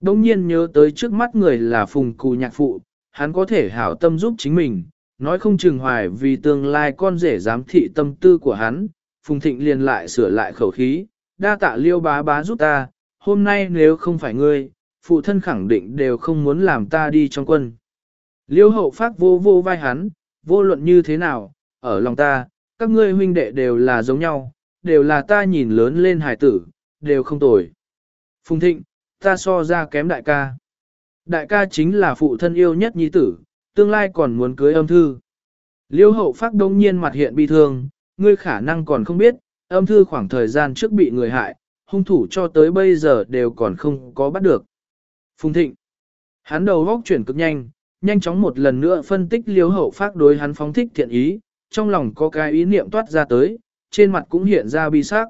Đông nhiên nhớ tới trước mắt người là Phùng Cù nhạc phụ, hắn có thể hảo tâm giúp chính mình, nói không chừng hoài vì tương lai con rể giám thị tâm tư của hắn, Phùng Thịnh liền lại sửa lại khẩu khí, đa tạ liêu bá bá giúp ta, hôm nay nếu không phải ngươi, phụ thân khẳng định đều không muốn làm ta đi trong quân. Liêu hậu phát vô vô vai hắn, vô luận như thế nào, ở lòng ta, các ngươi huynh đệ đều là giống nhau, đều là ta nhìn lớn lên hải tử, đều không tồi. Phùng Thịnh, ta so ra kém đại ca. Đại ca chính là phụ thân yêu nhất nhi tử, tương lai còn muốn cưới âm thư. Liêu hậu phát đông nhiên mặt hiện bi thương, ngươi khả năng còn không biết, âm thư khoảng thời gian trước bị người hại, hung thủ cho tới bây giờ đều còn không có bắt được. Phùng Thịnh, hắn đầu góc chuyển cực nhanh, nhanh chóng một lần nữa phân tích liếu hậu phát đối hắn phóng thích thiện ý, trong lòng có cái ý niệm toát ra tới, trên mặt cũng hiện ra bi sắc.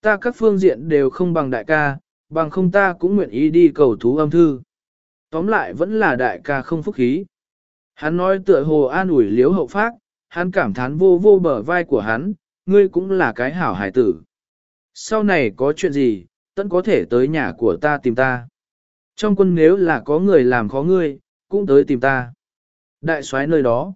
Ta các phương diện đều không bằng đại ca, bằng không ta cũng nguyện ý đi cầu thú âm thư. Tóm lại vẫn là đại ca không phúc khí. Hắn nói tựa hồ an ủi liếu hậu phát, hắn cảm thán vô vô bờ vai của hắn, ngươi cũng là cái hảo hải tử. Sau này có chuyện gì, tận có thể tới nhà của ta tìm ta. Trong quân nếu là có người làm khó ngươi, cũng tới tìm ta. Đại soái nơi đó.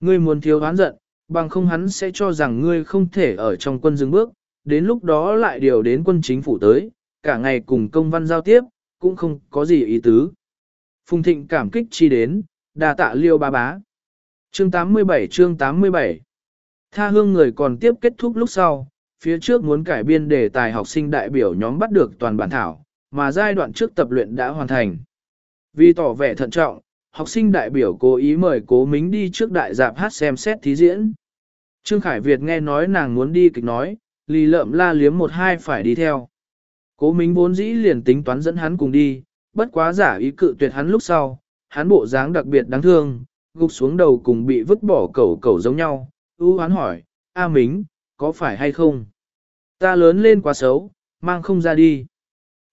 Ngươi muốn thiếu oán giận, bằng không hắn sẽ cho rằng ngươi không thể ở trong quân dừng bước, đến lúc đó lại điều đến quân chính phủ tới, cả ngày cùng công văn giao tiếp, cũng không có gì ý tứ. Phùng Thịnh cảm kích chi đến, đà tạ liêu ba bá. Chương 87 chương 87 Tha hương người còn tiếp kết thúc lúc sau, phía trước muốn cải biên đề tài học sinh đại biểu nhóm bắt được toàn bản thảo, mà giai đoạn trước tập luyện đã hoàn thành. Vì tỏ vẻ thận trọng, học sinh đại biểu cố ý mời cố mính đi trước đại dạp hát xem xét thí diễn. Trương Khải Việt nghe nói nàng muốn đi kịch nói, lì lợm la liếm một hai phải đi theo. Cố mính vốn dĩ liền tính toán dẫn hắn cùng đi, bất quá giả ý cự tuyệt hắn lúc sau, hắn bộ dáng đặc biệt đáng thương, gục xuống đầu cùng bị vứt bỏ cẩu cẩu giống nhau, ưu hắn hỏi, A Mính, có phải hay không? Ta lớn lên quá xấu, mang không ra đi.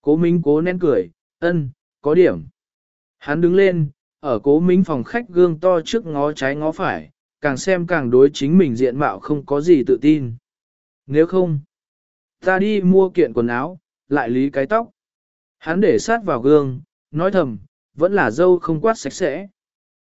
Cố Minh cố nén cười, ân, có điểm. Hắn đứng lên, ở cố Minh phòng khách gương to trước ngó trái ngó phải, càng xem càng đối chính mình diện mạo không có gì tự tin. Nếu không, ta đi mua kiện quần áo, lại lý cái tóc. Hắn để sát vào gương, nói thầm, vẫn là dâu không quát sạch sẽ.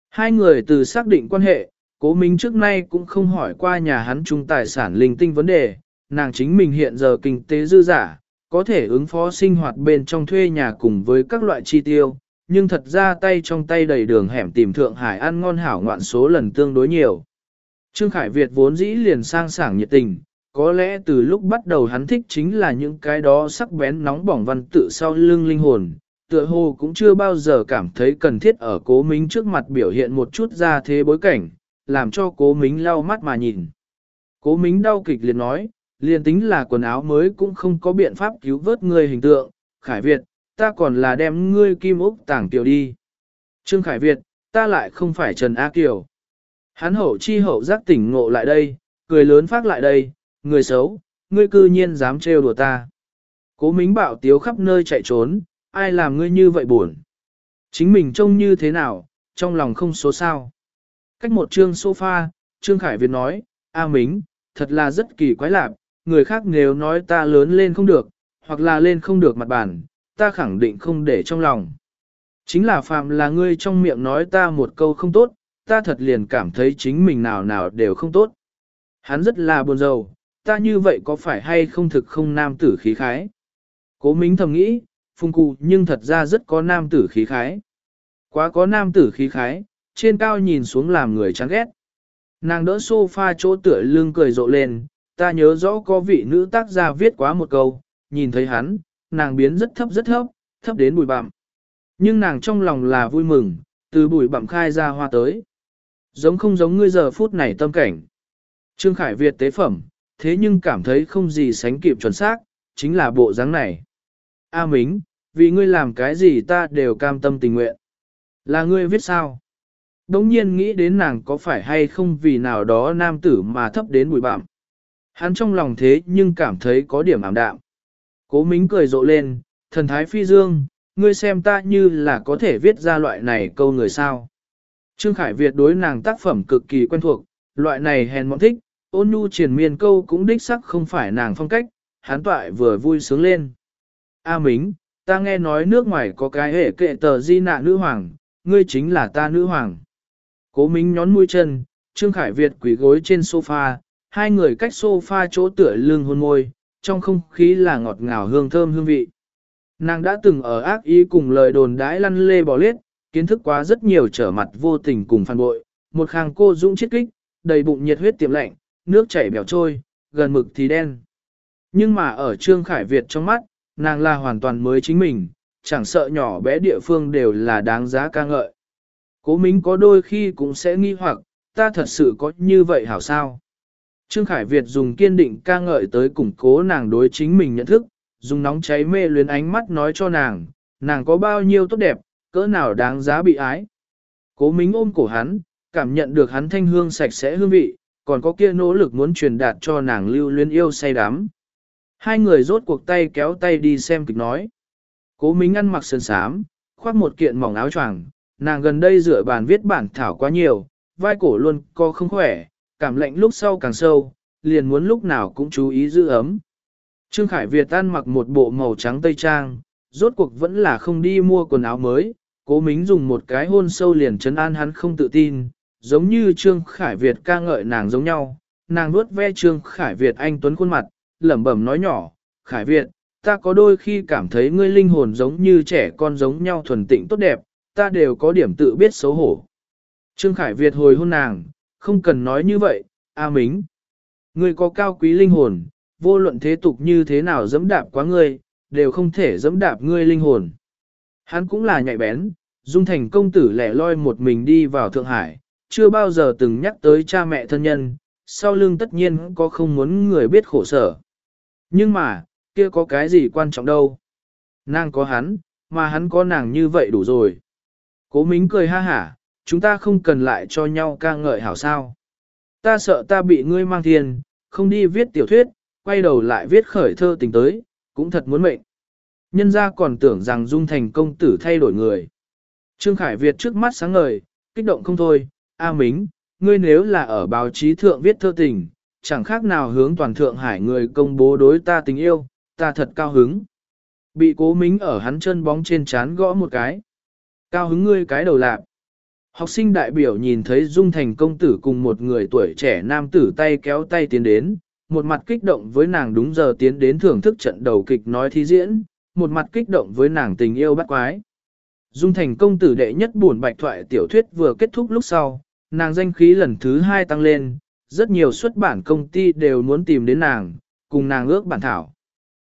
Hai người từ xác định quan hệ, cố minh trước nay cũng không hỏi qua nhà hắn chung tài sản linh tinh vấn đề, nàng chính mình hiện giờ kinh tế dư giả, có thể ứng phó sinh hoạt bên trong thuê nhà cùng với các loại chi tiêu, nhưng thật ra tay trong tay đầy đường hẻm tìm Thượng Hải ăn ngon hảo ngoạn số lần tương đối nhiều. Trương Khải Việt vốn dĩ liền sang sảng nhiệt tình, có lẽ từ lúc bắt đầu hắn thích chính là những cái đó sắc bén nóng bỏng văn tự sau lưng linh hồn, tựa hồ cũng chưa bao giờ cảm thấy cần thiết ở cố mính trước mặt biểu hiện một chút ra thế bối cảnh, làm cho cố mính lau mắt mà nhìn. Cố mính đau kịch liền nói, liền tính là quần áo mới cũng không có biện pháp cứu vớt người hình tượng, Khải Việt, ta còn là đem ngươi kim úc tảng tiểu đi. Trương Khải Việt, ta lại không phải Trần A Kiều. Hắn hậu chi hậu giác tỉnh ngộ lại đây, cười lớn phát lại đây, người xấu, ngươi cư nhiên dám trêu đùa ta. Cố mính Bảo tiếu khắp nơi chạy trốn, ai làm ngươi như vậy buồn. Chính mình trông như thế nào, trong lòng không số sao. Cách một trương sofa, Trương Khải Việt nói, A Mính, thật là rất kỳ quái lạc, người khác nếu nói ta lớn lên không được, hoặc là lên không được mặt bản, ta khẳng định không để trong lòng. Chính là phạm là ngươi trong miệng nói ta một câu không tốt, ta thật liền cảm thấy chính mình nào nào đều không tốt. Hắn rất là buồn rầu, ta như vậy có phải hay không thực không nam tử khí khái? Cố Mính thầm nghĩ, phung cụ nhưng thật ra rất có nam tử khí khái. Quá có nam tử khí khái, trên cao nhìn xuống làm người chán ghét. Nàng đỡ sofa chỗ tựa lưng cười rộ lên, ta nhớ rõ có vị nữ tác gia viết quá một câu, nhìn thấy hắn, nàng biến rất thấp rất thấp, thấp đến bụi bặm. Nhưng nàng trong lòng là vui mừng, từ bụi bặm khai ra hoa tới. Giống không giống ngươi giờ phút này tâm cảnh. Trương Khải Việt tế phẩm, thế nhưng cảm thấy không gì sánh kịp chuẩn xác, chính là bộ dáng này. A Mính, vì ngươi làm cái gì ta đều cam tâm tình nguyện. Là ngươi viết sao? Đống nhiên nghĩ đến nàng có phải hay không vì nào đó nam tử mà thấp đến bụi bặm. Hắn trong lòng thế nhưng cảm thấy có điểm ảm đạm. Cố Mính cười rộ lên, thần thái phi dương, ngươi xem ta như là có thể viết ra loại này câu người sao. Trương Khải Việt đối nàng tác phẩm cực kỳ quen thuộc, loại này hèn mọn thích, ôn nhu triển miên câu cũng đích sắc không phải nàng phong cách, hán toại vừa vui sướng lên. A Mính, ta nghe nói nước ngoài có cái hệ kệ tờ di nạ nữ hoàng, ngươi chính là ta nữ hoàng. Cố Mính nhón mũi chân, Trương Khải Việt quỳ gối trên sofa, hai người cách sofa chỗ tựa lưng hôn môi, trong không khí là ngọt ngào hương thơm hương vị. Nàng đã từng ở ác ý cùng lời đồn đãi lăn lê bò lết, kiến thức quá rất nhiều trở mặt vô tình cùng phản bội, một khang cô dũng chiết kích, đầy bụng nhiệt huyết tiệm lạnh, nước chảy bèo trôi, gần mực thì đen. Nhưng mà ở Trương Khải Việt trong mắt, nàng là hoàn toàn mới chính mình, chẳng sợ nhỏ bé địa phương đều là đáng giá ca ngợi. Cố Mính có đôi khi cũng sẽ nghi hoặc, ta thật sự có như vậy hảo sao? Trương Khải Việt dùng kiên định ca ngợi tới củng cố nàng đối chính mình nhận thức, dùng nóng cháy mê luyến ánh mắt nói cho nàng, nàng có bao nhiêu tốt đẹp, cỡ nào đáng giá bị ái. Cố Mính ôm cổ hắn, cảm nhận được hắn thanh hương sạch sẽ hương vị, còn có kia nỗ lực muốn truyền đạt cho nàng lưu luyến yêu say đắm. Hai người rốt cuộc tay kéo tay đi xem kịch nói. Cố Mính ăn mặc sơn sám, khoác một kiện mỏng áo choàng, nàng gần đây rửa bàn viết bản thảo quá nhiều, vai cổ luôn co không khỏe, cảm lạnh lúc sau càng sâu, liền muốn lúc nào cũng chú ý giữ ấm. Trương Khải Việt ăn mặc một bộ màu trắng tây trang, rốt cuộc vẫn là không đi mua quần áo mới, cố mính dùng một cái hôn sâu liền chấn an hắn không tự tin, giống như Trương Khải Việt ca ngợi nàng giống nhau, nàng nuốt ve Trương Khải Việt anh tuấn khuôn mặt, lẩm bẩm nói nhỏ, Khải Việt, ta có đôi khi cảm thấy ngươi linh hồn giống như trẻ con giống nhau thuần tịnh tốt đẹp, ta đều có điểm tự biết xấu hổ. Trương Khải Việt hồi hôn nàng, không cần nói như vậy, A Mính. Ngươi có cao quý linh hồn, vô luận thế tục như thế nào dẫm đạp quá ngươi, đều không thể dẫm đạp ngươi linh hồn. Hắn cũng là nhạy bén, Dung Thành công tử lẻ loi một mình đi vào Thượng Hải, chưa bao giờ từng nhắc tới cha mẹ thân nhân, sau lưng tất nhiên có không muốn người biết khổ sở. Nhưng mà, kia có cái gì quan trọng đâu. Nàng có hắn, mà hắn có nàng như vậy đủ rồi. Cố Mính cười ha hả, chúng ta không cần lại cho nhau ca ngợi hảo sao. Ta sợ ta bị ngươi mang thiên, không đi viết tiểu thuyết, quay đầu lại viết khởi thơ tình tới, cũng thật muốn mệnh. Nhân ra còn tưởng rằng Dung Thành công tử thay đổi người. Trương Khải Việt trước mắt sáng ngời, kích động không thôi, A Mính, ngươi nếu là ở báo chí thượng viết thơ tình, chẳng khác nào hướng toàn thượng hải người công bố đối ta tình yêu, ta thật cao hứng. Bị cố mính ở hắn chân bóng trên chán gõ một cái. Cao hứng ngươi cái đầu lạc. Học sinh đại biểu nhìn thấy Dung Thành công tử cùng một người tuổi trẻ nam tử tay kéo tay tiến đến, một mặt kích động với nàng đúng giờ tiến đến thưởng thức trận đầu kịch nói thi diễn, một mặt kích động với nàng tình yêu bắt quái. Dung Thành công tử đệ nhất buồn bạch thoại tiểu thuyết vừa kết thúc lúc sau, nàng danh khí lần thứ hai tăng lên, rất nhiều xuất bản công ty đều muốn tìm đến nàng, cùng nàng ước bản thảo.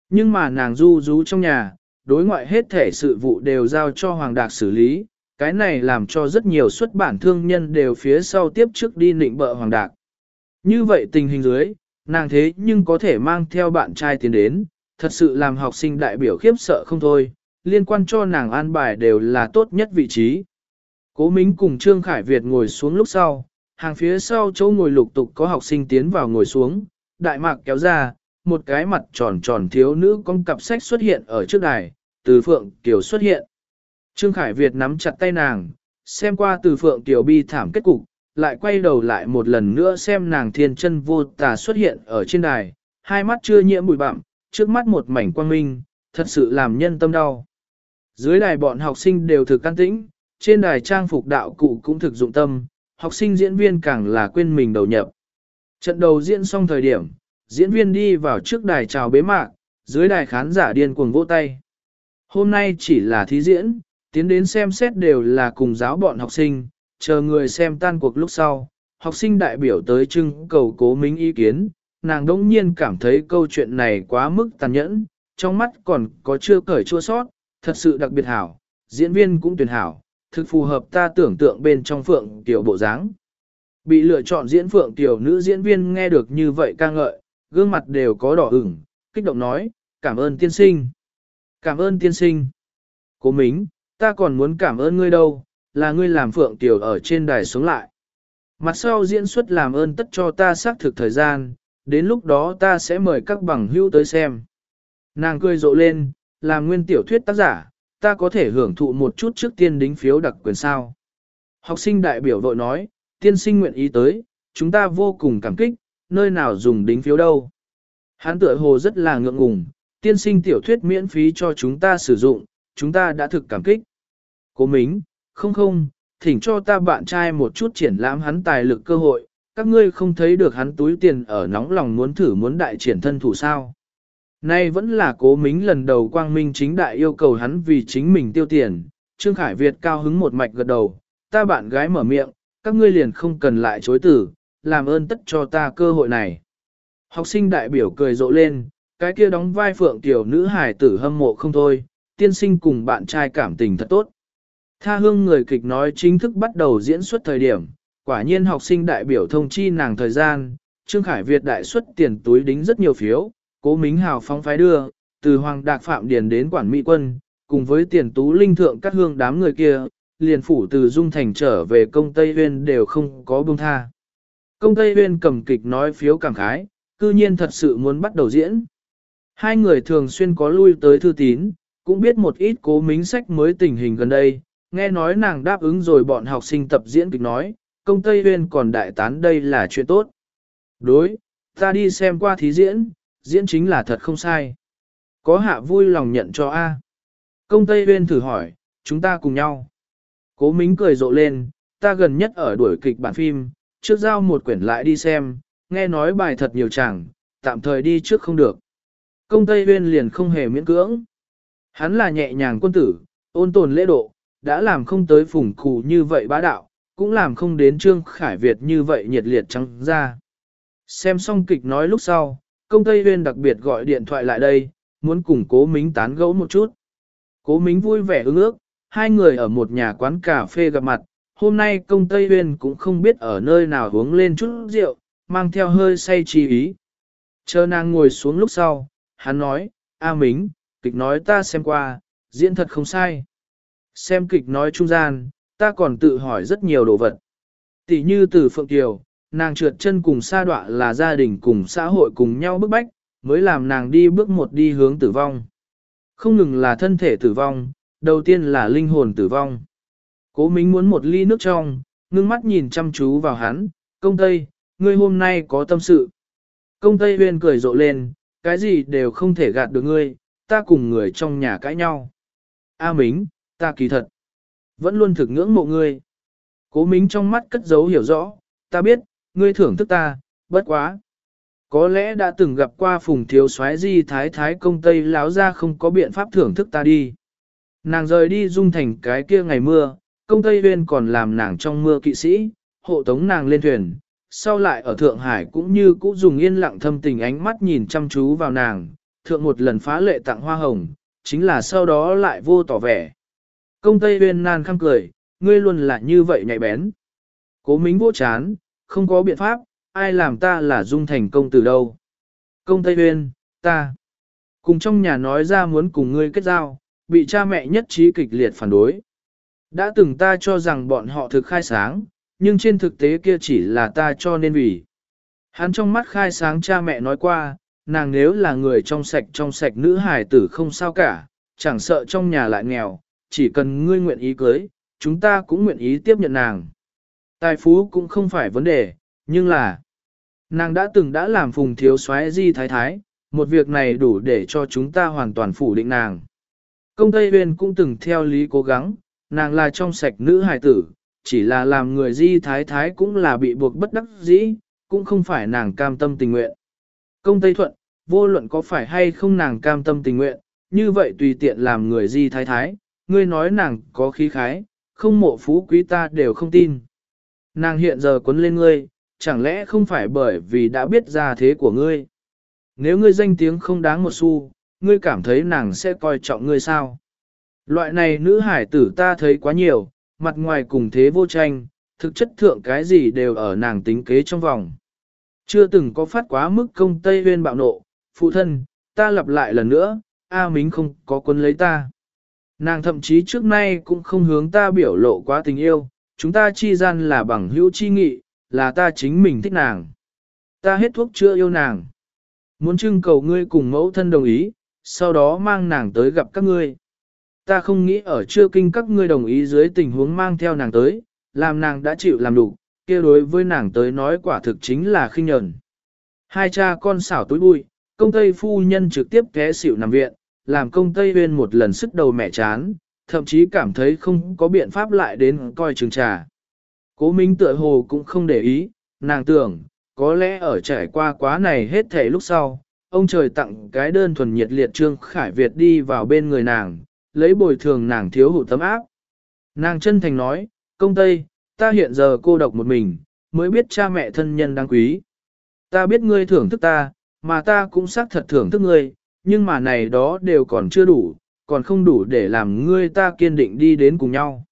Nhưng mà nàng du rú trong nhà, đối ngoại hết thể sự vụ đều giao cho Hoàng Đạc xử lý, cái này làm cho rất nhiều xuất bản thương nhân đều phía sau tiếp trước đi nịnh bợ Hoàng Đạc. Như vậy tình hình dưới, nàng thế nhưng có thể mang theo bạn trai tiến đến, thật sự làm học sinh đại biểu khiếp sợ không thôi, liên quan cho nàng an bài đều là tốt nhất vị trí. Cố Mính cùng Trương Khải Việt ngồi xuống lúc sau, hàng phía sau chỗ ngồi lục tục có học sinh tiến vào ngồi xuống, đại mạc kéo ra, một cái mặt tròn tròn thiếu nữ con cặp sách xuất hiện ở trước đài, từ phượng tiểu xuất hiện. Trương Khải Việt nắm chặt tay nàng, xem qua từ phượng tiểu bi thảm kết cục, lại quay đầu lại một lần nữa xem nàng thiên chân vô tà xuất hiện ở trên đài, hai mắt chưa nhiễm bụi bặm, trước mắt một mảnh quang minh, thật sự làm nhân tâm đau. Dưới đài bọn học sinh đều thực can tĩnh, trên đài trang phục đạo cụ cũng thực dụng tâm, học sinh diễn viên càng là quên mình đầu nhập. Trận đầu diễn xong thời điểm, diễn viên đi vào trước đài chào bế mạc, dưới đài khán giả điên cuồng vỗ tay. Hôm nay chỉ là thí diễn, tiến đến xem xét đều là cùng giáo bọn học sinh, chờ người xem tan cuộc lúc sau, học sinh đại biểu tới trưng cầu cố minh ý kiến, nàng đỗng nhiên cảm thấy câu chuyện này quá mức tàn nhẫn, trong mắt còn có chưa cởi chua sót, thật sự đặc biệt hảo, diễn viên cũng tuyển hảo, thực phù hợp ta tưởng tượng bên trong phượng tiểu bộ dáng. Bị lựa chọn diễn phượng tiểu nữ diễn viên nghe được như vậy ca ngợi, gương mặt đều có đỏ ửng, kích động nói, cảm ơn tiên sinh. Cảm ơn tiên sinh. Cố Mính, ta còn muốn cảm ơn ngươi đâu, là ngươi làm phượng tiểu ở trên đài xuống lại. Mặt sau diễn xuất làm ơn tất cho ta xác thực thời gian, đến lúc đó ta sẽ mời các bằng hữu tới xem. Nàng cười rộ lên, làm nguyên tiểu thuyết tác giả, ta có thể hưởng thụ một chút trước tiên đính phiếu đặc quyền sao. Học sinh đại biểu vội nói, tiên sinh nguyện ý tới, chúng ta vô cùng cảm kích, nơi nào dùng đính phiếu đâu. Hán tựa hồ rất là ngượng ngùng, tiên sinh tiểu thuyết miễn phí cho chúng ta sử dụng, chúng ta đã thực cảm kích. Cố Mính, không không, thỉnh cho ta bạn trai một chút triển lãm hắn tài lực cơ hội, các ngươi không thấy được hắn túi tiền ở nóng lòng muốn thử muốn đại triển thân thủ sao. Nay vẫn là cố mính lần đầu quang minh chính đại yêu cầu hắn vì chính mình tiêu tiền, Trương Khải Việt cao hứng một mạch gật đầu, ta bạn gái mở miệng, các ngươi liền không cần lại chối tử, làm ơn tất cho ta cơ hội này. Học sinh đại biểu cười rộ lên, cái kia đóng vai phượng tiểu nữ hài tử hâm mộ không thôi, tiên sinh cùng bạn trai cảm tình thật tốt. Tha hương người kịch nói chính thức bắt đầu diễn xuất thời điểm, quả nhiên học sinh đại biểu thông chi nàng thời gian, Trương Khải Việt đại xuất tiền túi đính rất nhiều phiếu, cố mính hào phóng phái đưa, từ Hoàng Đạc Phạm Điền đến Quản Mỹ Quân, cùng với tiền tú linh thượng các hương đám người kia, liền phủ từ Dung Thành trở về công Tây Huyên đều không có buông tha. Công Tây Huyên cầm kịch nói phiếu cảm khái, cư nhiên thật sự muốn bắt đầu diễn. Hai người thường xuyên có lui tới thư tín, cũng biết một ít cố mính sách mới tình hình gần đây, nghe nói nàng đáp ứng rồi bọn học sinh tập diễn kịch nói, công Tây Huyên còn đại tán đây là chuyện tốt. Đối, ta đi xem qua thí diễn, diễn chính là thật không sai. Có hạ vui lòng nhận cho A. Công Tây Huyên thử hỏi, chúng ta cùng nhau. Cố Mính cười rộ lên, ta gần nhất ở đuổi kịch bản phim, trước giao một quyển lại đi xem, nghe nói bài thật nhiều chẳng, tạm thời đi trước không được. Công Tây Huyên liền không hề miễn cưỡng. Hắn là nhẹ nhàng quân tử, ôn tồn lễ độ, đã làm không tới phủng cù như vậy bá đạo, cũng làm không đến Trương Khải Việt như vậy nhiệt liệt trắng ra. Xem xong kịch nói lúc sau, công Tây Huyên đặc biệt gọi điện thoại lại đây, muốn cùng cố mính tán gẫu một chút. Cố mính vui vẻ ứng ước, hai người ở một nhà quán cà phê gặp mặt, hôm nay công Tây Huyên cũng không biết ở nơi nào uống lên chút rượu, mang theo hơi say chi ý. Chờ nàng ngồi xuống lúc sau, hắn nói, A Mính, kịch nói ta xem qua, diễn thật không sai. Xem kịch nói trung gian, ta còn tự hỏi rất nhiều đồ vật. Tỷ như từ Phượng Kiều, nàng trượt chân cùng sa đọa là gia đình cùng xã hội cùng nhau bức bách, mới làm nàng đi bước một đi hướng tử vong. Không ngừng là thân thể tử vong, đầu tiên là linh hồn tử vong. Cố Mính muốn một ly nước trong, ngưng mắt nhìn chăm chú vào hắn, công tây, ngươi hôm nay có tâm sự. Công tây huyên cười rộ lên, cái gì đều không thể gạt được ngươi, ta cùng người trong nhà cãi nhau. A Mính, ta kỳ thật, vẫn luôn thực ngưỡng mộ ngươi. Cố Mính trong mắt cất dấu hiểu rõ, ta biết, ngươi thưởng thức ta, bất quá. Có lẽ đã từng gặp qua phùng thiếu soái di thái thái công tây láo ra không có biện pháp thưởng thức ta đi. Nàng rời đi dung thành cái kia ngày mưa, công tây huyên còn làm nàng trong mưa kỵ sĩ, hộ tống nàng lên thuyền. Sau lại ở Thượng Hải cũng như cũ dùng yên lặng thâm tình ánh mắt nhìn chăm chú vào nàng, thượng một lần phá lệ tặng hoa hồng, chính là sau đó lại vô tỏ vẻ. Công Tây Uyên nan khăng cười, ngươi luôn là như vậy nhạy bén. Cố mính vô chán, không có biện pháp, ai làm ta là dung thành công từ đâu. Công Tây Uyên, ta. Cùng trong nhà nói ra muốn cùng ngươi kết giao, bị cha mẹ nhất trí kịch liệt phản đối. Đã từng ta cho rằng bọn họ thực khai sáng, nhưng trên thực tế kia chỉ là ta cho nên vì. Hắn trong mắt khai sáng cha mẹ nói qua, nàng nếu là người trong sạch trong sạch nữ hài tử không sao cả, chẳng sợ trong nhà lại nghèo, chỉ cần ngươi nguyện ý cưới, chúng ta cũng nguyện ý tiếp nhận nàng. Tài phú cũng không phải vấn đề, nhưng là, nàng đã từng đã làm phùng thiếu soái di thái thái, một việc này đủ để cho chúng ta hoàn toàn phủ định nàng. Công Tây Uyên cũng từng theo lý cố gắng, nàng là trong sạch nữ hài tử, chỉ là làm người di thái thái cũng là bị buộc bất đắc dĩ, cũng không phải nàng cam tâm tình nguyện. Công Tây Thuận, vô luận có phải hay không nàng cam tâm tình nguyện, như vậy tùy tiện làm người di thái thái, ngươi nói nàng có khí khái, không mộ phú quý ta đều không tin. Nàng hiện giờ quấn lên ngươi, chẳng lẽ không phải bởi vì đã biết ra thế của ngươi. Nếu ngươi danh tiếng không đáng một xu, ngươi cảm thấy nàng sẽ coi trọng ngươi sao? Loại này nữ hải tử ta thấy quá nhiều, mặt ngoài cùng thế vô tranh, thực chất thượng cái gì đều ở nàng tính kế trong vòng. Chưa từng có phát quá mức công Tây Huyên bạo nộ, phụ thân, ta lặp lại lần nữa, A Mính không có quân lấy ta. Nàng thậm chí trước nay cũng không hướng ta biểu lộ quá tình yêu, chúng ta chi gian là bằng hữu chi nghị, là ta chính mình thích nàng. Ta hết thuốc chưa yêu nàng. Muốn trưng cầu ngươi cùng mẫu thân đồng ý, sau đó mang nàng tới gặp các ngươi. Ta không nghĩ ở chưa kinh các ngươi đồng ý dưới tình huống mang theo nàng tới, làm nàng đã chịu làm đủ, kia đối với nàng tới nói quả thực chính là khinh nhẫn. Hai cha con xảo túi bụi, công tây phu nhân trực tiếp té xỉu nằm viện, làm công tây Uyên một lần sức đầu mẹ chán, thậm chí cảm thấy không có biện pháp lại đến coi trường trà. Cố Minh tựa hồ cũng không để ý, nàng tưởng, có lẽ ở trải qua quá này hết thể lúc sau, ông trời tặng cái đơn thuần nhiệt liệt Trương Khải Việt đi vào bên người nàng, lấy bồi thường nàng thiếu hụt tấm áp. Nàng chân thành nói, công tây, ta hiện giờ cô độc một mình, mới biết cha mẹ thân nhân đáng quý. Ta biết ngươi thưởng thức ta, mà ta cũng xác thật thưởng thức ngươi, nhưng mà này đó đều còn chưa đủ, còn không đủ để làm ngươi ta kiên định đi đến cùng nhau.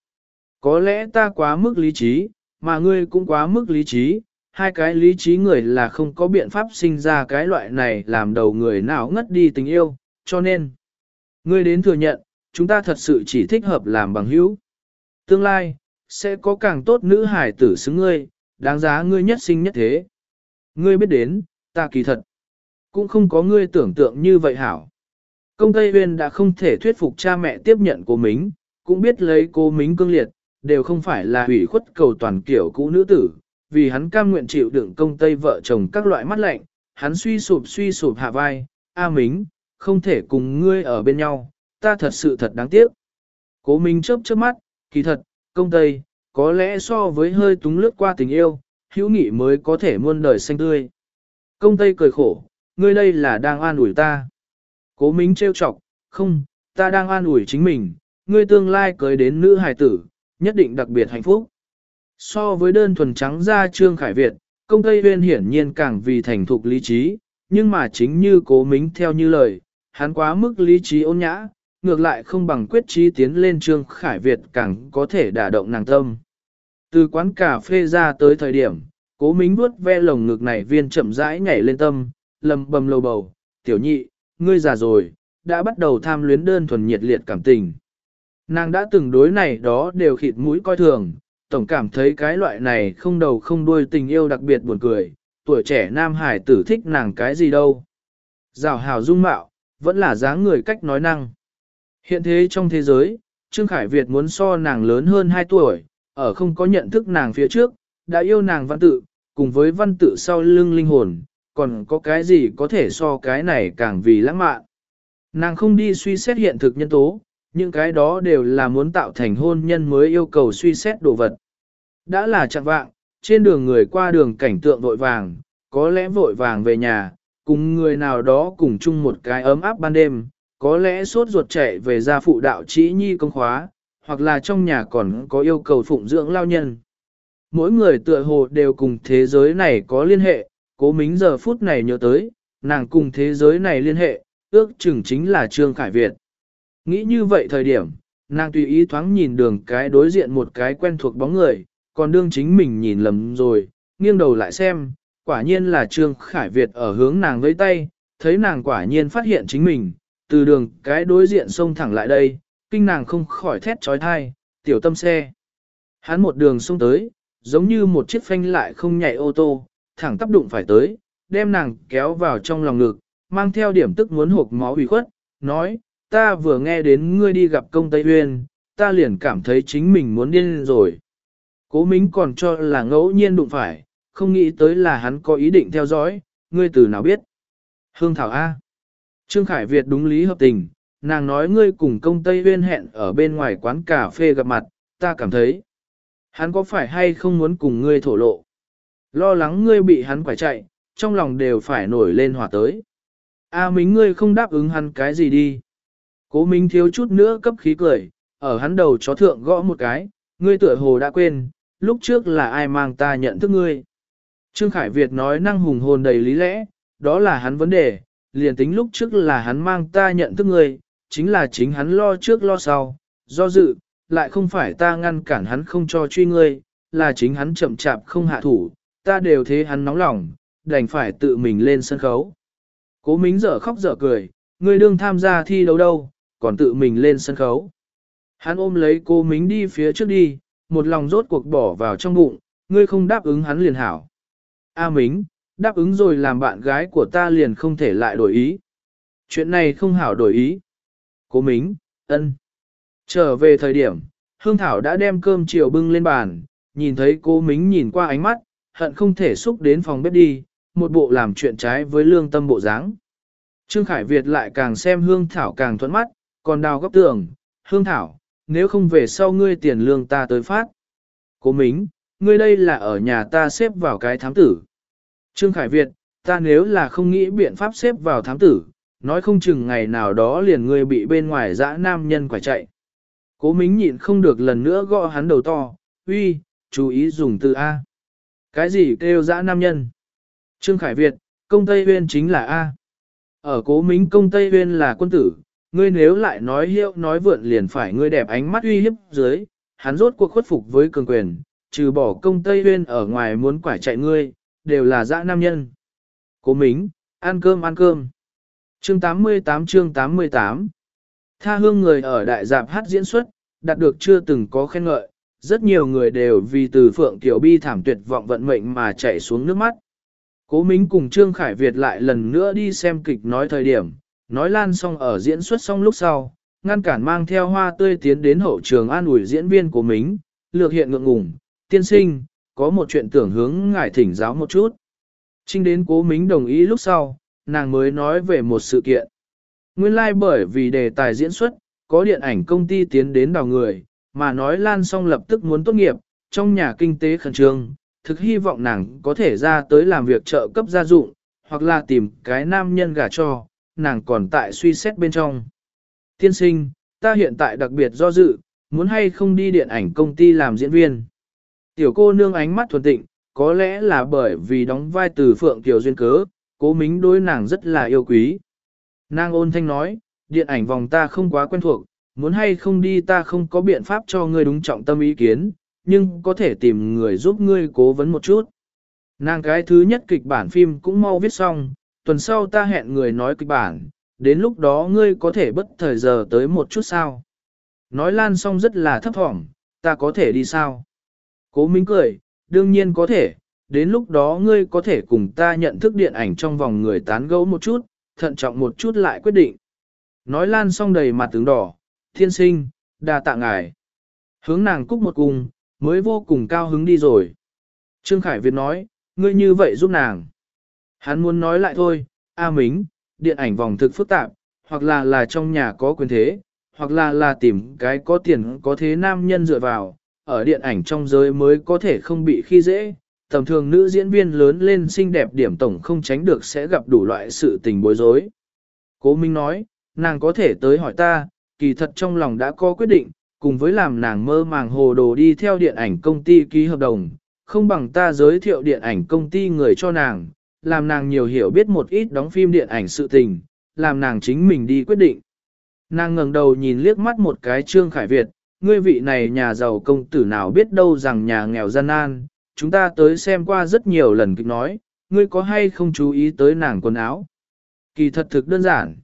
Có lẽ ta quá mức lý trí, mà ngươi cũng quá mức lý trí, hai cái lý trí người là không có biện pháp sinh ra cái loại này làm đầu người nào ngất đi tình yêu, cho nên, ngươi đến thừa nhận, chúng ta thật sự chỉ thích hợp làm bằng hữu. Tương lai, sẽ có càng tốt nữ hải tử xứng ngươi, đáng giá ngươi nhất sinh nhất thế. Ngươi biết đến, ta kỳ thật. Cũng không có ngươi tưởng tượng như vậy hảo. Công Tây Uyên đã không thể thuyết phục cha mẹ tiếp nhận cô Mính, cũng biết lấy cô Mính cương liệt, đều không phải là hủy khuất cầu toàn kiểu cũ nữ tử, vì hắn cam nguyện chịu đựng công Tây vợ chồng các loại mắt lạnh, hắn suy sụp suy sụp hạ vai, A Mính, không thể cùng ngươi ở bên nhau, ta thật sự thật đáng tiếc. Cố Minh chớp chớp mắt, kỳ thật, công Tây, có lẽ so với hơi túng lướt qua tình yêu, hữu nghị mới có thể muôn đời xanh tươi. Công Tây cười khổ, ngươi đây là đang an ủi ta. Cố Minh trêu chọc, không, ta đang an ủi chính mình, ngươi tương lai cưới đến nữ hài tử, nhất định đặc biệt hạnh phúc. So với đơn thuần trắng ra Trương Khải Việt, công Tây Huyên hiển nhiên càng vì thành thục lý trí, nhưng mà chính như cố mính theo như lời, hắn quá mức lý trí ôn nhã, ngược lại không bằng quyết trí tiến lên Trương Khải Việt càng có thể đả động nàng tâm. Từ quán cà phê ra tới thời điểm, cố mính bước ve lồng ngực này viên chậm rãi nhảy lên tâm, lầm bầm lầu bầu, tiểu nhị, ngươi già rồi, đã bắt đầu tham luyến đơn thuần nhiệt liệt cảm tình. Nàng đã từng đối này đó đều khịt mũi coi thường, tổng cảm thấy cái loại này không đầu không đuôi tình yêu đặc biệt buồn cười, tuổi trẻ nam hải tử thích nàng cái gì đâu. Rào hào dung mạo, vẫn là dáng người cách nói năng. Hiện thế trong thế giới, Trương Khải Việt muốn so nàng lớn hơn 2 tuổi, ở không có nhận thức nàng phía trước, đã yêu nàng văn tự, cùng với văn tự sau lưng linh hồn, còn có cái gì có thể so cái này càng vì lãng mạn. Nàng không đi suy xét hiện thực nhân tố, những cái đó đều là muốn tạo thành hôn nhân mới yêu cầu suy xét đồ vật. Đã là chặn vạng, trên đường người qua đường cảnh tượng vội vàng, có lẽ vội vàng về nhà, cùng người nào đó cùng chung một cái ấm áp ban đêm, có lẽ sốt ruột chạy về gia phụ đạo chỉ nhi công khóa, hoặc là trong nhà còn có yêu cầu phụng dưỡng lao nhân. Mỗi người tựa hồ đều cùng thế giới này có liên hệ, cố mính giờ phút này nhớ tới, nàng cùng thế giới này liên hệ, ước chừng chính là Trương Khải Việt. Nghĩ như vậy thời điểm, nàng tùy ý thoáng nhìn đường cái đối diện một cái quen thuộc bóng người, còn đương chính mình nhìn lầm rồi, nghiêng đầu lại xem, quả nhiên là Trương Khải Việt ở hướng nàng với tay, thấy nàng quả nhiên phát hiện chính mình, từ đường cái đối diện xông thẳng lại đây, kinh nàng không khỏi thét trói thai, tiểu tâm xe. Hắn một đường xông tới, giống như một chiếc phanh lại không nhảy ô tô, thẳng tắp đụng phải tới, đem nàng kéo vào trong lòng ngực, mang theo điểm tức muốn hộp máu ủy khuất, nói, ta vừa nghe đến ngươi đi gặp công Tây uyên, ta liền cảm thấy chính mình muốn điên rồi. Cố Mính còn cho là ngẫu nhiên đụng phải, không nghĩ tới là hắn có ý định theo dõi, ngươi từ nào biết. Hương Thảo A. Trương Khải Việt đúng lý hợp tình, nàng nói ngươi cùng công Tây uyên hẹn ở bên ngoài quán cà phê gặp mặt, ta cảm thấy. Hắn có phải hay không muốn cùng ngươi thổ lộ? Lo lắng ngươi bị hắn quải chạy, trong lòng đều phải nổi lên hỏa tới. A Mính ngươi không đáp ứng hắn cái gì đi. Cố Minh thiếu chút nữa cấp khí cười, ở hắn đầu chó thượng gõ một cái, ngươi tựa hồ đã quên, lúc trước là ai mang ta nhận thức ngươi. Trương Khải Việt nói năng hùng hồn đầy lý lẽ, đó là hắn vấn đề, liền tính lúc trước là hắn mang ta nhận thức ngươi, chính là chính hắn lo trước lo sau, do dự, lại không phải ta ngăn cản hắn không cho truy ngươi, là chính hắn chậm chạp không hạ thủ, ta đều thế hắn nóng lòng, đành phải tự mình lên sân khấu. Cố Mính dở khóc dở cười, ngươi đương tham gia thi đấu đâu, còn tự mình lên sân khấu. Hắn ôm lấy cô Mính đi phía trước đi, một lòng rốt cuộc bỏ vào trong bụng, ngươi không đáp ứng hắn liền hảo. A Mính, đáp ứng rồi làm bạn gái của ta liền không thể lại đổi ý. Chuyện này không hảo đổi ý. Cố Mính, ân. Trở về thời điểm, Hương Thảo đã đem cơm chiều bưng lên bàn, nhìn thấy cô Mính nhìn qua ánh mắt, hận không thể xúc đến phòng bếp đi, một bộ làm chuyện trái với lương tâm bộ dáng. Trương Khải Việt lại càng xem Hương Thảo càng thuẫn mắt, còn đào góc tường, Hương Thảo, nếu không về sau ngươi tiền lương ta tới phát. Cố Mính, ngươi đây là ở nhà ta xếp vào cái thám tử. Trương Khải Việt, ta nếu là không nghĩ biện pháp xếp vào thám tử, nói không chừng ngày nào đó liền ngươi bị bên ngoài dã nam nhân quả chạy. Cố Mính nhịn không được lần nữa gõ hắn đầu to, uy, chú ý dùng từ A. Cái gì kêu dã nam nhân? Trương Khải Việt, công Tây Huyên chính là A. Ở cố Mính công Tây Huyên là quân tử, ngươi nếu lại nói hiệu nói vượn liền phải ngươi đẹp ánh mắt uy hiếp dưới, hắn rốt cuộc khuất phục với cường quyền, trừ bỏ công Tây Huyên ở ngoài muốn quải chạy ngươi, đều là dã nam nhân. Cố Mính, ăn cơm ăn cơm. Chương 88 chương 88 Tha hương người ở đại dạp hát diễn xuất, đạt được chưa từng có khen ngợi, rất nhiều người đều vì từ Phượng Tiểu Bi thảm tuyệt vọng vận mệnh mà chạy xuống nước mắt. Cố Mính cùng Trương Khải Việt lại lần nữa đi xem kịch nói thời điểm, nói lan xong ở diễn xuất xong lúc sau, ngăn cản mang theo hoa tươi tiến đến hậu trường an ủi diễn viên của Mính, lược hiện ngượng ngùng, tiên sinh, có một chuyện tưởng hướng ngài thỉnh giáo một chút. Trinh đến cố Mính đồng ý lúc sau, nàng mới nói về một sự kiện. Nguyên lai like bởi vì đề tài diễn xuất, có điện ảnh công ty tiến đến đào người, mà nói Lan Song lập tức muốn tốt nghiệp, trong nhà kinh tế khẩn trương, thực hy vọng nàng có thể ra tới làm việc trợ cấp gia dụng, hoặc là tìm cái nam nhân gả cho, nàng còn tại suy xét bên trong. Tiên sinh, ta hiện tại đặc biệt do dự, muốn hay không đi điện ảnh công ty làm diễn viên. Tiểu cô nương ánh mắt thuần tịnh, có lẽ là bởi vì đóng vai từ Phượng Tiểu Duyên cớ, cố mính đối nàng rất là yêu quý. Nàng ôn thanh nói, điện ảnh vòng ta không quá quen thuộc, muốn hay không đi ta không có biện pháp cho ngươi đúng trọng tâm ý kiến, nhưng có thể tìm người giúp ngươi cố vấn một chút. Nàng cái thứ nhất kịch bản phim cũng mau viết xong, tuần sau ta hẹn người nói kịch bản, đến lúc đó ngươi có thể bất thời giờ tới một chút sao. Nói lan xong rất là thấp thỏm, ta có thể đi sao? Cố Minh cười, đương nhiên có thể, đến lúc đó ngươi có thể cùng ta nhận thức điện ảnh trong vòng người tán gẫu một chút, thận trọng một chút lại quyết định. Nói lan xong đầy mặt tướng đỏ, thiên sinh, đa tạ ngài. Hướng nàng cúc một cung, mới vô cùng cao hứng đi rồi. Trương Khải Việt nói, ngươi như vậy giúp nàng. Hắn muốn nói lại thôi, A Mính, điện ảnh vòng thực phức tạp, hoặc là là trong nhà có quyền thế, hoặc là là tìm cái có tiền có thế nam nhân dựa vào, ở điện ảnh trong giới mới có thể không bị khi dễ. Tầm thường nữ diễn viên lớn lên xinh đẹp điểm tổng không tránh được sẽ gặp đủ loại sự tình bối rối. Cố Minh nói, nàng có thể tới hỏi ta, kỳ thật trong lòng đã có quyết định, cùng với làm nàng mơ màng hồ đồ đi theo điện ảnh công ty ký hợp đồng, không bằng ta giới thiệu điện ảnh công ty người cho nàng, làm nàng nhiều hiểu biết một ít đóng phim điện ảnh sự tình, làm nàng chính mình đi quyết định. Nàng ngẩng đầu nhìn liếc mắt một cái Trương Khải Việt, ngươi vị này nhà giàu công tử nào biết đâu rằng nhà nghèo gian nan, chúng ta tới xem qua rất nhiều lần kịch nói, ngươi có hay không chú ý tới nàng quần áo. Kỳ thật thực đơn giản.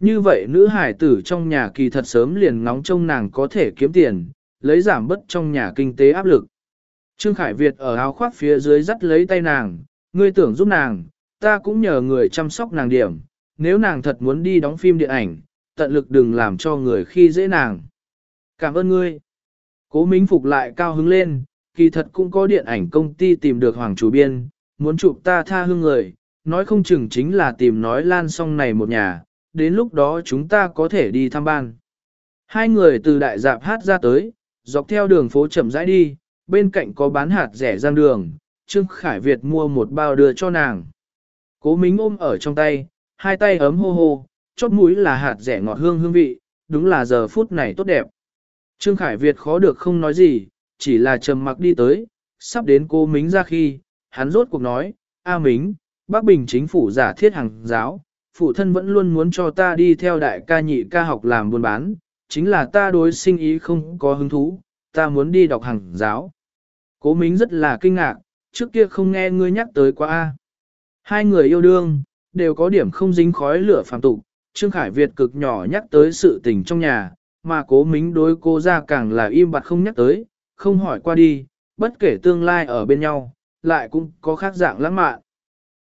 Như vậy nữ hải tử trong nhà kỳ thật sớm liền ngóng trông nàng có thể kiếm tiền, lấy giảm bất trong nhà kinh tế áp lực. Trương Khải Việt ở áo khoác phía dưới dắt lấy tay nàng, ngươi tưởng giúp nàng, ta cũng nhờ người chăm sóc nàng điểm, nếu nàng thật muốn đi đóng phim điện ảnh, tận lực đừng làm cho người khi dễ nàng. Cảm ơn ngươi. Cố Minh Phục lại cao hứng lên, kỳ thật cũng có điện ảnh công ty tìm được Hoàng chủ biên, muốn chụp ta tha hương người, nói không chừng chính là tìm nói lan song này một nhà, đến lúc đó chúng ta có thể đi thăm ban. Hai người từ đại dạp hát ra tới, dọc theo đường phố chậm rãi đi, bên cạnh có bán hạt rẻ giang đường, Trương Khải Việt mua một bao đưa cho nàng. Cố Mính ôm ở trong tay, hai tay ấm hô hô, chót mũi là hạt rẻ ngọt hương hương vị, đúng là giờ phút này tốt đẹp. Trương Khải Việt khó được không nói gì, chỉ là trầm mặc đi tới, sắp đến cô Mính ra khi, hắn rốt cuộc nói, A Mính, Bắc Bình chính phủ giả thiết hàng giáo, phụ thân vẫn luôn muốn cho ta đi theo đại ca nhị ca học làm buôn bán, chính là ta đối sinh ý không có hứng thú, ta muốn đi đọc hàng giáo. Cố Mính rất là kinh ngạc, trước kia không nghe ngươi nhắc tới quá A. Hai người yêu đương, đều có điểm không dính khói lửa phàm tục, Trương Khải Việt cực nhỏ nhắc tới sự tình trong nhà, mà cố mính đối cô ra càng là im bặt không nhắc tới, không hỏi qua đi, bất kể tương lai ở bên nhau, lại cũng có khác dạng lãng mạn.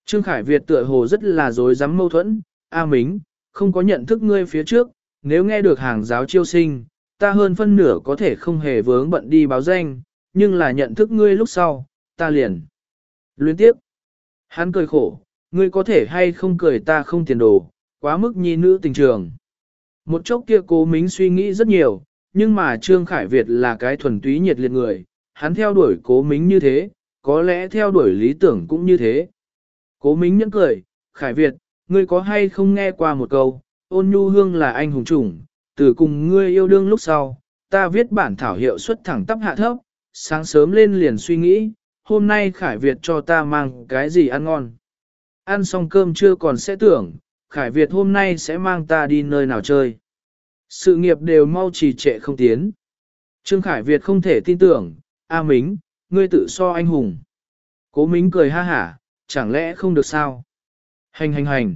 Trương Khải Việt tựa hồ rất là dối dám mâu thuẫn, A Mính, không có nhận thức ngươi phía trước, nếu nghe được hàng giáo chiêu sinh, ta hơn phân nửa có thể không hề vướng bận đi báo danh, nhưng là nhận thức ngươi lúc sau, ta liền. Luyến tiếp. Hắn cười khổ, ngươi có thể hay không cười ta không tiền đồ, quá mức nhi nữ tình trường. Một chốc kia cố mính suy nghĩ rất nhiều, nhưng mà Trương Khải Việt là cái thuần túy nhiệt liệt người, hắn theo đuổi cố mính như thế, có lẽ theo đuổi lý tưởng cũng như thế. Cố mính nhẫn cười, Khải Việt, ngươi có hay không nghe qua một câu, ôn nhu hương là anh hùng chủng, từ cùng ngươi yêu đương lúc sau, ta viết bản thảo hiệu suất thẳng tắp hạ thấp, sáng sớm lên liền suy nghĩ, hôm nay Khải Việt cho ta mang cái gì ăn ngon. Ăn xong cơm chưa còn sẽ tưởng, Khải Việt hôm nay sẽ mang ta đi nơi nào chơi. Sự nghiệp đều mau trì trệ không tiến. Trương Khải Việt không thể tin tưởng, A Mính, ngươi tự so anh hùng. Cố Mính cười ha hả, chẳng lẽ không được sao? Hành hành hành.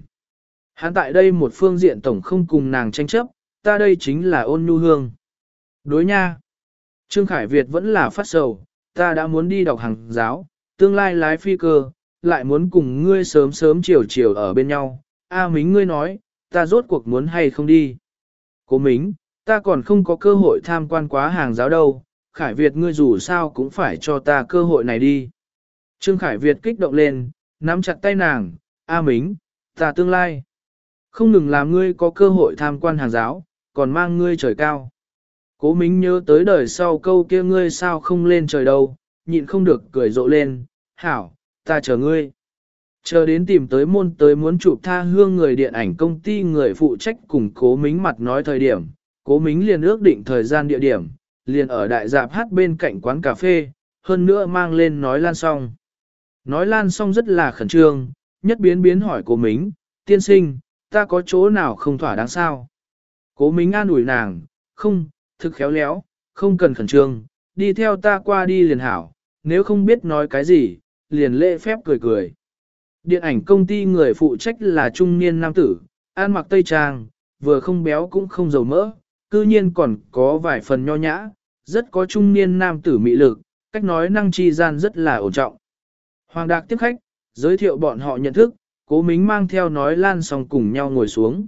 Hắn tại đây một phương diện tổng không cùng nàng tranh chấp, ta đây chính là ôn nhu hương. Đối nha. Trương Khải Việt vẫn là phát sầu, ta đã muốn đi đọc hàng giáo, tương lai lái phi cơ, lại muốn cùng ngươi sớm sớm chiều chiều ở bên nhau. A Mính ngươi nói, ta rốt cuộc muốn hay không đi. Cố Mính, ta còn không có cơ hội tham quan quá hàng giáo đâu, Khải Việt ngươi dù sao cũng phải cho ta cơ hội này đi. Trương Khải Việt kích động lên, nắm chặt tay nàng, A Mính, ta tương lai. Không ngừng làm ngươi có cơ hội tham quan hàng giáo, còn mang ngươi trời cao. Cố Mính nhớ tới đời sau câu kia ngươi sao không lên trời đâu, nhịn không được cười rộ lên, hảo, ta chờ ngươi. Chờ đến tìm tới môn tới muốn chụp tha hương người điện ảnh công ty người phụ trách cùng cố mính mặt nói thời điểm, cố mính liền ước định thời gian địa điểm, liền ở đại dạp hát bên cạnh quán cà phê, hơn nữa mang lên nói lan xong. Nói lan xong rất là khẩn trương, nhất biến biến hỏi cố mính, tiên sinh, ta có chỗ nào không thỏa đáng sao? Cố mính an ủi nàng, không, thực khéo léo, không cần khẩn trương, đi theo ta qua đi liền hảo, nếu không biết nói cái gì, liền lễ phép cười cười. Điện ảnh công ty người phụ trách là trung niên nam tử, an mặc tây trang, vừa không béo cũng không dầu mỡ, cư nhiên còn có vài phần nho nhã, rất có trung niên nam tử mị lực, cách nói năng chi gian rất là ổn trọng. Hoàng Đạc tiếp khách, giới thiệu bọn họ nhận thức, cố mính mang theo nói lan xong cùng nhau ngồi xuống.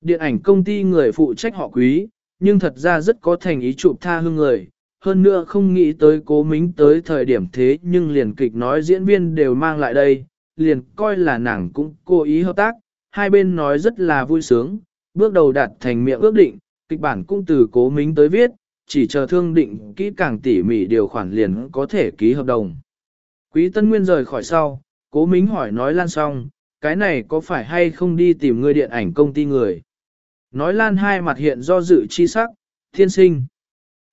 Điện ảnh công ty người phụ trách họ quý, nhưng thật ra rất có thành ý chụp tha hương người, hơn nữa không nghĩ tới cố mính tới thời điểm thế nhưng liền kịch nói diễn viên đều mang lại đây, liền coi là nàng cũng cố ý hợp tác, hai bên nói rất là vui sướng, bước đầu đạt thành miệng ước định, kịch bản cũng từ cố mính tới viết, chỉ chờ thương định kỹ càng tỉ mỉ điều khoản liền có thể ký hợp đồng. Quý Tân Nguyên rời khỏi sau, cố mính hỏi nói lan xong, cái này có phải hay không đi tìm người điện ảnh công ty người? Nói lan hai mặt hiện do dự chi sắc, thiên sinh.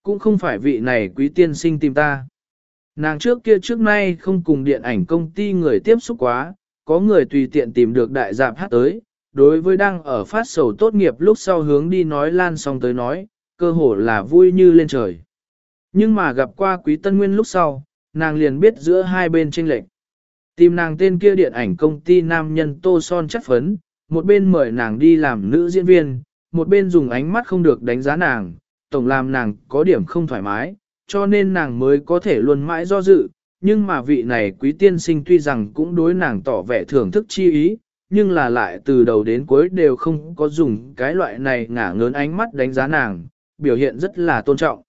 Cũng không phải vị này quý tiên sinh tìm ta. Nàng trước kia trước nay không cùng điện ảnh công ty người tiếp xúc quá, có người tùy tiện tìm được đại dạp hát tới, đối với đang ở phát sầu tốt nghiệp lúc sau hướng đi nói lan xong tới nói, cơ hồ là vui như lên trời. Nhưng mà gặp qua quý tân nguyên lúc sau, nàng liền biết giữa hai bên tranh lệch. Tìm nàng tên kia điện ảnh công ty nam nhân tô son chất phấn, một bên mời nàng đi làm nữ diễn viên, một bên dùng ánh mắt không được đánh giá nàng, tổng làm nàng có điểm không thoải mái, cho nên nàng mới có thể luôn mãi do dự, nhưng mà vị này quý tiên sinh tuy rằng cũng đối nàng tỏ vẻ thưởng thức chi ý, nhưng là lại từ đầu đến cuối đều không có dùng cái loại này ngả ngớn ánh mắt đánh giá nàng, biểu hiện rất là tôn trọng.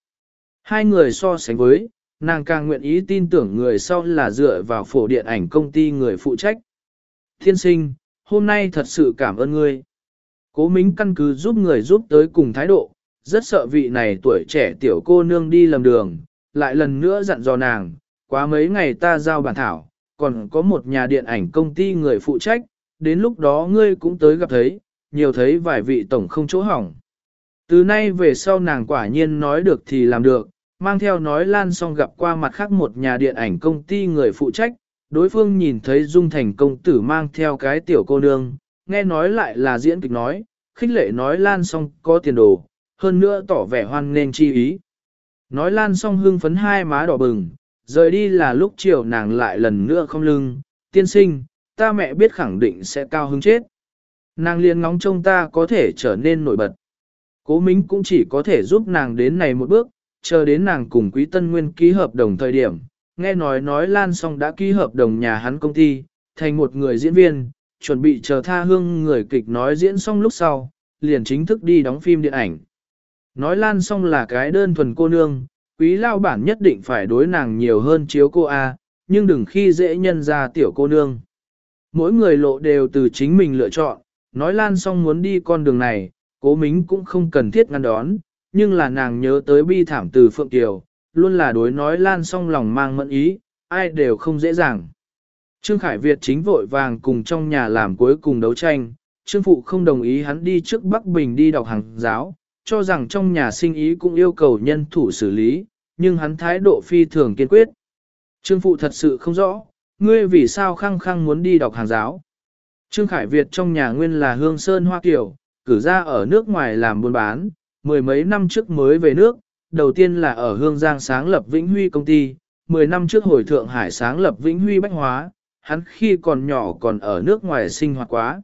Hai người so sánh với, nàng càng nguyện ý tin tưởng người sau là dựa vào phổ điện ảnh công ty người phụ trách. Thiên sinh, hôm nay thật sự cảm ơn ngươi. Cố Mính căn cứ giúp người giúp tới cùng thái độ, rất sợ vị này tuổi trẻ tiểu cô nương đi lầm đường, lại lần nữa dặn dò nàng, quá mấy ngày ta giao bản thảo, còn có một nhà điện ảnh công ty người phụ trách, đến lúc đó ngươi cũng tới gặp thấy, nhiều thấy vài vị tổng không chỗ hỏng. Từ nay về sau nàng quả nhiên nói được thì làm được, mang theo nói lan Song gặp qua mặt khác một nhà điện ảnh công ty người phụ trách, đối phương nhìn thấy Dung Thành công tử mang theo cái tiểu cô nương, nghe nói lại là diễn kịch nói, khích lệ nói lan Song có tiền đồ, hơn nữa tỏ vẻ hoan nên chi ý. Nói lan Song hưng phấn hai má đỏ bừng, rời đi là lúc chiều nàng lại lần nữa không lưng, tiên sinh, ta mẹ biết khẳng định sẽ cao hứng chết. Nàng liền ngóng trông ta có thể trở nên nổi bật. Cố Mính cũng chỉ có thể giúp nàng đến này một bước, chờ đến nàng cùng Quý Tân Nguyên ký hợp đồng thời điểm. Nghe nói nói Lan Song đã ký hợp đồng nhà hắn công ty, thành một người diễn viên, chuẩn bị chờ tha hương người kịch nói diễn xong lúc sau, liền chính thức đi đóng phim điện ảnh. Nói Lan Song là cái đơn thuần cô nương, quý lao bản nhất định phải đối nàng nhiều hơn chiếu cô A, nhưng đừng khi dễ nhân ra tiểu cô nương. Mỗi người lộ đều từ chính mình lựa chọn, nói Lan Song muốn đi con đường này, cố mính cũng không cần thiết ngăn đón, nhưng là nàng nhớ tới bi thảm từ Phượng Kiều, luôn là đối nói lan song lòng mang mẫn ý, ai đều không dễ dàng. Trương Khải Việt chính vội vàng cùng trong nhà làm cuối cùng đấu tranh, Trương Phụ không đồng ý hắn đi trước Bắc Bình đi đọc hàng giáo, cho rằng trong nhà sinh ý cũng yêu cầu nhân thủ xử lý, nhưng hắn thái độ phi thường kiên quyết. Trương Phụ thật sự không rõ, ngươi vì sao khăng khăng muốn đi đọc hàng giáo. Trương Khải Việt trong nhà nguyên là Hương Sơn Hoa Kiều, cử ra ở nước ngoài làm buôn bán, mười mấy năm trước mới về nước, đầu tiên là ở Hương Giang sáng lập Vĩnh Huy công ty, mười năm trước hồi Thượng Hải sáng lập Vĩnh Huy Bách Hóa, hắn khi còn nhỏ còn ở nước ngoài sinh hoạt quá.